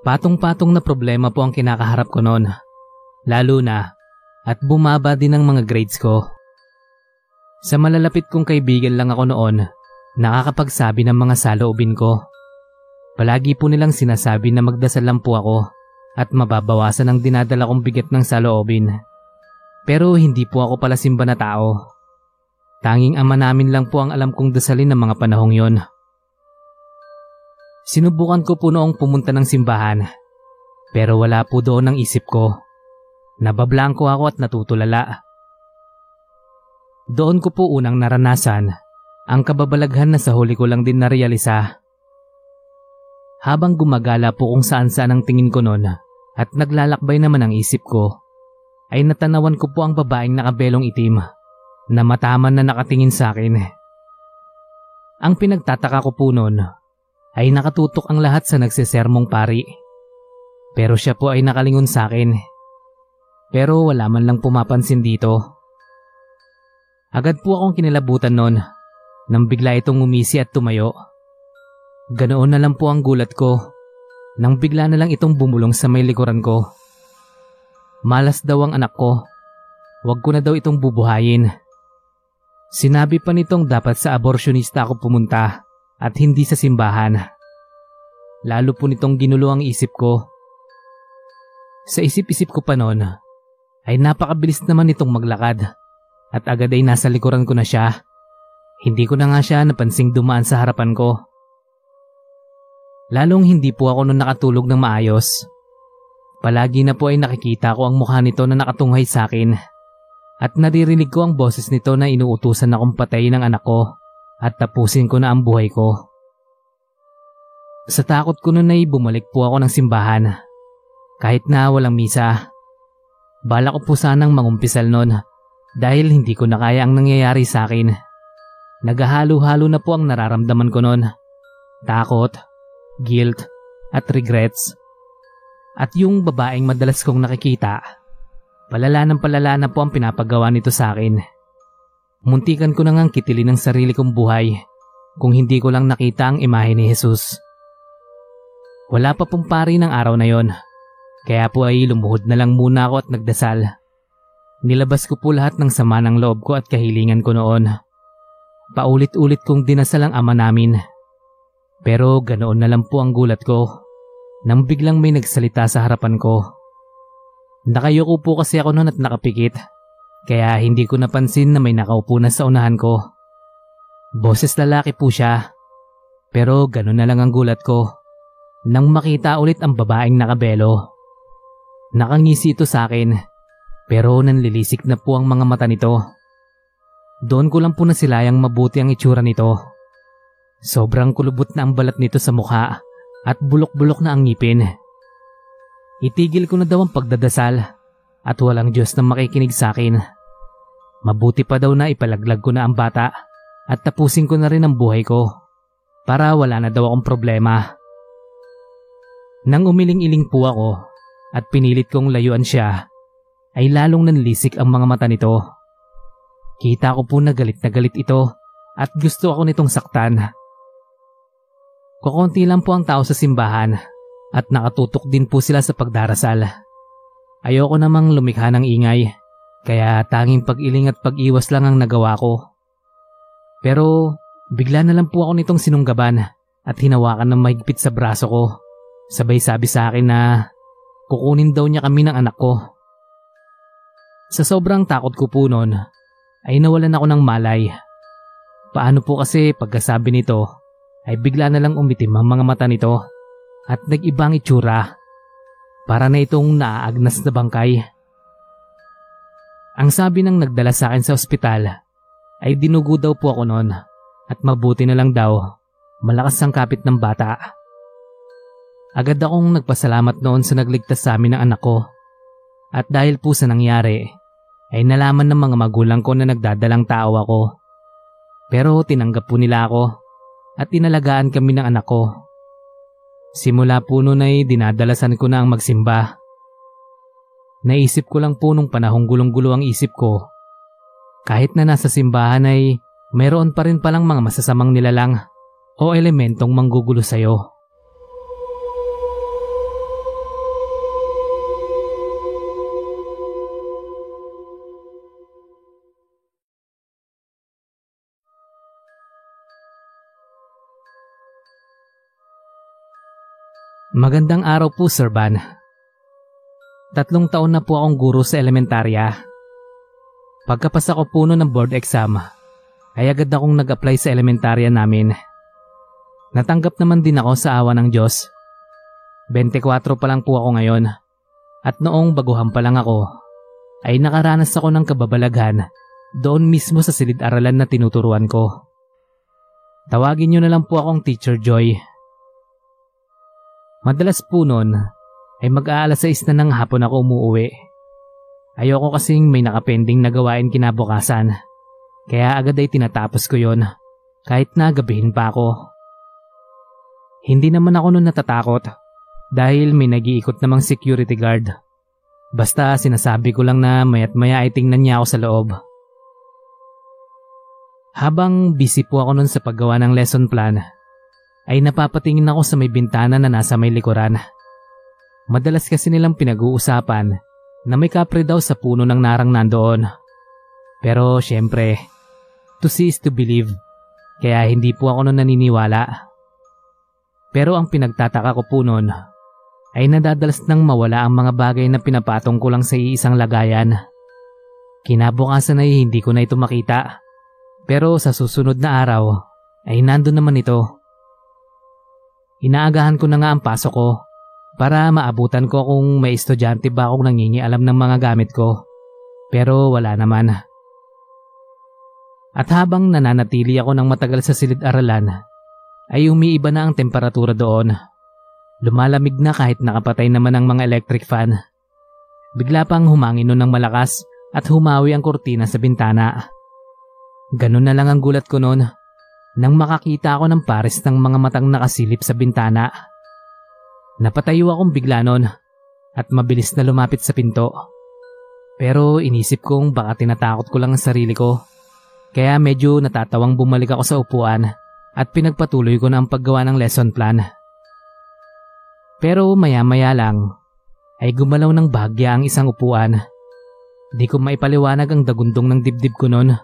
Patong-patong na problema po ang kinakaharap ko noon. Lalo na at bumaba din ang mga grades ko. Sa malalapit kong kaibigan lang ako noon, nakakapagsabi ng mga saloobin ko. Palagi po nilang sinasabi na magdasal lang po ako at mababawasan ang dinadala kong bigat ng saloobin. Pero hindi po ako pala simba na tao. Tanging ama namin lang po ang alam kong dasalin ng mga panahong yon. Sinubukan ko po noong pumunta ng simbahan, pero wala po doon ang isip ko. Nabablangko ako at natutulala. Doon ko po unang naranasan ang kababalaghan na sa huli ko lang din narealisa. Habang gumagala po kung saan saan ang tingin ko noon at naglalakbay naman ang isip ko, ay natanawan ko po ang babaeng nakabelong itim na mataman na nakatingin sa akin. Ang pinagtataka ko po noon ay nakatutok ang lahat sa nagsesermong pari. Pero siya po ay nakalingon sa akin. Pero wala man lang pumapansin dito. Agad po akong kinilabutan noon nang bigla itong umisi at tumayo. Ganoon na lang po ang gulat ko nang bigla na lang itong bumulong sa may likuran ko. Malas daw ang anak ko. Huwag ko na daw itong bubuhayin. Sinabi pa nitong dapat sa aborsyonista ako pumunta at hindi sa simbahan. Lalo po nitong ginulo ang isip ko. Sa isip-isip ko pa noon, ay napakabilis naman nitong maglakad at agad ay nasa likuran ko na siya. Hindi ko na nga siya napansing dumaan sa harapan ko. Lalong hindi po ako noon nakatulog ng maayos. Palagi na po ay nakikita ko ang mukha nito na nakatunghay sa akin at naririnig ko ang boses nito na inuutusan akong patayin ng anak ko at tapusin ko na ang buhay ko. Sa takot ko noon ay bumalik po ako ng simbahan. Kahit na walang misa. Bala ko po sanang mangumpisal noon dahil hindi ko na kaya ang nangyayari sa akin. Naghahalo-halo na po ang nararamdaman ko noon. Takot, guilt, at regrets. At yung babaeng madalas kong nakikita Palala ng palala na po ang pinapagawa nito sa akin. Muntikan ko na ngang kitilin ang sarili kong buhay kung hindi ko lang nakita ang imahe ni Jesus. Wala pa pong pari ng araw na yon, kaya po ay lumuhod na lang muna ako at nagdasal. Nilabas ko po lahat ng sama ng loob ko at kahilingan ko noon. Paulit-ulit kong dinasal ang ama namin. Pero ganoon na lang po ang gulat ko nang biglang may nagsalita sa harapan ko. Nakayuko po kasi ako noon at nakapikit, kaya hindi ko napansin na may nakaupo na sa unahan ko. Boses lalaki po siya, pero gano'n na lang ang gulat ko nang makita ulit ang babaeng nakabelo. Nakangisi ito sa akin, pero nanlilisik na po ang mga mata nito. Doon ko lang po nasilayang mabuti ang itsura nito. Sobrang kulubot na ang balat nito sa mukha at bulok-bulok na ang ngipin. Itigil ko na daw ang pagdadasal at walang Diyos na makikinig sa akin. Mabuti pa daw na ipalaglag ko na ang bata at tapusin ko na rin ang buhay ko para wala na daw akong problema. Nang umiling-iling po ako at pinilit kong layuan siya, ay lalong nanlisik ang mga mata nito. Kita ko po na galit na galit ito at gusto ako nitong saktan. Kukunti lang po ang tao sa simbahan at nakatutok din po sila sa pagdarasal. Ayoko namang lumikha ng ingay, kaya tanging pag-iling at pag-iwas lang ang nagawa ko. Pero bigla na lang po ako nitong sinunggaban at hinawakan ng mahigpit sa braso ko. Sabay sabi sa akin na kukunin daw niya kami ng anak ko. Sa sobrang takot ko po noon, ay nawalan ako ng malay. Paano po kasi pagkasabi nito ay bigla na lang umitim ang mga mata nito at nag-ibang itsura. Para na itong naaagnas na bangkay. Ang sabi ng nagdala sa akin sa ospital ay dinugo daw po ako noon at mabuti na lang daw malakas ang kapit ng bata. Agad akong nagpasalamat noon sa nagligtas sa amin ng anak ko. At dahil po sa nangyari, ay nalaman ng mga magulang ko na nagdadalang tao ako. Pero tinanggap po nila ako at inalagaan kami ng anak ko. Simula po noon ay dinadalasan ko na ang magsimba. Naisip ko lang po nung panahong gulong-gulo ang isip ko. Kahit na nasa simbahan ay mayroon pa rin palang mga masasamang nilalang o elementong manggugulo sa'yo. Magandang araw po, Sir Van. Tatlong taon na po akong guro sa elementarya. Pagkapasa ko po ng board exam, ay agad akong nag-apply sa elementarya namin. Natanggap naman din ako sa awa ng Diyos. 24 pa lang po ako ngayon at noong baguhan pa lang ako ay nakaranas ako ng kababalaghan doon mismo sa silid-aralan na tinuturuan ko. Tawagin niyo na lang po akong Teacher Joy. Madalas po noon ay mag-aalas 6 na ng hapon ako umuwi. Ayoko kasing may nakapending na gawain kinabukasan. Kaya agad ay tinatapos ko yon kahit na gabihin pa ako. Hindi naman ako noon natatakot dahil may nag-iikot namang security guard. Basta sinasabi ko lang na mayat maya ay tingnan niya ako sa loob. Habang busy po ako noon sa paggawa ng lesson plan, ay napapatingin ako sa may bintana na nasa may likuran. Madalas kasi nilang pinag-uusapan na may kapre daw sa puno ng narang nandoon. Pero syempre, to see is to believe, kaya hindi po ako noon naniniwala. Pero ang pinagtataka ko po noon ay nadadalas nang mawala ang mga bagay na pinapatong ko lang sa iisang lagayan. Kinabukasan ay hindi ko na ito makita. Pero sa susunod na araw ay nando naman ito. Inaagahan ko na nga ang pasok ko para maabutan ko kung may estudyante ba akong nangingialam ng mga gamit ko. Pero wala naman. At habang nananatili ako ng matagal sa silid-aralan, ay umiiba na ang temperatura doon. Lumalamig na kahit nakapatay naman ang mga electric fan. Bigla pang humangin nun ng malakas at humawi ang kurtina sa bintana. Ganun na lang ang gulat ko noon nang makakita ako ng pares ng mga matang nakasilip sa bintana. Napatayo akong bigla noon at mabilis na lumapit sa pinto. Pero inisip kong baka tinatakot ko lang ang sarili ko. Kaya medyo natatawang bumalik ako sa upuan at pinagpatuloy ko na ang paggawa ng lesson plan. Pero maya-maya lang ay gumalaw ng bahagya ang isang upuan. Di ko maipaliwanag ang dagundong ng dibdib ko noon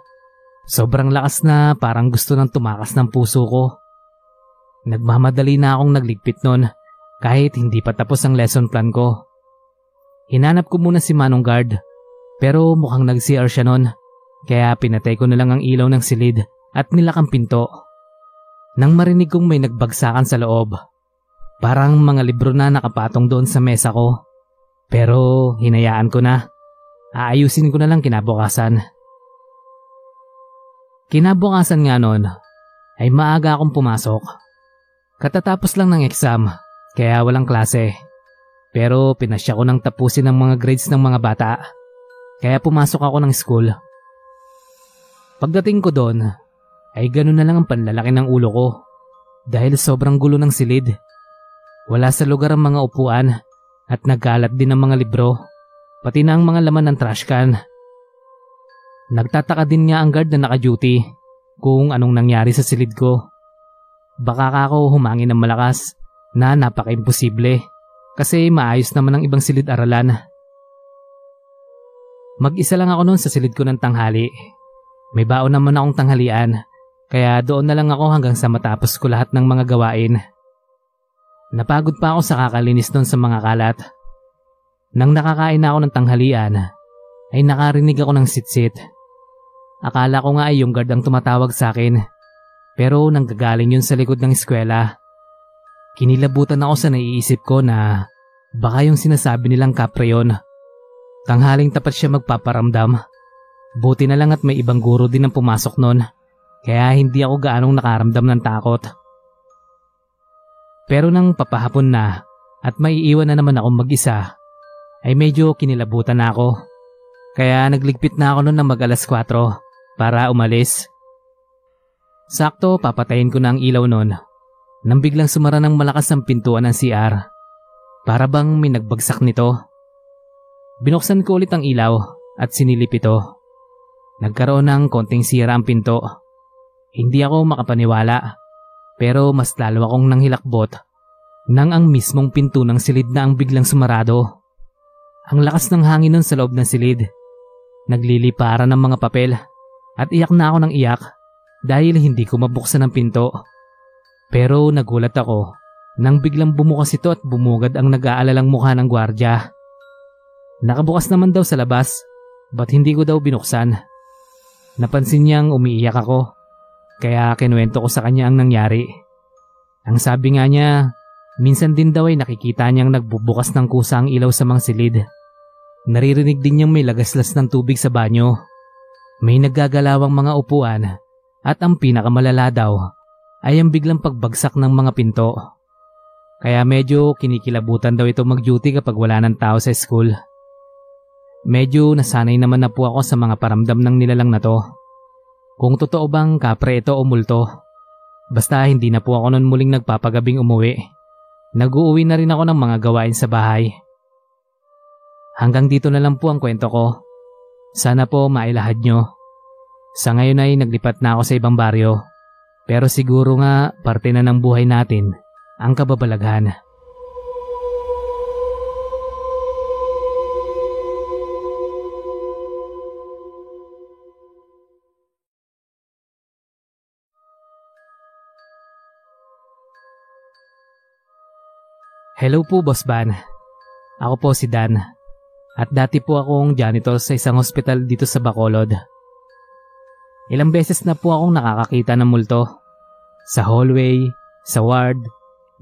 Sobrang lakas na parang gusto nang tumakas ng puso ko. Nagmamadali na akong nagligpit noon kahit hindi pa tapos ang lesson plan ko. Hinanap ko muna si Manong Guard pero mukhang nag-CR siya noon kaya pinatay ko na lang ang ilaw ng silid at nilakang pinto. Nang marinig kong may nagbagsakan sa loob, parang mga libro na nakapatong doon sa mesa ko. Pero hinayaan ko na. Aayusin ko na lang kinabukasan. Kinabukasan nga noon ay maaga akong pumasok. Katatapos lang ng exam kaya walang klase. Pero pinasya ko nang tapusin ang mga grades ng mga bata. Kaya pumasok ako ng school. Pagdating ko doon ay ganun na lang ang panlalaki ng ulo ko dahil sobrang gulo ng silid. Wala sa lugar ang mga upuan at nagkalat din ang mga libro pati na ang mga laman ng trash can. Nagtataka din nga ang guard na naka-duty kung anong nangyari sa silid ko. Baka ka ako humangin ng malakas na napaka-imposible kasi maayos naman ang ibang silid-aralan. Mag-isa lang ako noon sa silid ko ng tanghali. May baon naman akong tanghalian Kaya doon na lang ako hanggang sa matapos ko lahat ng mga gawain. Napagod pa ako sa kakalinis doon sa mga kalat. Nang nakakain na ako ng tanghalian, ay nakarinig ako ng sitsit. Akala ko nga ay yung guard ang tumatawag sa akin. Pero nanggagaling yun sa likod ng eskwela. Kinilabutan ako sa naiisip ko na baka yung sinasabi nilang kapre yun. Tanghaling tapat siya magpaparamdam. Buti na lang at may ibang guro din ang pumasok noon. Kaya hindi ako gaanong nakaramdam ng takot. Pero nang papahapon na at may iwan na naman ako mag-isa, ay medyo kinilabutan na ako. Kaya nagligpit na ako noon ng mag alas 4 para umalis. Sakto papatayin ko na ang ilaw noon nang biglang sumara ng malakas ang pintuan ng CR. Para bang may nagbagsak nito. Binuksan ko ulit ang ilaw at sinilip ito. Nagkaroon ng konting sira ang pinto. Hindi ako makapaniwala pero mas lalo akong nanghilakbot nang ang mismong pinto ng silid na ang biglang sumarado. Ang lakas ng hangin nun sa loob ng silid. Nagliliparan ng mga papel at iyak na ako ng iyak dahil hindi ko mabuksan ang pinto. Pero nagulat ako nang biglang bumukas ito at bumugad ang nag-aalalang mukha ng gwardya. Nakabukas naman daw sa labas, ba't hindi ko daw binuksan? Napansin niyang umiiyak ako kaya kinuwento ko sa kanya ang nangyari. Ang sabi nga niya, minsan din daw ay nakikita niyang nagbubukas ng kusa ang ilaw sa mga silid. Naririnig din niyang may lagaslas ng tubig sa banyo. May naggagalawang mga upuan at ang pinakamalala daw ay ang biglang pagbagsak ng mga pinto. Kaya medyo kinikilabutan daw ito mag-duty kapag wala ng tao sa school. Medyo nasanay naman na po ako sa mga paramdam ng nilalang na to. Kung totoo bang kapre ito o multo. Basta hindi na po ako nun muling nagpapagabing umuwi. Nag-uuwi na rin ako ng mga gawain sa bahay. Hanggang dito na lang po ang kwento ko. Sana po mailahad nyo. Sa ngayon ay naglipat na ako sa ibang baryo. Pero siguro nga parte na ng buhay natin ang kababalaghan. Hello po, Boss Van. Ako po si Dan. At dati po akong janitor sa isang hospital dito sa Bacolod. Ilang beses na po akong nakakakita ng multo. Sa hallway, sa ward,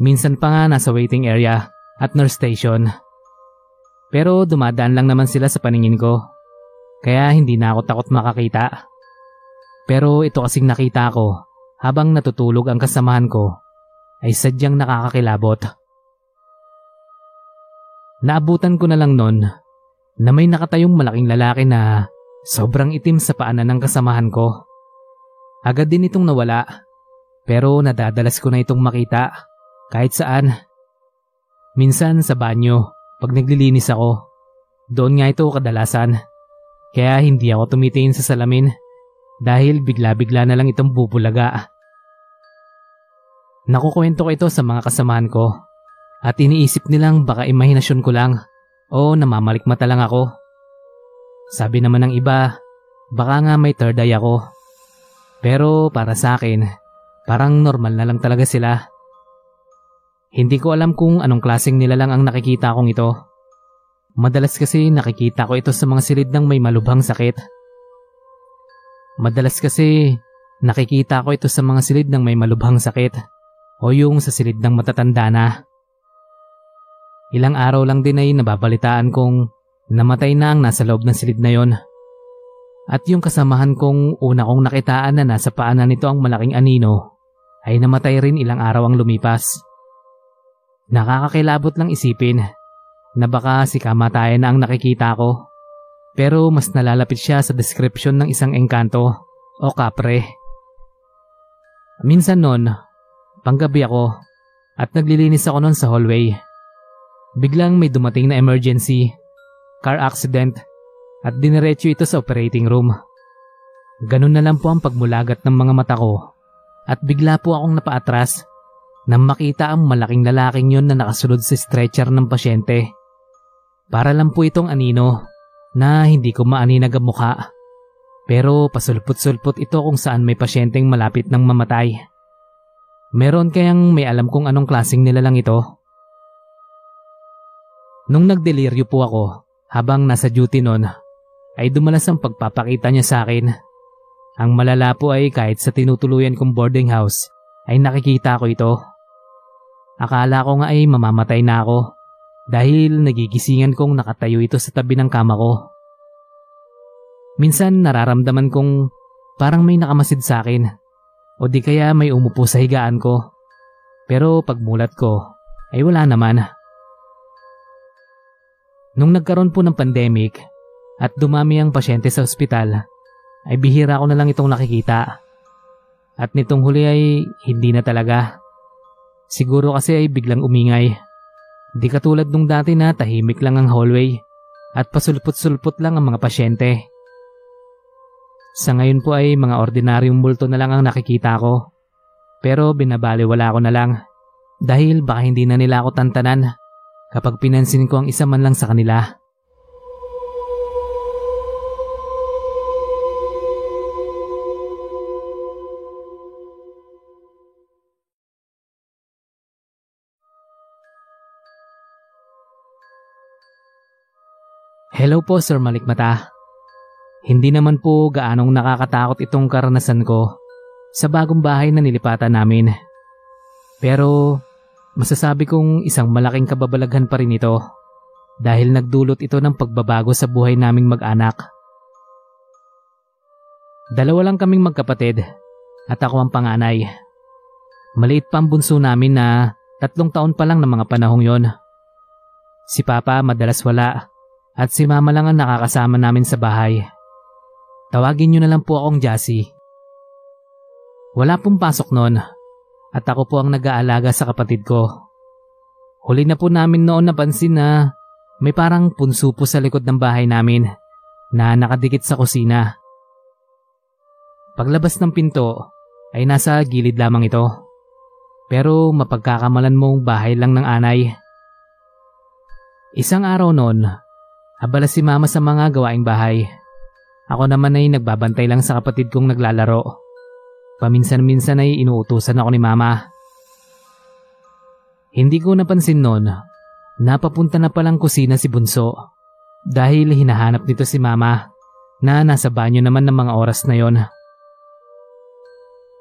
minsan pa nga nasa waiting area at nurse station. Pero dumadaan lang naman sila sa paningin ko. Kaya hindi na ako takot makakita. Pero ito kasing nakita ko habang natutulog ang kasamahan ko ay sadyang nakakakilabot. Naabutan ko na lang nun na may nakatayong malaking lalaki na sobrang itim sa paanan ng kasamahan ko. Agad din itong nawala pero nadadalas ko na itong makita kahit saan. Minsan sa banyo pag naglilinis ako. Doon nga ito kadalasan. Kaya hindi ako tumitingin sa salamin dahil bigla-bigla na lang itong bubulaga. Nakukwento ko ito sa mga kasamahan ko at iniisip nilang baka imahinasyon ko lang o namamalikmata lang ako. Sabi naman ng iba, baka nga may third eye ako. Pero para sa akin, parang normal na lang talaga sila. Hindi ko alam kung anong klaseng nila lang ang nakikita kong ito. Madalas kasi nakikita ko ito sa mga silid ng may malubhang sakit. Madalas kasi nakikita ko ito sa mga silid ng may malubhang sakit o yung sa silid ng matatanda na. Ilang araw lang din ay nababalitaan kong namatay na ang nasa loob ng silid na yon. At yung kasamahan kong una kong nakitaan na nasa paanan nito ang malaking anino ay namatay rin ilang araw ang lumipas. Nakakakilabot lang isipin na baka si kamatayan na ang nakikita ko. Pero mas nalalapit siya sa description ng isang engkanto o kapre. Minsan nun, panggabi ako at naglilinis ako nun sa hallway. Biglang may dumating na emergency, car accident, at diniretso ito sa operating room. Ganun na lang po ang pagmulagat ng mga mata ko at bigla po akong napaatras nang makita ang malaking lalaking yon na nakasulod sa stretcher ng pasyente. Para lang po itong anino na hindi ko maaninag ang mukha. Pero pasulput-sulput ito kung saan may pasyenteng malapit ng mamatay. Meron kayang may alam kung anong klaseng nilalang ito? Nung nagdeliryo po ako, habang nasa duty noon, ay dumalas ang pagpapakita niya sa akin. Ang malala po ay kahit sa tinutuluyan kong boarding house, ay nakikita ko ito. Akala ko nga ay mamamatay na ako dahil nagigisingan kong nakatayo ito sa tabi ng kama ko. Minsan nararamdaman kong parang may nakamasid sa akin o di kaya may umupo sa higaan ko. Pero pagmulat ko ay wala naman. Nung nagkaroon po ng pandemic at dumami ang pasyente sa ospital, ay bihira ko na lang itong nakikita. At nitong huli ay hindi na talaga. Siguro kasi ay biglang umingay. Di katulad nung dati na tahimik lang ang hallway at pasulput-sulput lang ang mga pasyente. Sa ngayon po ay mga ordinaryong multo na lang ang nakikita ko. Pero binabaliwala ko na lang dahil baka hindi na nila ako tantanan kapag pinansin ko ang isa man lang sa kanila. Hello po Sir Malikmata. Hindi naman po gaanong nakakatakot itong karanasan ko sa bagong bahay na nilipatan namin. Pero masasabi kong isang malaking kababalaghan pa rin ito dahil nagdulot ito ng pagbabago sa buhay naming mag-anak. Dalawa lang kaming magkapatid at ako ang panganay. Maliit pa ang bunso namin na tatlong taon pa lang ng mga panahong yon. Si Papa madalas wala at si mama lang ang nakakasama namin sa bahay. Tawagin niyo na lang po akong Jassy. Wala pong pasok noon at ako po ang nag-aalaga sa kapatid ko. Huli na po namin noon napansin na may parang punso po sa likod ng bahay namin na nakadikit sa kusina. Paglabas ng pinto ay nasa gilid lamang ito. Pero mapagkakamalan mong bahay lang ng anay. Isang araw noon, Abala si mama sa mga gawaing bahay. Ako naman ay nagbabantay lang sa kapatid kong naglalaro. Paminsan-minsan ay inuutusan ako ni mama. Hindi ko napansin noon, napapunta na palang kusina si Bunso. Dahil hinahanap nito si mama na nasa banyo naman ng mga oras na yon.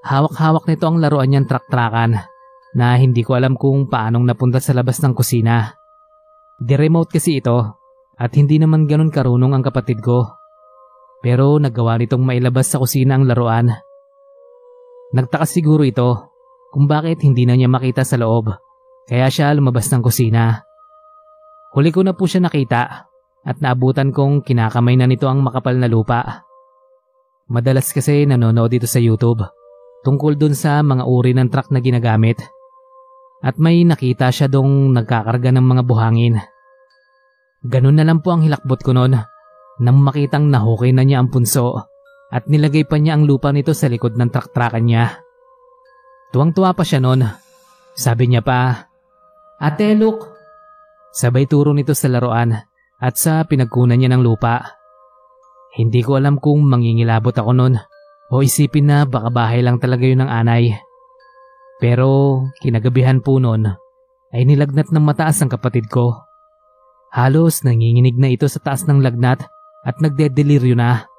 Hawak-hawak nito ang laruan niyang trak-trakan na hindi ko alam kung paanong napunta sa labas ng kusina. Di-remote kasi ito at hindi naman ganun karunong ang kapatid ko. Pero nagawa nitong mailabas sa kusina ang laruan. Nagtaka siguro ito kung bakit hindi na niya makita sa loob. Kaya siya lumabas ng kusina. Huli ko na po siya nakita at naabutan kong kinakamay na nito ang makapal na lupa. Madalas kasi nanonood dito sa YouTube tungkol dun sa mga uri ng truck na ginagamit. At may nakita siya dong nagkakarga ng mga buhangin. Ganun na lang po ang hilakbot ko noon nang makitang nahukay na niya ang punso at nilagay pa niya ang lupa nito sa likod ng traktrakan niya. Tuwang-tuwa pa siya noon. Sabi niya pa, Ate, look! Sabay turo nito sa laruan at sa pinagkunan niya ng lupa. Hindi ko alam kung mangingilabot ako noon o isipin na baka bahay lang talaga yun ng anay. Pero kinagabihan po noon ay nilagnat ng mataas ang kapatid ko. Halos nanginginig na ito sa taas ng lagnat at nagdedeliryo na.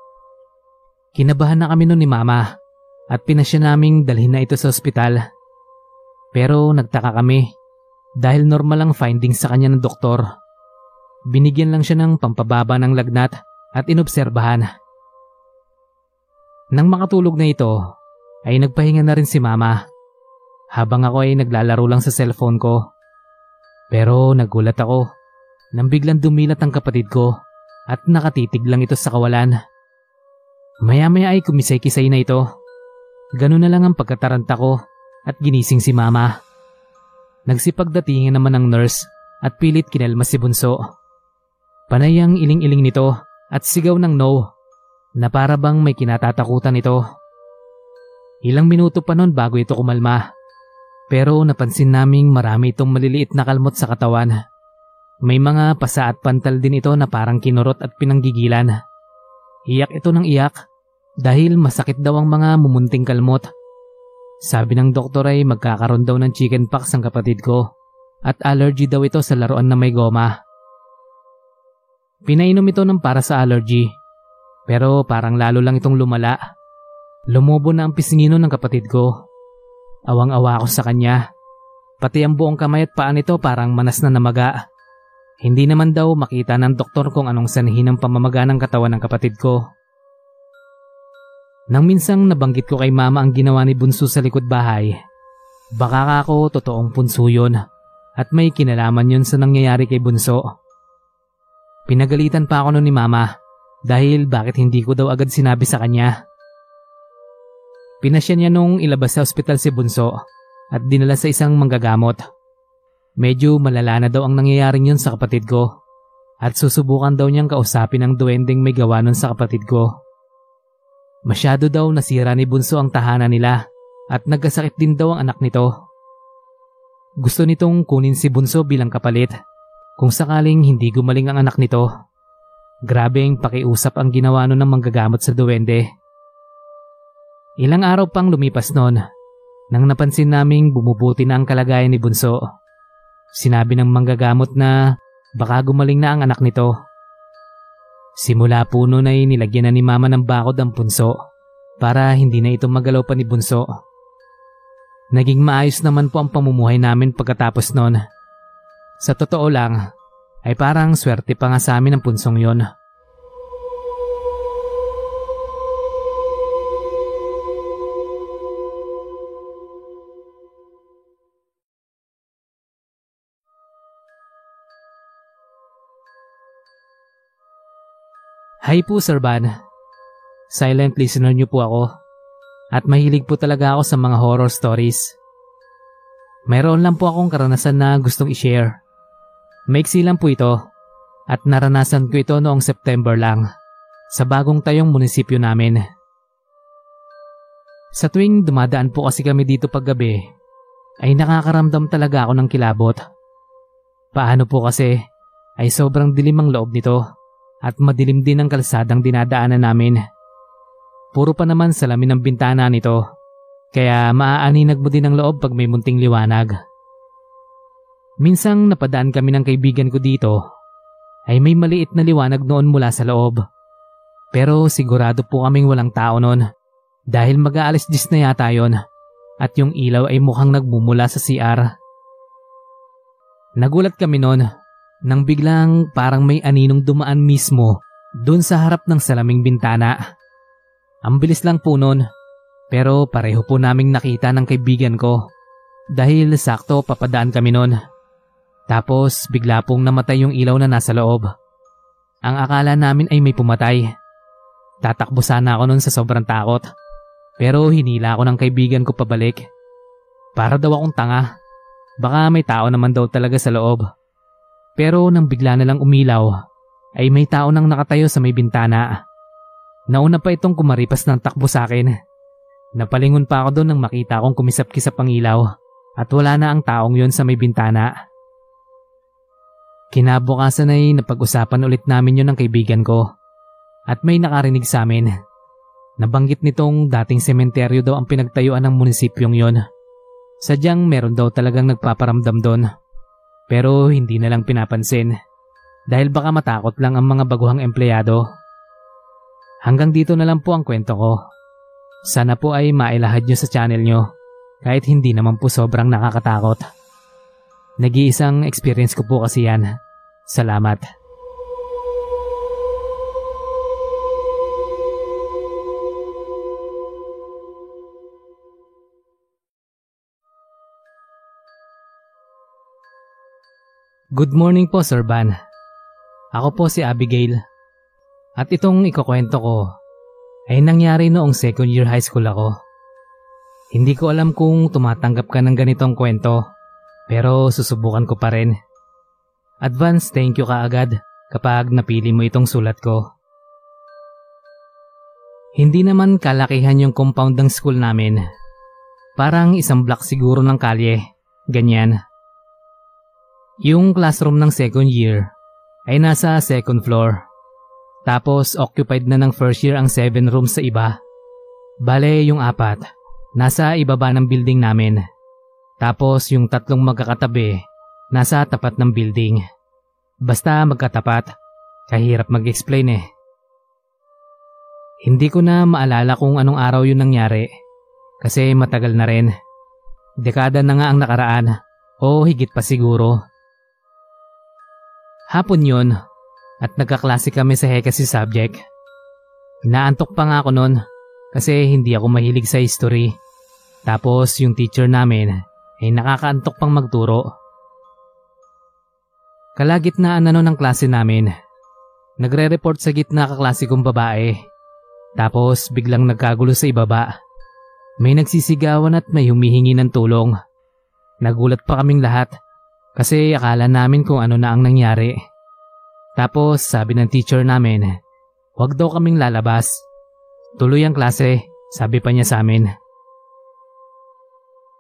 Kinabahan na kami noon ni mama at pinasya naming dalhin na ito sa ospital. Pero nagtaka kami dahil normal ang findings sa kanya ng doktor. Binigyan lang siya ng pampababa ng lagnat at inobserbahan. Nang makatulog na ito, ay nagpahinga na rin si mama habang ako ay naglalaro lang sa cellphone ko. Pero nagulat ako nang biglang dumilat ang kapatid ko at nakatitig lang ito sa kawalan. Maya-maya ay kumisay-kisay na ito. Ganun na lang ang pagkataranta ko at ginising si mama. Nagsipagdatingin naman ang nurse at pilit kinalma si Bunso. Panay ang iling-iling nito at sigaw ng no na para bang may kinatatakutan ito. Ilang minuto pa noon bago ito kumalma. Pero napansin naming marami itong maliliit na kalmot sa katawan may mga pasa at pantal din ito na parang kinurot at pinanggigilan. Iyak ito ng iyak dahil masakit daw ang mga mumunting kalmot. Sabi ng doktor ay magkakaroon daw ng chicken pox ang kapatid ko at allergy daw ito sa laruan na may goma. Pinainom ito ng para sa allergy pero parang lalo lang itong lumala. Lumobo na ang pisngino ng kapatid ko. Awang-awa ako sa kanya. Pati ang buong kamay at paa nito parang manas na namaga. Hindi naman daw makita ng doktor kung anong sanhi ng pamamaga ng katawan ng kapatid ko. Nang minsang nabanggit ko kay mama ang ginawa ni Bunso sa likod bahay, baka ka ako totoong punso yun at may kinalaman yun sa nangyayari kay Bunso. Pinagalitan pa ako noon ni mama dahil bakit hindi ko daw agad sinabi sa kanya. Pinasya niya nung ilabas sa ospital si Bunso at dinala sa isang manggagamot. Medyo malala na daw ang nangyayari yun sa kapatid ko at susubukan daw niyang kausapin ang duwending may gawa nun sa kapatid ko. Masyado daw nasira ni Bunso ang tahanan nila at nagkasakit din daw ang anak nito. Gusto nitong kunin si Bunso bilang kapalit kung sakaling hindi gumaling ang anak nito. Grabeng pakiusap ang ginawa nun ng manggagamot sa duwende. Ilang araw pang lumipas noon nang napansin naming bumubuti na ang kalagayan ni Bunso. Sinabi ng manggagamot na baka gumaling na ang anak nito Simula po noon ay nilagyan na ni mama ng bakod ang punso para hindi na ito magalaw pa ni bunso. Naging maayos naman po ang pamumuhay namin pagkatapos noon. Sa totoo lang, ay parang swerte pa nga sa amin ang punsong yon. Hi po Sir Van. Silent listener niyo po ako. At mahilig po talaga ako sa mga horror stories. Mayroon lang po akong karanasan na gustong i-share. Maiksi lang po ito. At naranasan ko ito noong September lang. Sa bagong tayong munisipyo namin. Sa tuwing dumadaan po kasi kami dito paggabi, ay nakakaramdam talaga ako ng kilabot. Paano po kasi ay sobrang dilim ang loob nito at madilim din ang kalsadang dinadaanan namin. Puro pa naman salamin ang bintana nito, kaya maaaninag mo din ang loob pag may munting liwanag. Minsang napadaan kami ng kaibigan ko dito, ay may maliit na liwanag noon mula sa loob. Pero sigurado po kaming walang tao noon dahil mag-aalis 10 na yata yon at yung ilaw ay mukhang nagmumula sa CR. Nagulat kami noon nang biglang parang may aninong dumaan mismo doon sa harap ng salaming bintana. Ang bilis lang po noon pero pareho po naming nakita ng kaibigan ko dahil sakto papadaan kami noon. Tapos bigla pong namatay yung ilaw na nasa loob. Ang akala namin ay may pumatay. Tatakbo sana ako noon sa sobrang takot. Pero hinila ako ng kaibigan ko pabalik. Para daw akong tanga. Baka may tao naman daw talaga sa loob. Pero nang bigla na lang umilaw, ay may tao nang nakatayo sa may bintana. Nauna pa itong kumaripas ng takbo sa akin. Napalingon pa ako doon nang makita kong kumisap-kisap ang ilaw at wala na ang taong yon sa may bintana. Kinabukasan ay napag-usapan ulit namin yon ng kaibigan ko at may nakarinig sa amin. Nabanggit nitong dating sementeryo daw ang pinagtayuan ng munisipyong yon. Sadyang meron daw talagang nagpaparamdam doon. Pero hindi na lang pinapansin dahil baka matakot lang ang mga baguhang empleyado. Hanggang dito na lang po ang kwento ko. Sana po ay mailahad nyo sa channel nyo kahit hindi naman po sobrang nakakatakot. Nag-iisang experience ko po kasi yan. Salamat. Good morning po, Sir Van. Ako po si Abigail. At itong ikukwento ko ay nangyari noong second year high school ako. Hindi ko alam kung tumatanggap ka ng ganitong kwento, pero susubukan ko pa rin. Advance thank you ka agad kapag napili mo itong sulat ko. Hindi naman kalakihan yung compound ng school namin. Parang isang block siguro ng kalye, ganyan. Yung classroom ng second year ay nasa second floor. Tapos occupied na ng first year ang seven rooms sa iba. Bale, yung apat, nasa ibaba ng building namin. Tapos yung tatlong magkakatabi, nasa tapat ng building. Basta magkatapat, kahirap mag-explain eh. Hindi ko na maalala kung anong araw yun nangyari. Kasi matagal na rin. Dekada na nga ang nakaraan. O higit pa siguro. Hapon yun at nagkaklase kami sa Hekasi subject. Naantok pa nga ako noon kasi hindi ako mahilig sa history. Tapos yung teacher namin ay nakakaantok pang magturo. Kalagitnaan na nun ng klase namin. Nagre-report sa gitna kaklase kong babae. Tapos biglang nagkagulo sa ibaba. May nagsisigawan at may humihingi ng tulong. Nagulat pa kaming lahat kasi akala namin kung ano na ang nangyari. Tapos sabi ng teacher namin, huwag daw kaming lalabas. Tuloy ang klase, sabi pa niya sa amin.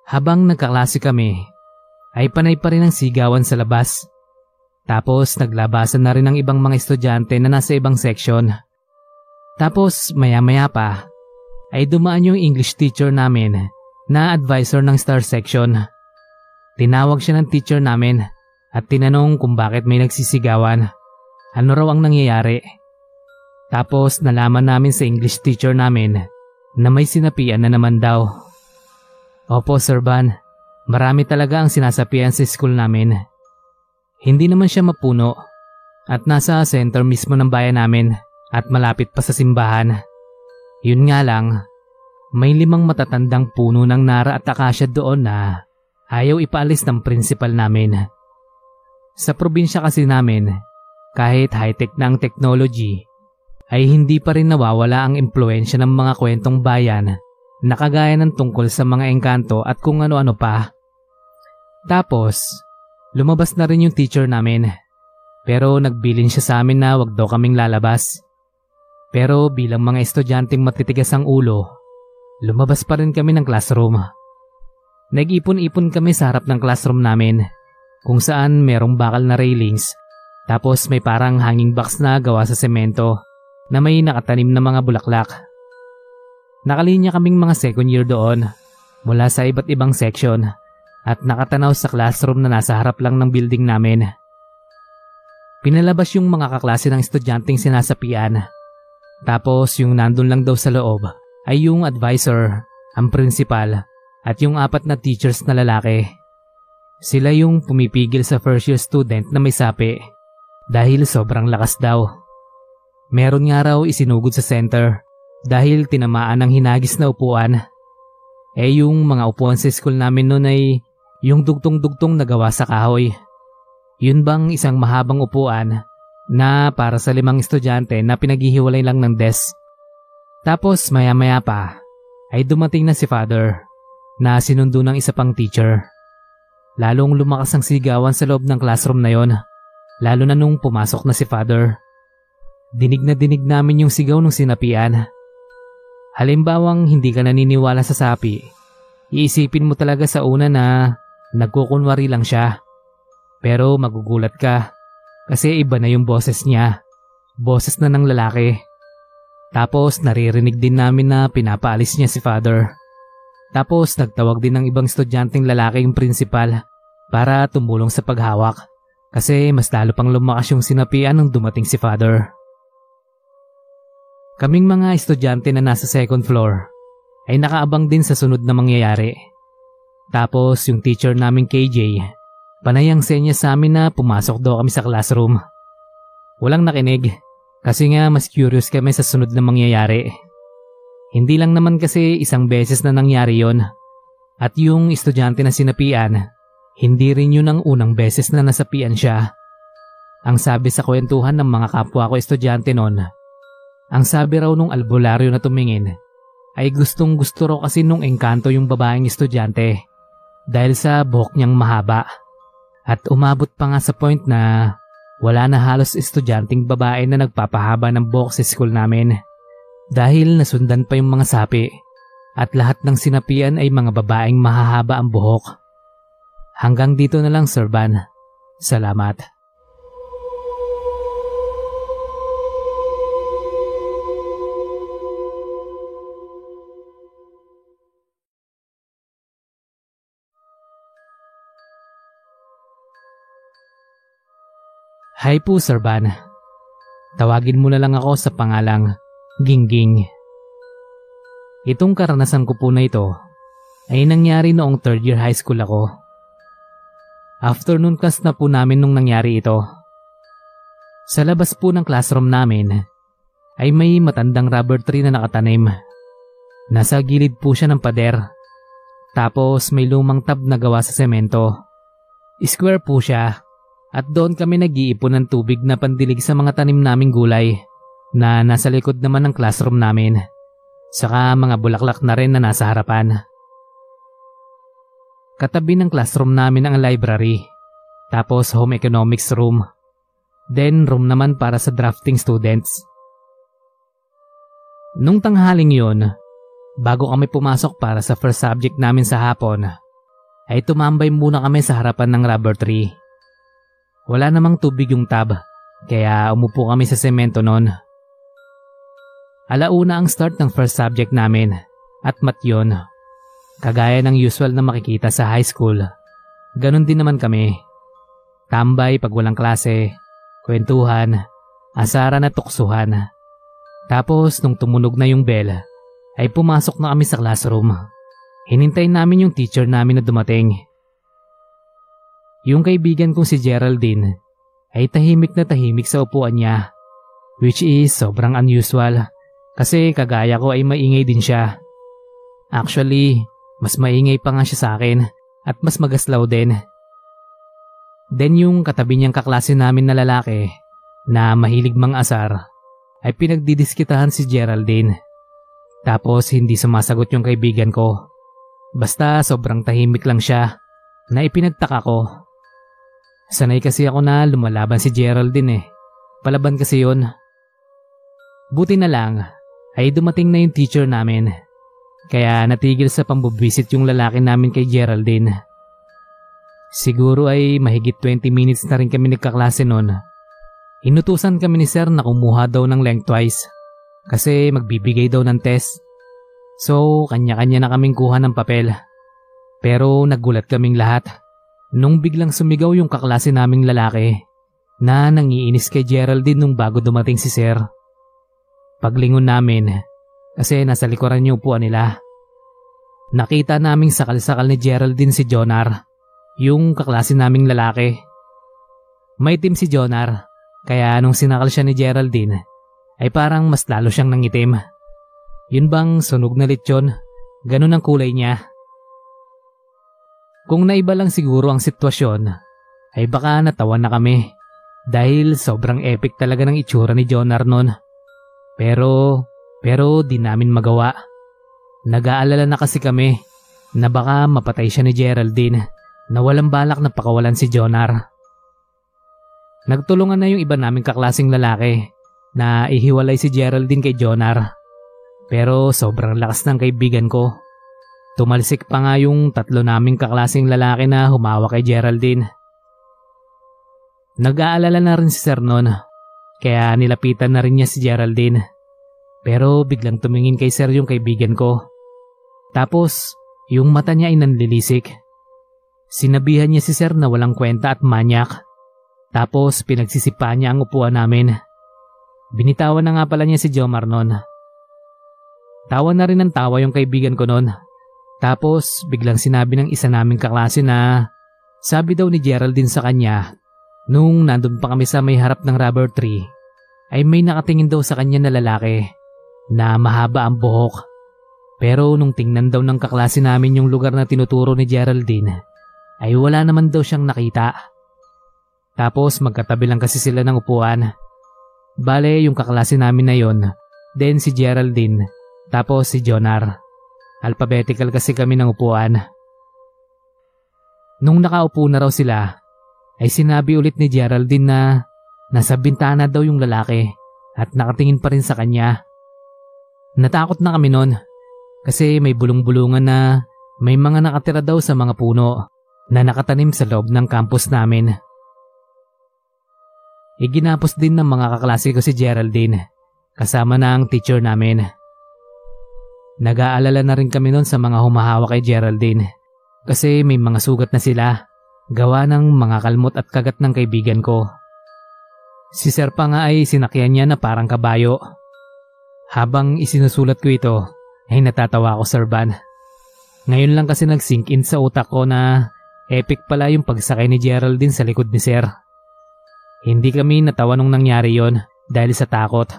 Habang nagkaklase kami, ay panay pa rin ang sigawan sa labas. Tapos naglabasan na rin ang ibang mga estudyante na nasa ibang section. Tapos maya-maya pa, ay dumaan yung English teacher namin na advisor ng star section. Tinawag siya ng teacher namin at tinanong kung bakit may nagsisigawan. Ano raw ang nangyayari? Tapos nalaman namin sa English teacher namin na may sinapian na naman daw. Opo, Sir Van. Marami talaga ang sinasapian sa school namin. Hindi naman siya mapuno at nasa center mismo ng bayan namin at malapit pa sa simbahan. Yun nga lang, may limang matatandang puno ng nara at akasya doon na ayaw ipaalis ng principal namin. Sa probinsya kasi namin, kahit high-tech na ang technology, ay hindi pa rin nawawala ang impluensya ng mga kwentong bayan na kagaya ng tungkol sa mga engkanto at kung ano-ano pa. Tapos, lumabas na rin yung teacher namin. Pero nagbilin siya sa amin na wag daw kaming lalabas. Pero bilang mga estudyanteng matitigas ang ulo, lumabas pa rin kami ng classroom. Nag-ipon-ipon kami sa harap ng classroom namin kung saan merong bakal na railings tapos may parang hanging box na gawa sa semento na may nakatanim na mga bulaklak. Nakalinya kaming mga second year doon mula sa iba't ibang section at nakatanaw sa classroom na nasa harap lang ng building namin. Pinalabas yung mga kaklase ng estudyanteng sinasapian. Tapos yung nandun lang daw sa loob ay yung advisor, ang principal at yung apat na teachers na lalaki. Sila yung pumipigil sa first year student na may sapi dahil sobrang lakas daw. Meron nga raw isinugod sa center dahil tinamaan ng hinagis na upuan. Eh yung mga upuan sa school namin noon ay yung dugtong-dugtong na gawa sa kahoy. Yun bang isang mahabang upuan na para sa limang estudyante na pinaghihiwalay lang ng desk. Tapos maya-maya pa ay dumating na si father na sinundo ng isa pang teacher. Lalong lumakas ang sigawan sa loob ng classroom na yon lalo na nung pumasok na si Father. Dinig na dinig namin yung sigaw ng sinapian. Halimbawang hindi ka naniniwala sa sapi, iisipin mo talaga sa una na nagkukunwari lang siya. Pero magugulat ka kasi iba na yung boses niya. Boses na ng lalaki. Tapos naririnig din namin na pinapaalis niya si father. Tapos nagtawag din ng ibang estudyanteng lalaki yung principal para tumulong sa paghawak. Kasi mas lalo pang lumakas yung sinapian nung dumating si father. Kaming mga estudyante na nasa second floor ay nakaabang din sa sunod na mangyayari. Tapos yung teacher naming KJ, panayang senya sa amin na pumasok daw kami sa classroom. Walang nakinig kasi nga mas curious kami sa sunod na mangyayari. Hindi lang naman kasi isang beses na nangyari yon at yung estudyante na sinapian hindi rin yun ang unang beses na nasapian siya. Ang sabi sa kwentuhan ng mga kapwa ko estudyante noon, ang sabi raw nung albularyo na tumingin, ay gustong gusto raw kasi nung engkanto yung babaeng estudyante dahil sa buhok niyang mahaba. At umabot pa nga sa point na wala na halos estudyanteng babae na nagpapahaba ng buhok sa school namin dahil nasundan pa yung mga sapi at lahat ng sinapian ay mga babaeng mahahaba ang buhok. Hanggang dito na lang Sir Van. Salamat. Hi po Sir Van. Tawagin mo na lang ako sa pangalang Gingging. Itong karanasan ko po na ito ay nangyari noong third year high school ako. Afternoon class na po namin nung nangyari ito. Sa labas po ng classroom namin ay may matandang rubber tree na nakatanim. Nasa gilid po siya ng pader. Tapos may lumang tab na gawa sa semento. Square po siya at doon kami nag-iipon ng tubig na pandilig sa mga tanim naming gulay na nasa likod naman ng classroom namin. Saka mga bulaklak na rin na nasa harapan. Katabi ng classroom namin ang library. Tapos home economics room. Then room naman para sa drafting students. Nung tanghaling yon, bago kami pumasok para sa first subject namin sa hapon, ay tumambay muna kami sa harapan ng rubber tree. Wala namang tubig yung tab, kaya umupo kami sa semento noon. Alauna ang start ng first subject namin at mat yun. Kagaya ng usual na makikita sa high school. Ganon din naman kami. Tambay pag walang klase, kwentuhan, asaran at tuksuhan. Tapos nung tumunog na yung bell, ay pumasok na kami sa classroom. Hinintay namin yung teacher namin na dumating. Yung kaibigan kong si Geraldine ay tahimik na tahimik sa upuan niya, which is sobrang unusual kasi kagaya ko ay maingay din siya. Actually, mas maingay pa nga siya sa akin at mas magaslaw din. Then yung katabi niyang kaklase namin na lalaki na mahilig mang asar ay pinagdidiskitahan si Geraldine. Tapos hindi sumasagot yung kaibigan ko. Basta sobrang tahimik lang siya na ipinagtaka ko. Sanay kasi ako na lumalaban si Geraldine eh. Palaban kasi yon. Buti na lang ay dumating na yung teacher namin. Kaya natigil sa pambubwisit yung lalaki namin kay Geraldine. Siguro ay mahigit 20 minutes na rin kami nagkaklase noon Inutusan kami ni sir na kumuha daw ng lengthwise kasi magbibigay daw ng test. So, kanya-kanya na kaming kuha ng papel. Pero nagulat kaming lahat nung biglang sumigaw yung kaklase naming lalaki na nangiinis kay Geraldine nung bago dumating si sir. Paglingon namin kasi nasa likuran yung upuan nila. Nakita naming sakal-sakal ni Geraldine si Jonar, yung kaklase naming lalaki. May team si Jonar kaya nung sinakal siya ni Geraldine, ay parang mas lalo siyang nangitim. Yun bang sunog na lechon? Ganun ang kulay niya. Kung naiba lang siguro ang sitwasyon, ay baka natawa na kami dahil sobrang epic talaga ng itsura ni John Arnon. Pero, pero di namin magawa. Nag-aalala na kasi kami na baka mapatay siya ni Geraldine na walang balak na pakawalan si Jonar. Nagtulungan na yung iba naming kaklasing lalaki na ihiwalay si Geraldine kay Jonar. Pero sobrang lakas ng kaibigan ko. Tumalsik pa nga yung tatlo naming kaklasing lalaki na humawa kay Geraldine. Nag-aalala na rin si Sir noon, kaya nilapitan na rin niya si Geraldine. Pero biglang tumingin kay Sir yung kaibigan ko. Tapos, yung mata niya ay nanlilisik. Sinabihan niya si Sir na walang kwenta at manyak tapos pinagsisipa niya ang upuan namin. Binitawan na nga pala niya si Jomar noon. Tawa na rin ng tawa yung kaibigan ko noon. Tapos biglang sinabi ng isa naming kaklase na sabi daw ni Geraldine sa kanya nung nandun pa kami sa may harap ng rubber tree ay may nakatingin daw sa kanya na lalaki na mahaba ang buhok. Pero nung tingnan daw ng kaklase namin yung lugar na tinuturo ni Geraldine ay wala naman daw siyang nakita. Tapos magkatabi lang kasi sila ng upuan. Bale, yung kaklase namin na yon, then si Geraldine, tapos si Jonar. Alphabetical kasi kami ng upuan. Nung nakaupo na raw sila, ay sinabi ulit ni Geraldine na nasa bintana daw yung lalaki at nakatingin pa rin sa kanya. Natakot na kami noon kasi may bulong-bulungan na may mga nakatira daw sa mga puno na nakatanim sa loob ng campus namin. Iginapos din ng mga kaklase ko si Geraldine, kasama na ang teacher namin. Nag-aalala na rin kami noon sa mga humahawa kay Geraldine kasi may mga sugat na sila, gawa ng mga kalmot at kagat ng kaibigan ko. Si Sir pa nga ay sinakyan niya na parang kabayo. Habang isinusulat ko ito, ay natatawa ako Sir Van. Ngayon lang kasi nag-sink in sa utak ko na epic pala yung pagsakay ni Geraldine sa likod ni Sir. Hindi kami natawa nung nangyari yon dahil sa takot.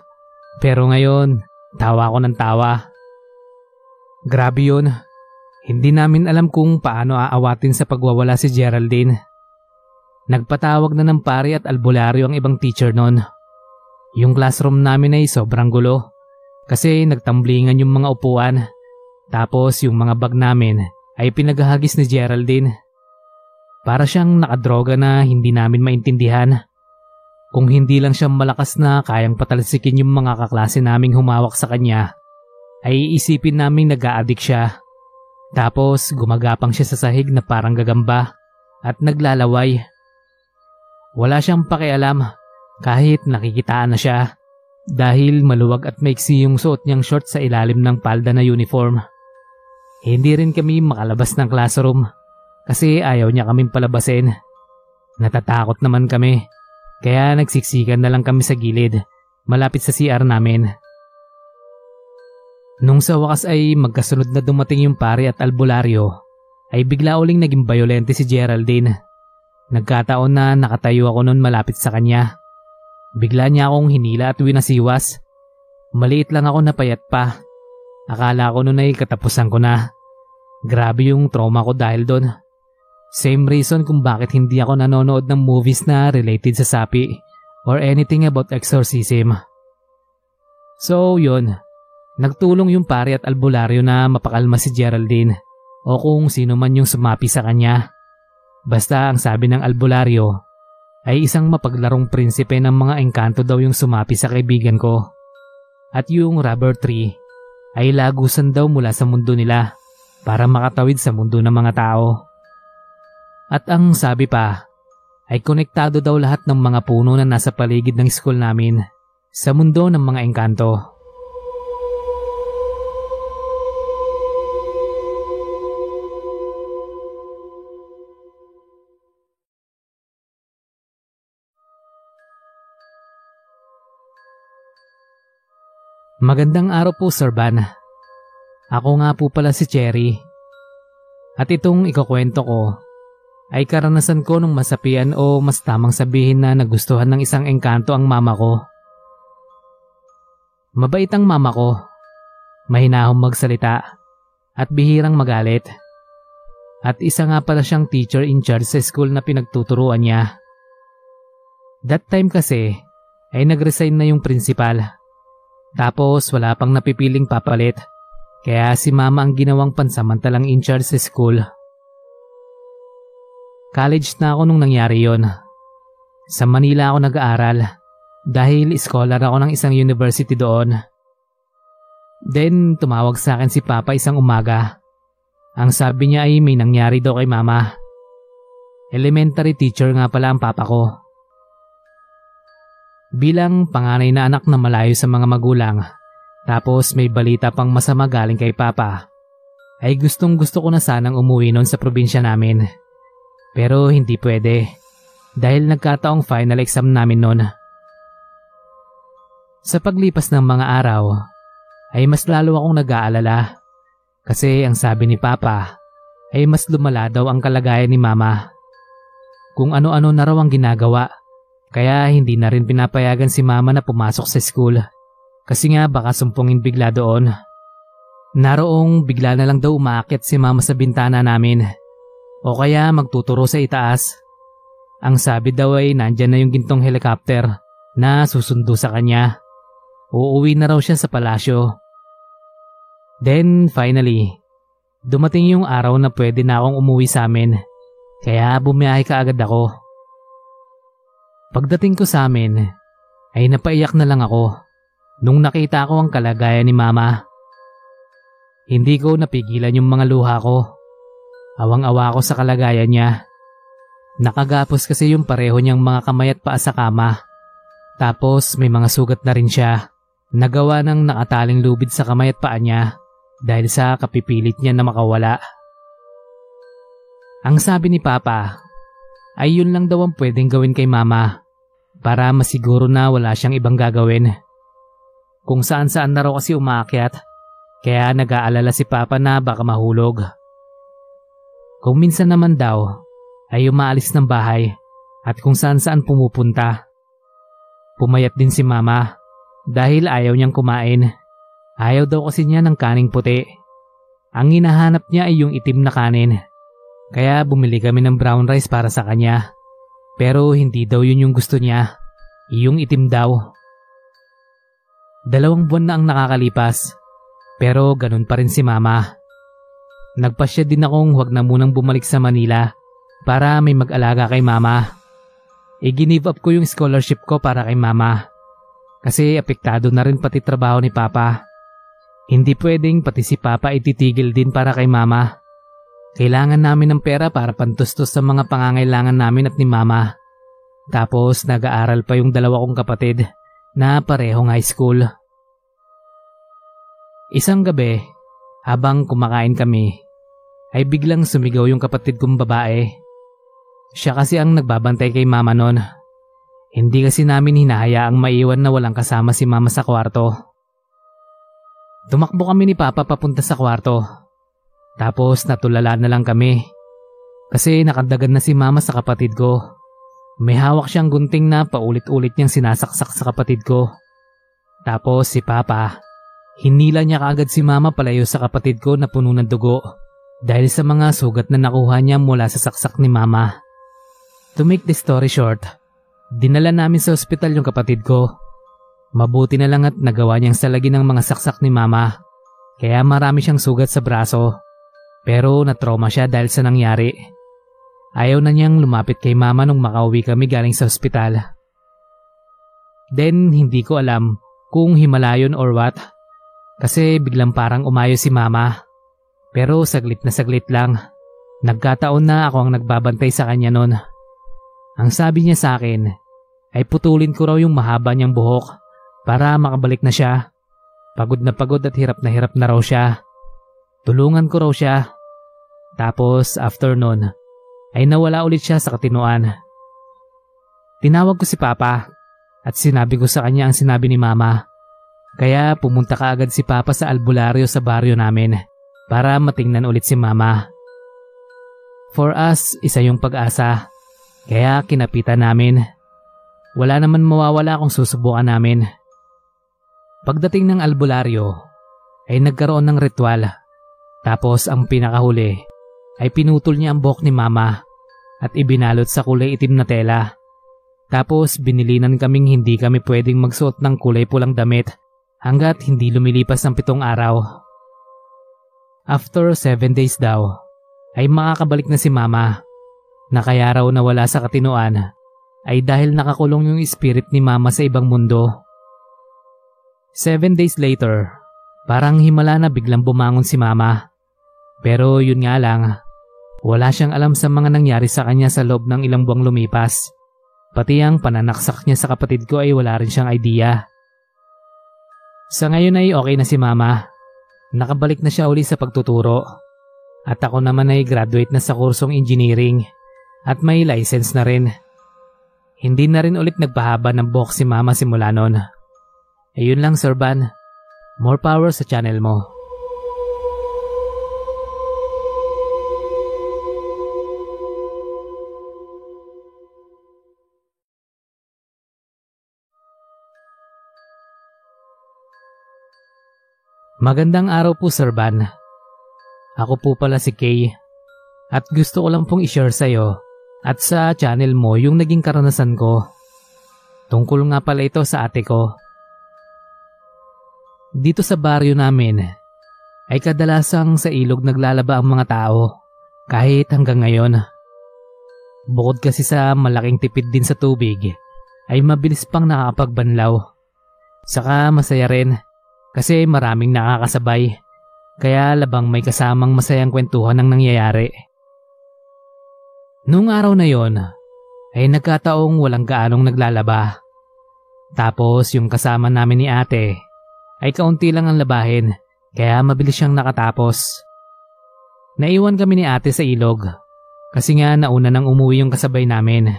Pero ngayon, tawa ako ng tawa. Grabe yun. Hindi namin alam kung paano aawatin sa pagwawala si Geraldine. Nagpatawag na ng pari at albularyo ang ibang teacher noon. Yung classroom namin ay sobrang gulo kasi nagtamblingan yung mga upuan. Tapos yung mga bag namin ay pinaghahagis ni Geraldine. Para siyang nakadroga na hindi namin maintindihan. Kung hindi lang siya malakas na kayang patalsikin yung mga kaklase naming humawak sa kanya, ay isipin naming nag-a-addict siya. Tapos gumagapang siya sa sahig na parang gagamba at naglalaway. Wala siyang pakialam kahit nakikitaan na siya dahil maluwag at maiksi yung suot niyang short sa ilalim ng palda na uniform. Hindi rin kami makalabas ng classroom kasi ayaw niya kaming palabasin. Natatakot naman kami kaya nagsiksikan na lang kami sa gilid malapit sa CR namin. Nung sa wakas ay magkasunod na dumating yung pare at albularyo ay bigla uling naging bayolente si Geraldine Nagkataon na nakatayo ako noon malapit sa kanya. Bigla niya akong hinila at winasiwas. Maliit lang ako napayat pa. Akala ko noon ay katapusan ko na. Grabe yung trauma ko dahil doon. Same reason kung bakit hindi ako nanonood ng movies na related sa sapi or anything about exorcism. So yun, nagtulong yung pare at albularyo na mapakalma si Geraldine o kung sino man yung sumapi sa kanya. Basta ang sabi ng albularyo ay isang mapaglarong prinsipe ng mga engkanto daw yung sumapi sa kaibigan ko. At yung rubber tree ay lagusan daw mula sa mundo nila para makatawid sa mundo ng mga tao. At ang sabi pa ay konektado daw lahat ng mga puno na nasa paligid ng school namin sa mundo ng mga engkanto. Magandang araw po Sir Van. Ako nga po pala si Cherry. At itong ikukwento ko ay karanasan ko nung masapian o mas tamang sabihin na nagustuhan ng isang engkanto ang mama ko. Mabait ang mama ko. Mahinahong magsalita at bihirang magalit. At isa nga pala siyang teacher in charge sa school na pinagtuturuan niya. That time kasi ay nag-resign na yung principal tapos wala pang napipiling papalit. Kaya si mama ang ginawang pansamantalang in charge sa school. College na ako nung nangyari yon. Sa Manila ako nag-aaral dahil scholar ako ng isang university doon. Then tumawag sa akin si Papa isang umaga. Ang sabi niya ay may nangyari daw kay Mama. Elementary teacher nga pala ang papa ko. Bilang panganay na anak na malayo sa mga magulang, tapos may balita pang masama galing kay Papa, ay gustong gusto ko na sanang umuwi noon sa probinsya namin. Pero hindi pwede, dahil nagkataong final exam namin noon. Sa paglipas ng mga araw, ay mas lalo akong nag-aalala kasi ang sabi ni Papa ay mas lumala daw ang kalagayan ni Mama. Kung ano-ano na raw ang ginagawa kaya hindi na rin pinapayagan si mama na pumasok sa school. Kasi nga baka sumpungin bigla doon. Naroong bigla na lang daw umaakit si mama sa bintana namin. O kaya magtuturo sa itaas. Ang sabi daw ay nandyan na yung gintong helicopter na susundo sa kanya. Uuwi na raw siya sa palasyo. Then finally, dumating yung araw na pwede na akong umuwi sa amin. Kaya bumiyahe ka agad ako. Pagdating ko sa amin, ay napaiyak na lang ako nung nakita ko ang kalagayan ni mama. Hindi ko napigilan yung mga luha ko. Awang-awa ko sa kalagayan niya. Nakagapos kasi yung pareho niyang mga kamay at paa sa kama. Tapos may mga sugat na rin siya. Nagawa ng nakataling lubid sa kamay at paa niya dahil sa kapipilit niya na makawala. Ang sabi ni Papa ay yun lang daw ang pwedeng gawin kay Mama para masiguro na wala siyang ibang gagawin. Kung saan saan na raw kasi umaakyat, kaya nag-aalala si Papa na baka mahulog. Kung minsan naman daw, ay umaalis ng bahay at kung saan saan pumupunta. Pumayat din si Mama dahil ayaw niyang kumain. Ayaw daw kasi niya ng kaning puti. Ang hinahanap niya ay yung itim na kanin. Kaya bumili kami ng brown rice para sa kanya. Pero hindi daw yun yung gusto niya. Yung itim daw. Dalawang buwan na ang nakakalipas. Pero ganun pa rin si mama. Nagpasya din akong huwag na munang bumalik sa Manila para may mag-alaga kay mama. I-give up ko yung scholarship ko para kay mama. Kasi apektado na rin pati trabaho ni papa. Hindi pwedeng pati si papa ititigil din para kay mama. Kailangan namin ng pera para pantustos sa mga pangangailangan namin at ni mama. Tapos nag-aaral pa yung dalawa kong kapatid na parehong high school. Isang gabi, habang kumakain kami, ay biglang sumigaw yung kapatid kong babae. Siya kasi ang nagbabantay kay mama noon. Hindi kasi namin hinahayaang maiwan na walang kasama si mama sa kwarto. Tumakbo kami ni Papa papunta sa kwarto tapos natulala na lang kami. Kasi nakadagan na si mama sa kapatid ko. May hawak siyang gunting na paulit-ulit niyang sinasaksak sa kapatid ko. Tapos si Papa, hinila niya kaagad si Mama palayo sa kapatid ko na puno ng dugo dahil sa mga sugat na nakuha niya mula sa saksak ni Mama. To make the story short, dinala namin sa ospital yung kapatid ko. Mabuti na lang at nagawa niyang salagi ng mga saksak ni Mama, kaya marami siyang sugat sa braso. Pero na-trauma siya dahil sa nangyari. Ayaw na niyang lumapit kay mama nung makauwi kami galing sa ospital. Then hindi ko alam kung himalayon or what. Kasi biglang parang umayo si mama. Pero saglit na saglit lang. Nagkataon na ako ang nagbabantay sa kanya noon. Ang sabi niya sa akin ay putulin ko raw yung mahaba niyang buhok para makabalik na siya. Pagod na pagod at hirap na hirap na raw siya. Tulungan ko raw siya tapos after nun, ay nawala ulit siya sa katinuan. Tinawag ko si Papa at sinabi ko sa kanya ang sinabi ni Mama. Kaya pumunta ka agad si Papa sa albularyo sa baryo namin para matingnan ulit si Mama. For us, isa yung pag-asa. Kaya kinapitan namin. Wala naman mawawala kung susubukan namin. Pagdating ng albularyo, ay nagkaroon ng ritual. Tapos ang pinakahuli ay pinutol niya ang buhok ni mama at ibinalot sa kulay itim na tela. Tapos binilinan kaming hindi kami pwedeng magsuot ng kulay pulang damit hanggat hindi lumilipas ang pitong araw. After seven days daw, ay makakabalik na si mama na kaya raw nawala sa katinuan ay dahil nakakulong yung spirit ni mama sa ibang mundo. Seven days later, parang himala na biglang bumangon si mama. Pero yun nga lang, wala siyang alam sa mga nangyari sa kanya sa loob ng ilang buwang lumipas. Pati ang pananaksak niya sa kapatid ko ay wala rin siyang idea. Sa ngayon ay okay na si mama. Nakabalik na siya uli sa pagtuturo. At ako naman ay graduate na sa kursong engineering at may license na rin. Hindi na rin ulit nagpahaba ng buhok si mama simula noon. Ayun lang Sir Van. More power sa channel mo. Magandang araw po Sir Van. Ako po pala si Kay at gusto ko lang pong i-share sa'yo at sa channel mo yung naging karanasan ko. Tungkol nga pala ito sa ate ko. Dito sa baryo namin ay kadalasang sa ilog naglalaba ang mga tao kahit hanggang ngayon. Bukod kasi sa malaking tipid din sa tubig ay mabilis pang nakakapagbanlaw. Saka masaya rin kasi maraming nakakasabay. Kaya labang may kasamang masayang kwentuhan ng nangyayari. Noong araw na yon, ay nagkataong walang gaanong naglalaba. Tapos yung kasama namin ni ate ay kaunti lang ang labahin kaya mabilis siyang nakatapos. Naiwan kami ni ate sa ilog kasi nga nauna nang umuwi yung kasabay namin.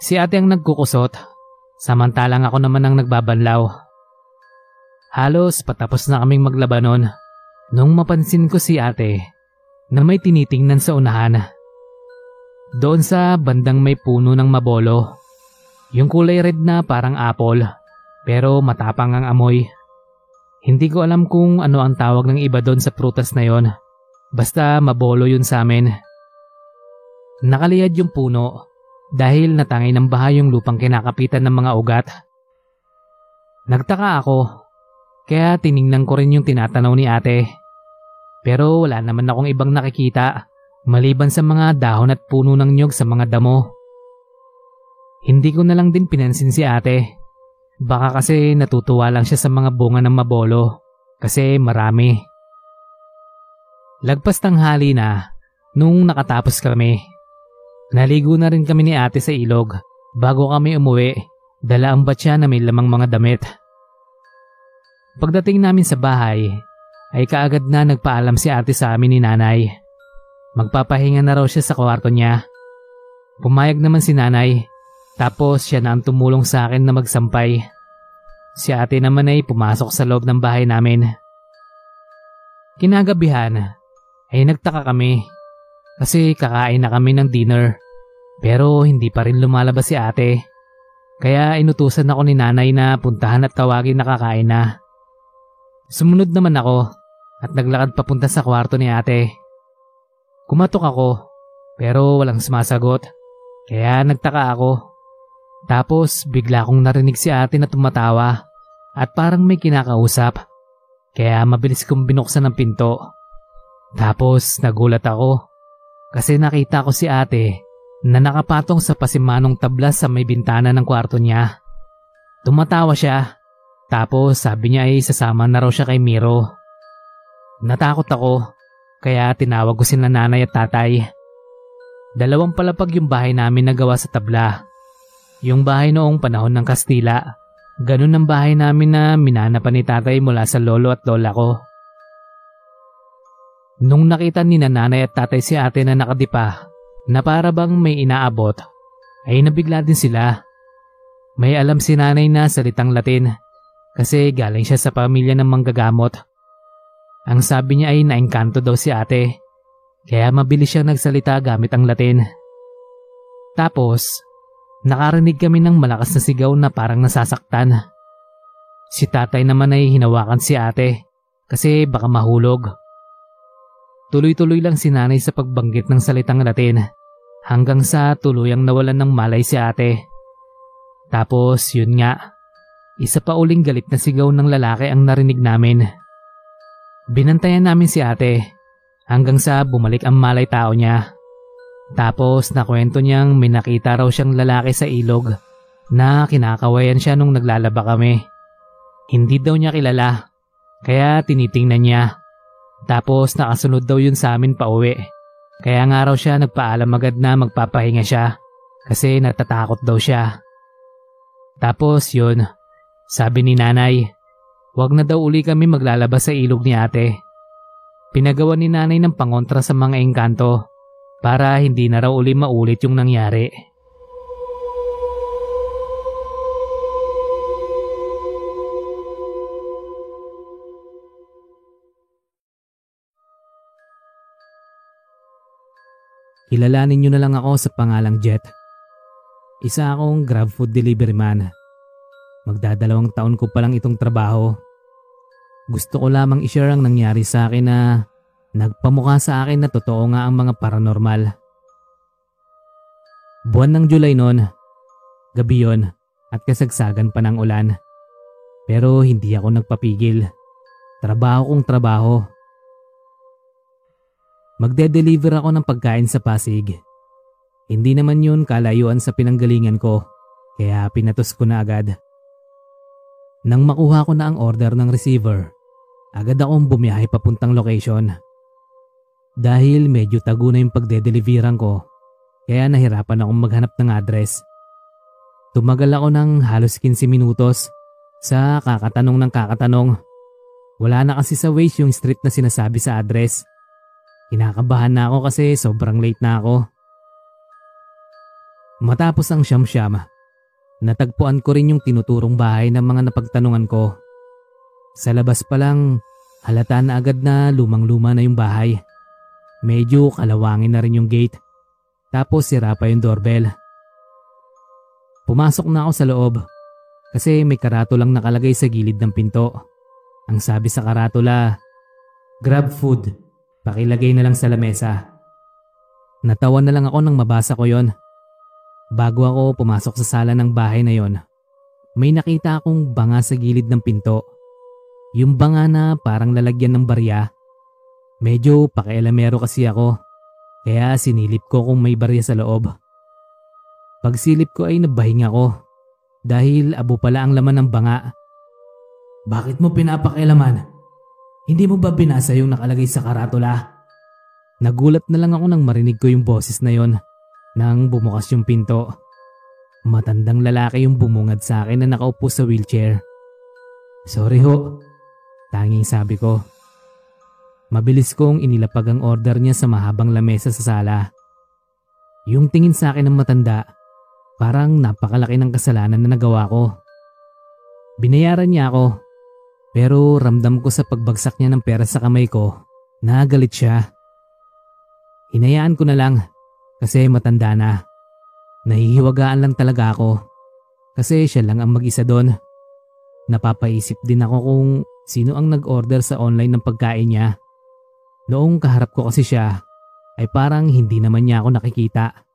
Si ate ang nagkukusot, samantalang ako naman ang nagbabanlaw. Halos patapos na kaming maglaba nun, nung mapansin ko si ate na may tinitingnan sa unahan. Doon sa bandang may puno ng mabolo, yung kulay red na parang apple, pero matapang ang amoy. Hindi ko alam kung ano ang tawag ng iba doon sa prutas na yon. Basta mabolo yun sa amin. Nakaliyad yung puno dahil natangay ng baha yung lupang kinakapitan ng mga ugat. Nagtaka ako, kaya tiningnan ko rin yung tinatanaw ni ate. Pero wala naman akong ibang nakikita maliban sa mga dahon at puno ng nyog sa mga damo. Hindi ko na lang din pinansin si ate Baka kasi natutuwa lang siya sa mga bunga ng mabolo kasi marami. Lagpas tanghali na nung nakatapos kami. Naligo na rin kami ni ate sa ilog bago kami umuwi dala ang batya na may lamang mga damit. Pagdating namin sa bahay ay kaagad na nagpaalam si ate sa amin ni nanay. Magpapahinga na raw siya sa kwarto niya. Pumayag naman si nanay tapos siya na ang tumulong sa akin na magsampay. Si ate naman ay pumasok sa loob ng bahay namin. Kinagabihan ay nagtaka kami kasi kakain na kami ng dinner pero hindi pa rin lumalabas si ate. Kaya inutusan ako ni nanay na puntahan at tawagin na kakain na. Sumunod naman ako at naglakad papunta sa kwarto ni ate. Kumatok ako pero walang sumasagot kaya nagtaka ako. Tapos bigla kong narinig si ate na tumatawa at parang may kinakausap. Kaya mabilis kong binuksan ang pinto. Tapos nagulat ako kasi nakita ko si ate na nakapatong sa pasimanong tablas sa may bintana ng kwarto niya. Tumatawa siya tapos sabi niya ay sasama na raw siya kay Miro. Natakot ako kaya tinawag ko sila nanay at tatay. Dalawang palapag yung bahay namin na gawa sa tabla. Yung bahay noong panahon ng Kastila. Ganun ang bahay namin na minana pa ni tatay mula sa lolo at lola ko. Nung nakita ni nanay at tatay si ate na nakadipa na para bang may inaabot, ay nabigla din sila. May alam si nanay na salitang Latin kasi galing siya sa pamilya ng manggagamot. Ang sabi niya ay naengkanto daw si ate kaya mabilis siyang nagsalita gamit ang Latin. Tapos, Nakarinig kami ng malakas na sigaw na parang nasasaktan. Si tatay naman ay hinawakan si ate kasi baka mahulog. Tuloy-tuloy lang si nanay sa pagbanggit ng salitang Latin hanggang sa tuluyang nawalan ng malay si ate. Tapos yun nga, isa pa uling galit na sigaw ng lalaki ang narinig namin. Binantayan namin si ate hanggang sa bumalik ang malay tao niya. Tapos nakwento niyang may nakita raw siyang lalaki sa ilog na kinakawayan siya nung naglalaba kami. Hindi daw niya kilala, kaya tinitingnan niya. Tapos nakasunod daw yun sa amin pa uwi. Kaya nga raw siya nagpaalam agad na magpapahinga siya kasi natatakot daw siya. Tapos yun, sabi ni nanay, wag na daw uli kami maglalabas sa ilog ni ate. Pinagawa ni nanay ng pangontra sa mga engkanto para hindi na raw uli maulit yung nangyari. Kilalanin nyo na lang ako sa pangalang Jet. Isa akong grab food delivery man. Magdadalawang taon ko pa lang itong trabaho. Gusto ko lamang i-share ang nangyari sa akin na Nagpamukha sa akin na totoo nga ang mga paranormal. Buwan ng July noon, gabi yon at kasagsagan pa ng ulan. Pero hindi ako nagpapigil. Trabaho kong trabaho. Magde-deliver ako ng pagkain sa Pasig. Hindi naman yun kalayuan sa pinanggalingan ko, kaya pinatos ko na agad. Nang makuha ko na ang order ng receiver, agad akong bumiyahe papuntang location. Dahil medyo tago na yung pagdedeliveran ko, kaya nahirapan akong maghanap ng address. Tumagal ako ng halos 15 minutos sa kakatanong ng kakatanong. Wala na kasi sa Waze yung street na sinasabi sa address. Kinakabahan na ako kasi sobrang late na ako. Matapos ang siyam-siyam, natagpuan ko rin yung tinuturong bahay ng mga napagtanungan ko. Sa labas pa lang, halata na agad na lumang-luma na yung bahay. Medyo kalawangin na rin yung gate. Tapos sira pa yung doorbell. Pumasok na ako sa loob kasi may karato lang nakalagay sa gilid ng pinto. Ang sabi sa karatula, Grab food, pakilagay na lang sa lamesa. Natawa na lang ako nang mabasa ko yon. Bago ako pumasok sa sala ng bahay na yon, may nakita akong banga sa gilid ng pinto. Yung banga na parang lalagyan ng barya. Medyo pakialamero kasi ako, kaya sinilip ko kung may barya sa loob. Pagsilip ko ay nabahing ako dahil abo pala ang laman ng banga. Bakit mo pinapakialaman? Hindi mo ba binasa yung nakalagay sa karatula? Nagulat na lang ako nang marinig ko yung boses na yon nang bumukas yung pinto. Matandang lalaki yung bumungad sa akin na nakaupo sa wheelchair. Sorry ho, tanging sabi ko. Mabilis kong inilapag ang order niya sa mahabang lamesa sa sala. Yung tingin sa akin ng matanda, parang napakalaki ng kasalanan na nagawa ko. Binayaran niya ako, pero ramdam ko sa pagbagsak niya ng pera sa kamay ko na galit siya. Hinayaan ko na lang kasi matanda na. Nahihiwagaan lang talaga ako. Kasi siya lang ang mag-isa doon. Napapaisip din ako kung sino ang nag-order sa online ng pagkain niya. Noong kaharap ko kasi siya, ay parang hindi naman niya ako nakikita.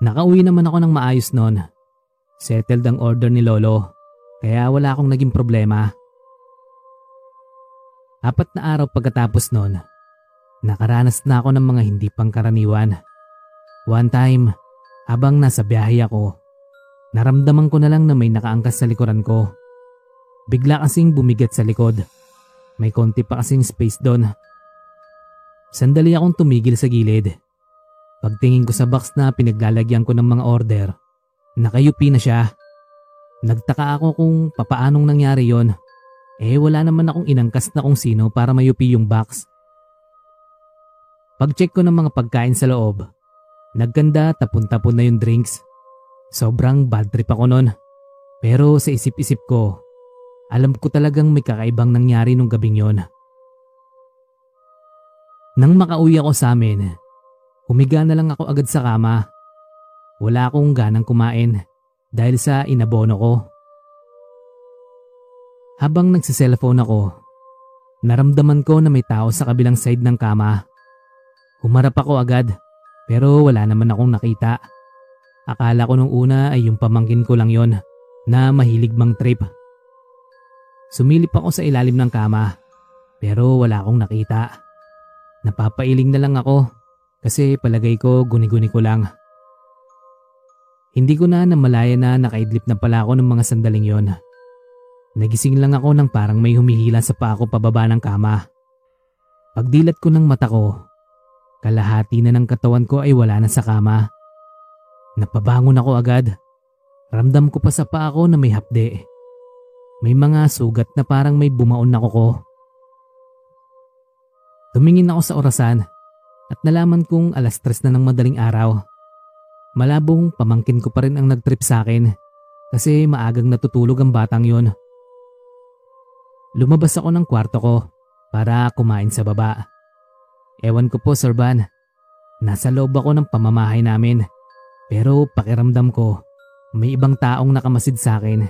Nakauwi naman ako ng maayos noon. Settled ang order ni Lolo, kaya wala akong naging problema. Apat na araw pagkatapos noon, Nakaranas na ako ng mga hindi pangkaraniwan. One time, habang nasa biyahe ako, naramdaman ko na lang na may nakaangkas sa likuran ko. Bigla kasing bumigat sa likod. May konti pa kasing space doon. Sandali akong tumigil sa gilid. Pagtingin ko sa box na pinaglalagyan ko ng mga order, nakayupi na siya. Nagtaka ako kung papaanong nangyari yon. Eh wala naman akong inangkas na kung sino para mayupi yung box. Pag-check ko ng mga pagkain sa loob, nagkanda tapon-tapon na yung drinks. Sobrang bad trip ako nun. Pero sa isip-isip ko, alam ko talagang may kakaibang nangyari nung gabing yon. Nang makauwi ako sa amin, humiga na lang ako agad sa kama. Wala akong ganang kumain dahil sa inabono ko. Habang nagsiselfone ako, naramdaman ko na may tao sa kabilang side ng kama. Humarap ako agad pero wala naman akong nakita. Akala ko nung una ay yung pamangkin ko lang yon na mahilig mang trip. Sumilip ako sa ilalim ng kama pero wala akong nakita. Napapailing na lang ako kasi palagay ko guni-guni ko lang. Hindi ko na namalaya na nakaidlip na pala ako ng mga sandaling yon. Nagising lang ako nang parang may humihila sa pa ako pababa ng kama. Pagdilat ko ng mata ko, Kalahati na ng katawan ko ay wala na sa kama. Napabangon ako agad. Ramdam ko pa sa paa ko na may hapde. May mga sugat na parang may bumaon na kuko. Tumingin ako sa orasan at nalaman kong alas tres na ng madaling araw. Malabong pamangkin ko pa rin ang nagtrip sa akin kasi maagang natutulog ang batang yon. Lumabas ako ng kwarto ko para kumain sa baba. Ewan ko po Sir Van. Nasa loob ako ng pamamahay namin. Pero pakiramdam ko, may ibang taong nakamasid sa akin.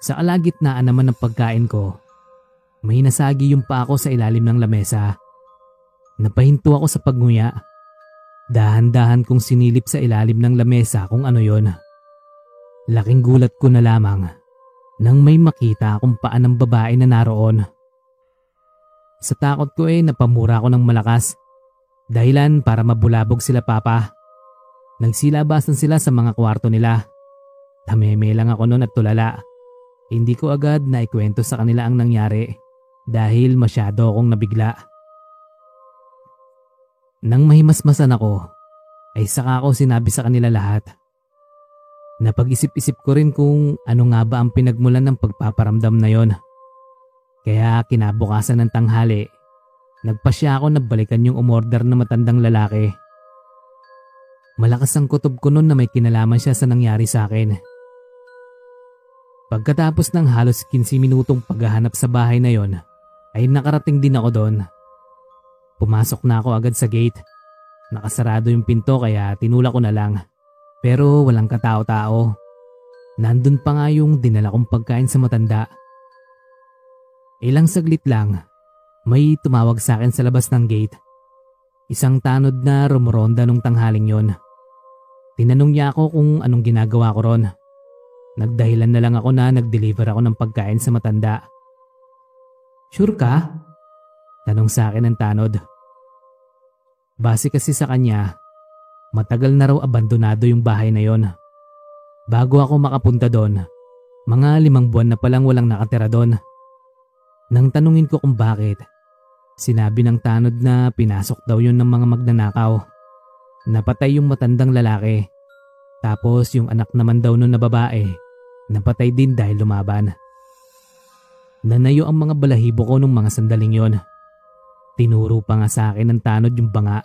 Sa alagitnaan naman ng pagkain ko, may nasagi yung pa ako sa ilalim ng lamesa. Napahinto ako sa pagnguya. Dahan-dahan kong sinilip sa ilalim ng lamesa kung ano yon. Laking gulat ko na lamang nang may makita akong paan ng babae na naroon. Sa takot ko eh napamura ako ng malakas. Dahilan para mabulabog sila papa. Nagsilabasan sila sa mga kwarto nila. Tameme lang ako noon at tulala. Hindi ko agad na ikwento sa kanila ang nangyari dahil masyado akong nabigla. Nang mahimasmasan ako, ay saka ako sinabi sa kanila lahat. Napag-isip-isip ko rin kung ano nga ba ang pinagmulan ng pagpaparamdam na yon. Kaya kinabukasan ng tanghali, nagpasya ako na balikan yung umorder na matandang lalaki. Malakas ang kutob ko noon na may kinalaman siya sa nangyari sa akin. Pagkatapos ng halos 15 minutong paghahanap sa bahay na yon, ay nakarating din ako doon. Pumasok na ako agad sa gate. Nakasarado yung pinto kaya tinula ko na lang. Pero walang katao-tao. Nandun pa nga yung dinala kong pagkain sa matanda. Ilang saglit lang, may tumawag sa akin sa labas ng gate. Isang tanod na rumuronda nung tanghaling yon. Tinanong niya ako kung anong ginagawa ko ron. Nagdahilan na lang ako na nag-deliver ako ng pagkain sa matanda. Sure ka? Tanong sa akin ng tanod. Base kasi sa kanya, matagal na raw abandonado yung bahay na yon. Bago ako makapunta doon, mga limang buwan na palang walang nakatira doon. Nang tanungin ko kung bakit, sinabi ng tanod na pinasok daw yun ng mga magnanakaw. Napatay yung matandang lalaki. Tapos yung anak naman daw nun na babae, napatay din dahil lumaban. Nanayo ang mga balahibo ko nung mga sandaling yon. Tinuro pa nga sa akin ng tanod yung banga.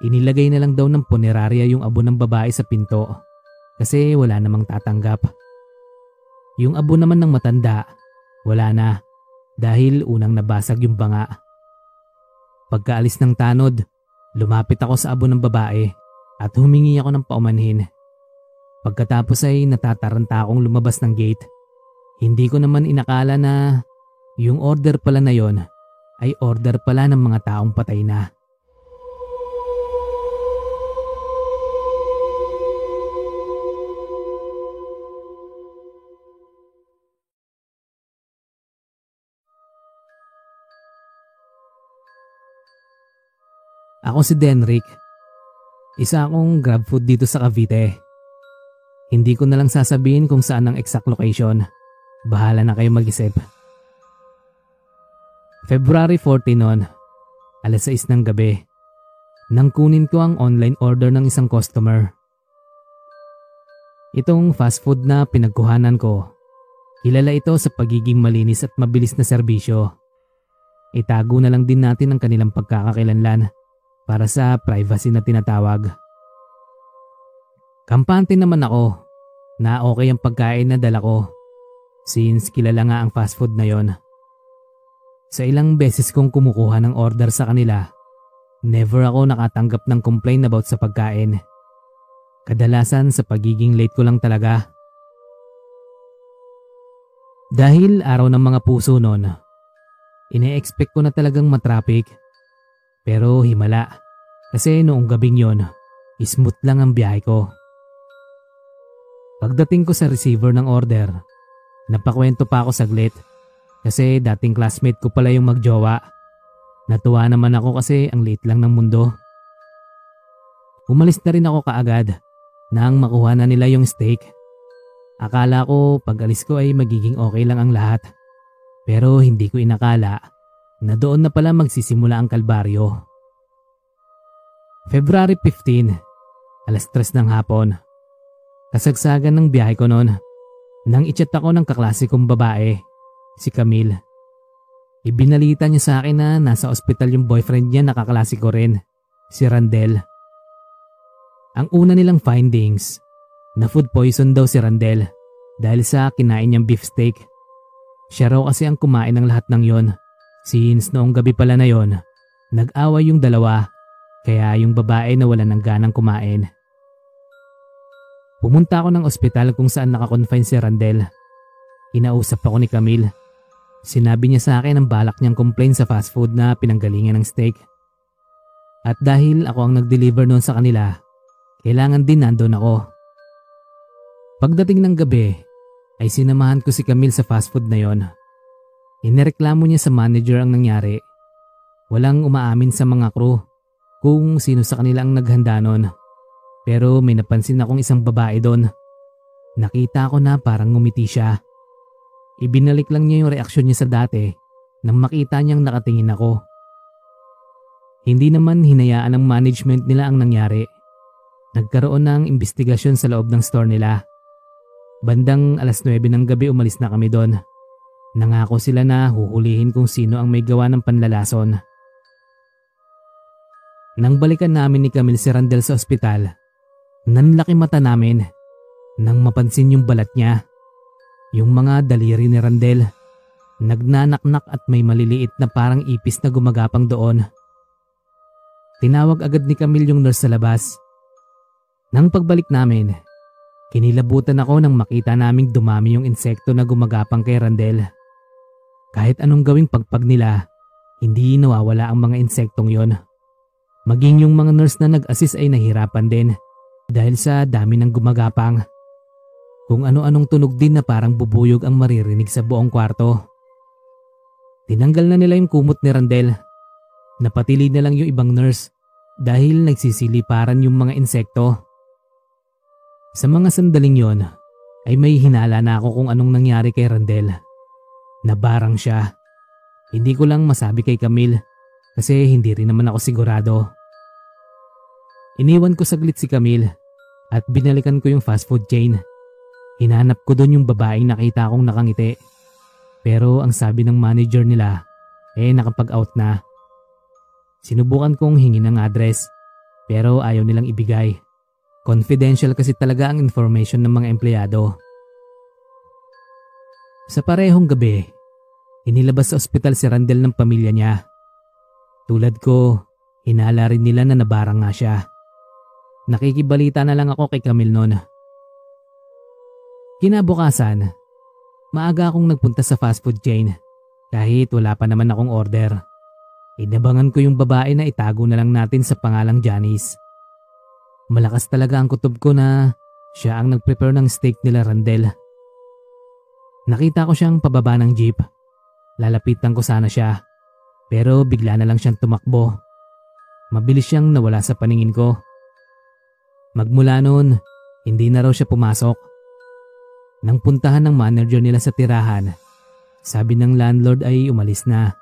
Inilagay na lang daw ng punerarya yung abo ng babae sa pinto kasi wala namang tatanggap. Yung abo naman ng matanda, wala na dahil unang nabasag yung banga. Pagkaalis ng tanod, lumapit ako sa abo ng babae at humingi ako ng paumanhin. Pagkatapos ay natataranta akong lumabas ng gate. Hindi ko naman inakala na yung order pala na yon ay order pala ng mga taong patay na. Ako si Denrick. Isa akong grab food dito sa Cavite. Hindi ko na lang sasabihin kung saan ang exact location. Bahala na kayo mag-isip. February 14 noon, alas 6 ng gabi. Nang kunin ko ang online order ng isang customer. Itong fast food na pinagkuhanan ko, kilala ito sa pagiging malinis at mabilis na serbisyo. Itago na lang din natin ang kanilang pagkakakilanlan para sa privacy na tinatawag. Kampante naman ako na okay ang pagkain na dala ko since kilala nga ang fast food na yon. Sa ilang beses kong kumukuha ng order sa kanila, never ako nakatanggap ng complaint about sa pagkain. Kadalasan sa pagiging late ko lang talaga. Dahil araw ng mga puso noon, ine-expect ko na talagang matraffic. Pero himala kasi noong gabing yon, smooth lang ang biyahe ko. Pagdating ko sa receiver ng order, napakwento pa ako saglit kasi dating classmate ko pala yung magjowa. Natuwa naman ako kasi ang late lang ng mundo. Umalis na rin ako kaagad nang makuha na nila yung steak. Akala ko pag alis ko ay magiging okay lang ang lahat. Pero hindi ko inakala na doon na pala magsisimula ang kalbaryo. February 15, alas 3 ng hapon. Kasagsagan ng biyahe ko noon nang ichat ako ng kaklasikong babae si Camille. Ibinalita niya sa akin na nasa ospital yung boyfriend niya nakaklase ko rin, si Randel. Ang una nilang findings, na food poison daw si Randel dahil sa kinain niyang beef steak. Siya raw kasi ang kumain ng lahat ng yon since noong gabi pala na yon, nag-away yung dalawa kaya yung babae na wala ng ganang kumain. Pumunta ako ng ospital kung saan nakakonfine si Randel. Inausap ako ni Camille Sinabi niya sa akin ang balak niyang complain sa fast food na pinanggalingan ng steak. At dahil ako ang nag-deliver noon sa kanila, kailangan din nandun ako. Pagdating ng gabi, ay sinamahan ko si Camille sa fast food na yon. Inireklamo niya sa manager ang nangyari. Walang umaamin sa mga crew kung sino sa kanila ang naghanda noon. Pero may napansin akong isang babae doon. Nakita ko na parang ngumiti siya. Ibinalik lang niya yung reaksyon niya sa dati nang makita niyang nakatingin ako. Hindi naman hinayaan ng management nila ang nangyari. Nagkaroon ng investigasyon sa loob ng store nila. Bandang alas 9 ng gabi umalis na kami doon. Nangako sila na huhulihin kung sino ang may gawa ng panlalason. Nang balikan namin ni Camille si Randel sa ospital, Nanlaki mata namin nang mapansin yung balat niya. Yung mga daliri ni Randel. Nagnanaknak at may maliliit na parang ipis na gumagapang doon. Tinawag agad ni Camille yung nurse sa labas. Nang pagbalik namin, kinilabutan ako nang makita naming dumami yung insekto na gumagapang kay Randel. Kahit anong gawing pagpag nila, hindi nawawala ang mga insektong yon. Maging yung mga nurse na nag-assist ay nahirapan din dahil sa dami ng gumagapang. Kung ano-anong tunog din na parang bubuyog ang maririnig sa buong kwarto. Tinanggal na nila yung kumot ni Randel. Napatili na lang yung ibang nurse dahil nagsisiliparan yung mga insekto. Sa mga sandaling yon ay may hinala na ako kung anong nangyari kay Randel. Nabarang siya. Hindi ko lang masabi kay Camille kasi hindi rin naman ako sigurado. Iniwan ko saglit si Camille at binalikan ko yung fast food chain. Hinanap ko doon yung babaeng nakita kong nakangiti. Pero ang sabi ng manager nila, eh nakapag-out na. Sinubukan kong hingin ng address pero ayaw nilang ibigay. Confidential kasi talaga ang information ng mga empleyado. Sa parehong gabi, inilabas sa ospital si Randel ng pamilya niya. Tulad ko, hinala rin nila na nabarang nga siya. Nakikibalita na lang ako kay Camille noon. Kinabukasan, maaga akong nagpunta sa fast food chain kahit wala pa naman akong order. Inabangan ko yung babae na itago na lang natin sa pangalang Janice. Malakas talaga ang kutob ko na siya ang nag-prepare ng steak nila Randel. Nakita ko siyang pababa ng jeep. Lalapitan ko sana siya pero bigla na lang siyang tumakbo. Mabilis siyang nawala sa paningin ko. Magmula noon, hindi na raw siya pumasok. Nang puntahan ng manager nila sa tirahan, sabi ng landlord ay umalis na.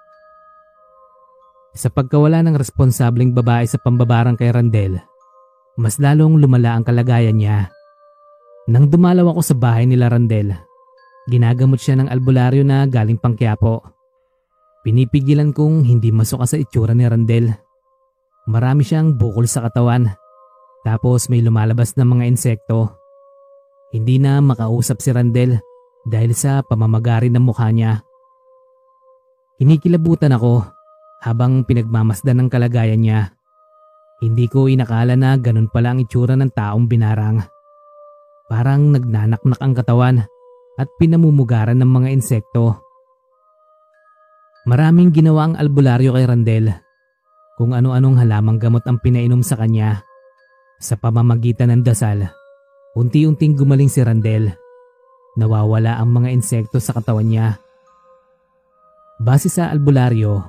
Sa pagkawala ng responsableng babae sa pambabarang kay Randel, mas lalong lumala ang kalagayan niya. Nang dumalaw ako sa bahay nila Randel, ginagamot siya ng albularyo na galing pang Quiapo. Pinipigilan kong hindi masuka sa itsura ni Randel. Marami siyang bukol sa katawan tapos may lumalabas na mga insekto. Hindi na makausap si Randel dahil sa pamamagari ng mukha niya. Kinikilabutan ako habang pinagmamasdan ng kalagayan niya. Hindi ko inakala na ganun pala ang itsura ng taong binarang. Parang nagnanaknak ang katawan at pinamumugaran ng mga insekto. Maraming ginawa ang albularyo kay Randel. Kung ano-anong halamang gamot ang pinainom sa kanya. Sa pamamagitan ng dasal, unti-unting gumaling si Randel. Nawawala ang mga insekto sa katawan niya. Base sa albularyo,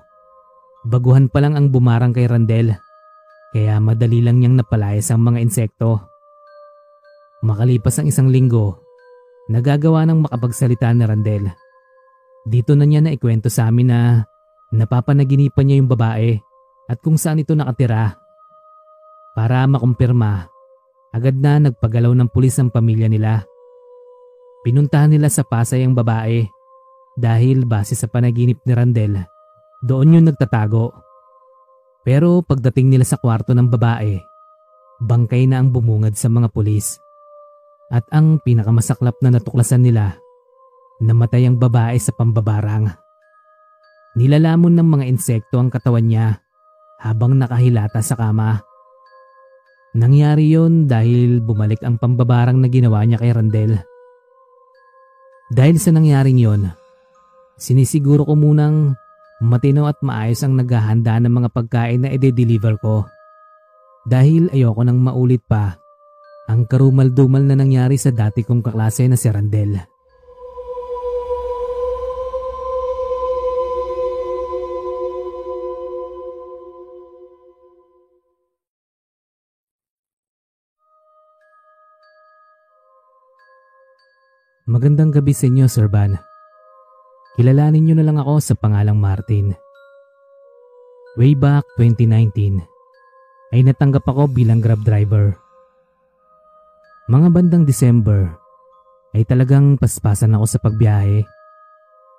baguhan pa lang ang bumarang kay Randel, kaya madali lang niyang napalayas ang mga insekto. Makalipas ang isang linggo, nagagawa ng makapagsalita ni Randel. Dito na niya na ikwento sa amin na napapanaginipan niya yung babae at kung saan ito nakatira para makumpirma, agad na nagpagalaw ng pulis ang pamilya nila. Pinuntahan nila sa Pasay ang babae dahil base sa panaginip ni Randel, doon yung nagtatago. Pero pagdating nila sa kwarto ng babae, bangkay na ang bumungad sa mga pulis. At ang pinakamasaklap na natuklasan nila, namatay ang babae sa pambabarang. Nilalamon ng mga insekto ang katawan niya habang nakahilata sa kama. Nangyari yon dahil bumalik ang pambabarang na ginawa niya kay Randel. Dahil sa nangyaring yon, sinisiguro ko munang matino at maayos ang naghahanda ng mga pagkain na ide-deliver ko. Dahil ayoko nang maulit pa ang karumal-dumal na nangyari sa dati kong kaklase na si Randel. Magandang gabi sa inyo, Sir Van. Kilalanin niyo na lang ako sa pangalang Martin. Way back 2019 ay natanggap ako bilang grab driver. Mga bandang December ay talagang paspasan ako sa pagbiyahe.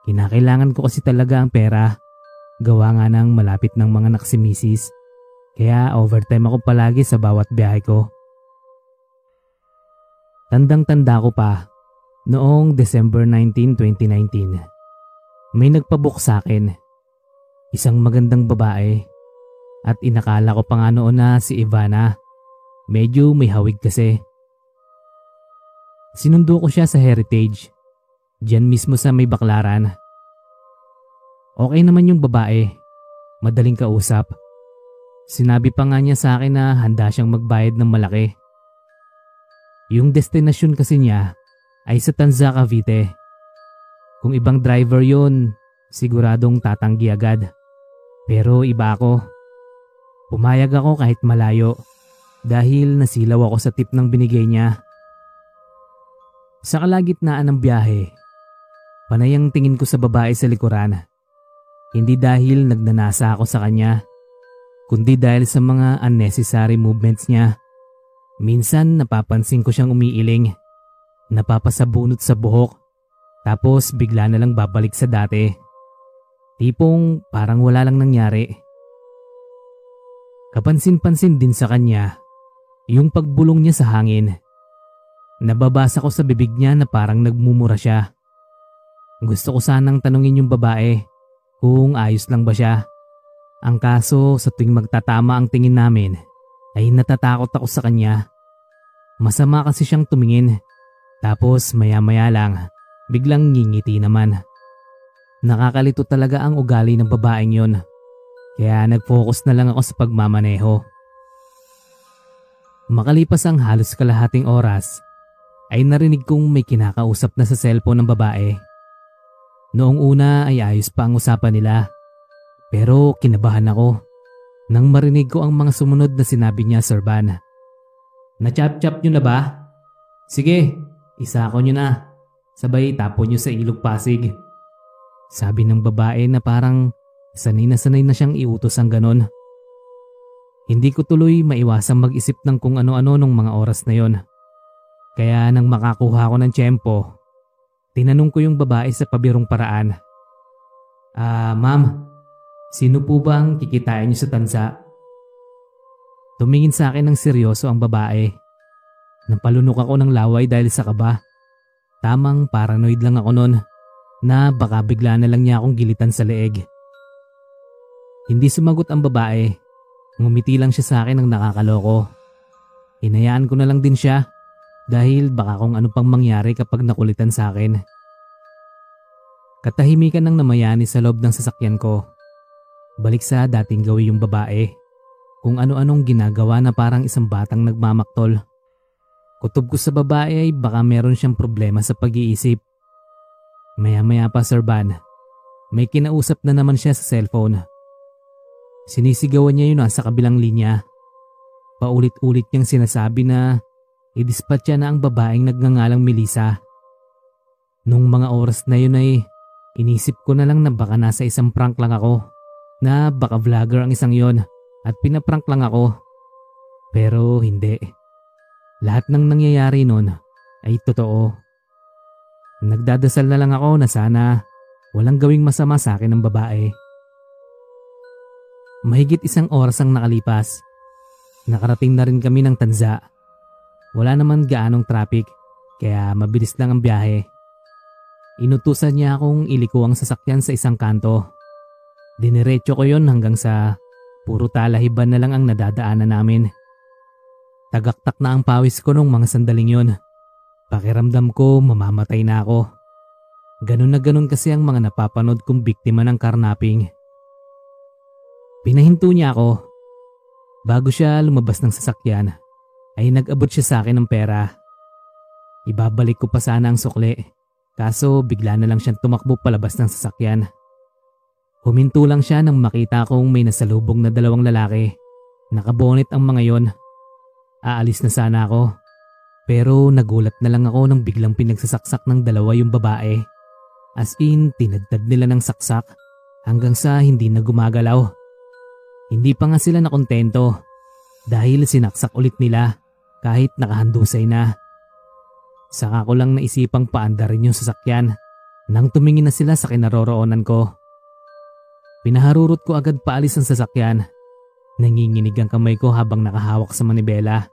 Kinakailangan ko kasi talaga ang pera. Gawa nga ng malapit ng mga nakasimisis. Kaya overtime ako palagi sa bawat biyahe ko. Tandang-tanda ko pa, noong December 19, 2019, may nagpabook sa akin. Isang magandang babae at inakala ko pa nga noon na si Ivana. Medyo may hawig kasi. Sinundo ko siya sa Heritage. Diyan mismo sa may baklaran. Okay naman yung babae. Madaling kausap. Sinabi pa nga niya sa akin na handa siyang magbayad ng malaki. Yung destinasyon kasi niya ay sa Tanza, Cavite. Kung ibang driver yon, siguradong tatanggi agad. Pero iba ako. Pumayag ako kahit malayo dahil nasilaw ako sa tip ng binigay niya. Sa kalagitnaan ng biyahe, panay ang tingin ko sa babae sa likuran. Hindi dahil nagnanasa ako sa kanya, kundi dahil sa mga unnecessary movements niya. Minsan napapansin ko siyang umiiling, napapasabunot sa buhok, tapos bigla na lang babalik sa dati. Tipong parang wala lang nangyari. Kapansin-pansin din sa kanya yung pagbulong niya sa hangin. Nababasa ko sa bibig niya na parang nagmumura siya. Gusto ko sanang tanungin yung babae kung ayos lang ba siya. Ang kaso sa tuwing magtatama ang tingin namin ay natatakot ako sa kanya. Masama kasi siyang tumingin tapos maya maya lang biglang ngingiti naman. Nakakalito talaga ang ugali ng babaeng yon. Kaya nag-focus na lang ako sa pagmamaneho. Makalipas ang halos kalahating oras, ay narinig kong may kinakausap na sa cellphone ng babae. Noong una ay ayos pa ang usapan nila. Pero kinabahan ako nang marinig ko ang mga sumunod na sinabi niya Sir Van. Na-chop-chop nyo na ba? Sige, isa ko nyo na. Sabay tapon nyo sa ilog pasig. Sabi ng babae na parang sanay na sanay na siyang iutos ang ganon. Hindi ko tuloy maiwasang mag-isip ng kung ano-ano nung mga oras na yon. Kaya nang makakuha ko ng tiyempo, tinanong ko yung babae sa pabirong paraan. Ah, ma'am, sino po ba ang kikitain niyo sa tansa? Tumingin sa akin ng seryoso ang babae. Napalunok ako ng laway dahil sa kaba. Tamang paranoid lang ako noon na baka bigla na lang niya akong gilitan sa leeg. Hindi sumagot ang babae. Ngumiti lang siya sa akin ng nakakaloko. Hinayaan ko na lang din siya dahil baka kung ano pang mangyari kapag nakulitan sa akin. Katahimikan ng namayani sa loob ng sasakyan ko. Balik sa dating gawi yung babae. Kung ano-anong ginagawa na parang isang batang nagmamaktol. Kutob ko sa babae ay baka meron siyang problema sa pag-iisip. Maya-maya pa Sir Van, may kinausap na naman siya sa cellphone. Sinisigawan niya yun nasa kabilang linya. Paulit-ulit niyang sinasabi na i-dispatch niya na ang babaeng nagngangalang Melissa. Nung mga oras na yun ay inisip ko na lang na baka nasa isang prank lang ako. Na baka vlogger ang isang yon at pinaprank lang ako. Pero hindi. Lahat ng nangyayari noon ay totoo. Nagdadasal na lang ako na sana walang gawing masama sa akin ng babae. Mahigit isang oras ang nakalipas. Nakarating na rin kami ng Tanza. Wala naman gaanong traffic kaya mabilis lang ang biyahe. Inutusan niya akong iliko ang sasakyan sa isang kanto. Diniretso ko yon hanggang sa puro talahiban na lang ang nadadaanan namin. Tagaktak na ang pawis ko nung mga sandaling yon. Pakiramdam ko mamamatay na ako. Ganun na ganun kasi ang mga napapanood kong biktima ng karnaping. Pinahinto niya ako. Bago siya lumabas ng sasakyan, ay nag-abot siya sa akin ng pera. Ibabalik ko pa sana ang sukli, kaso bigla na lang siyang tumakbo palabas ng sasakyan. Huminto lang siya nang makita kong may nasalubong na dalawang lalaki. Nakabonit ang mga yon. Aalis na sana ako pero nagulat na lang ako nang biglang pinagsasaksak ng dalawa yung babae. As in, tinadtad nila ng saksak hanggang sa hindi na gumagalaw. Hindi pa nga sila nakontento dahil sinaksak ulit nila kahit nakahandusay na. Saka ko lang naisipang paanda rin yung sasakyan nang tumingin na sila sa kinaroroonan ko. Pinaharurot ko agad paalis ang sasakyan. Nanginginig ang kamay ko habang nakahawak sa manibela.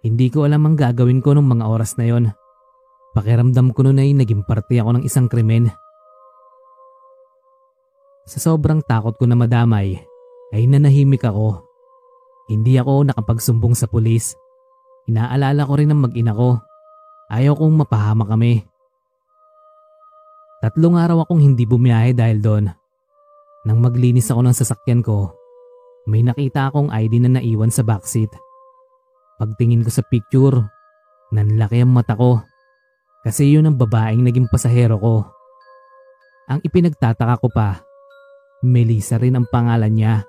Hindi ko alam ang gagawin ko nung mga oras na yon. Pakiramdam ko noon ay naging parte ako ng isang krimen. Sa sobrang takot ko na madamay, ay nanahimik ako. Hindi ako nakapagsumbong sa pulis. Inaalala ko rin ang mag-ina ko. Ayaw kong mapahama kami. Tatlong araw akong hindi bumiyahe dahil doon. Nang maglinis ako ng sasakyan ko, may nakita akong ID na naiwan sa backseat. Pagtingin ko sa picture, nanlaki ang mata ko. Kasi yun ang babaeng naging pasahero ko. Ang ipinagtataka ko pa, Melissa rin ang pangalan niya.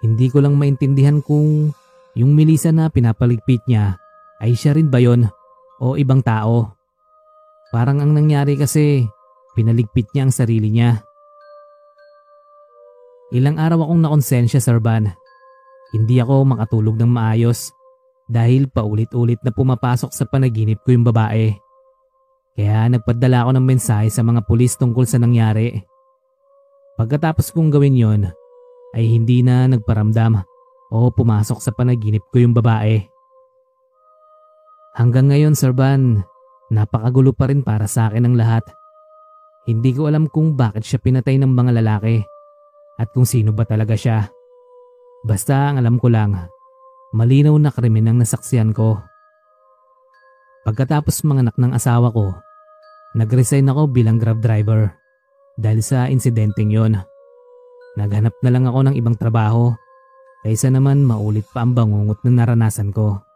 Hindi ko lang maintindihan kung yung Melissa na pinapaligpit niya ay siya rin ba yon o ibang tao. Parang ang nangyari kasi pinaligpit niya ang sarili niya. Ilang araw akong nakonsensya, Sir Van. Hindi ako makatulog ng maayos dahil paulit-ulit na pumapasok sa panaginip ko yung babae. Kaya nagpadala ako ng mensahe sa mga pulis tungkol sa nangyari. Pagkatapos kong gawin yon, ay hindi na nagparamdam o pumasok sa panaginip ko yung babae. Hanggang ngayon, Sir Van, napakagulo pa rin para sa akin ang lahat. Hindi ko alam kung bakit siya pinatay ng mga lalaki at kung sino ba talaga siya. Basta ang alam ko lang, malinaw na krimen ang nasaksiyan ko. Pagkatapos manganak ng asawa ko, nag-resign ako bilang grab driver dahil sa insidenteng yon. Naghanap na lang ako ng ibang trabaho kaysa naman maulit pa ang bangungot na naranasan ko.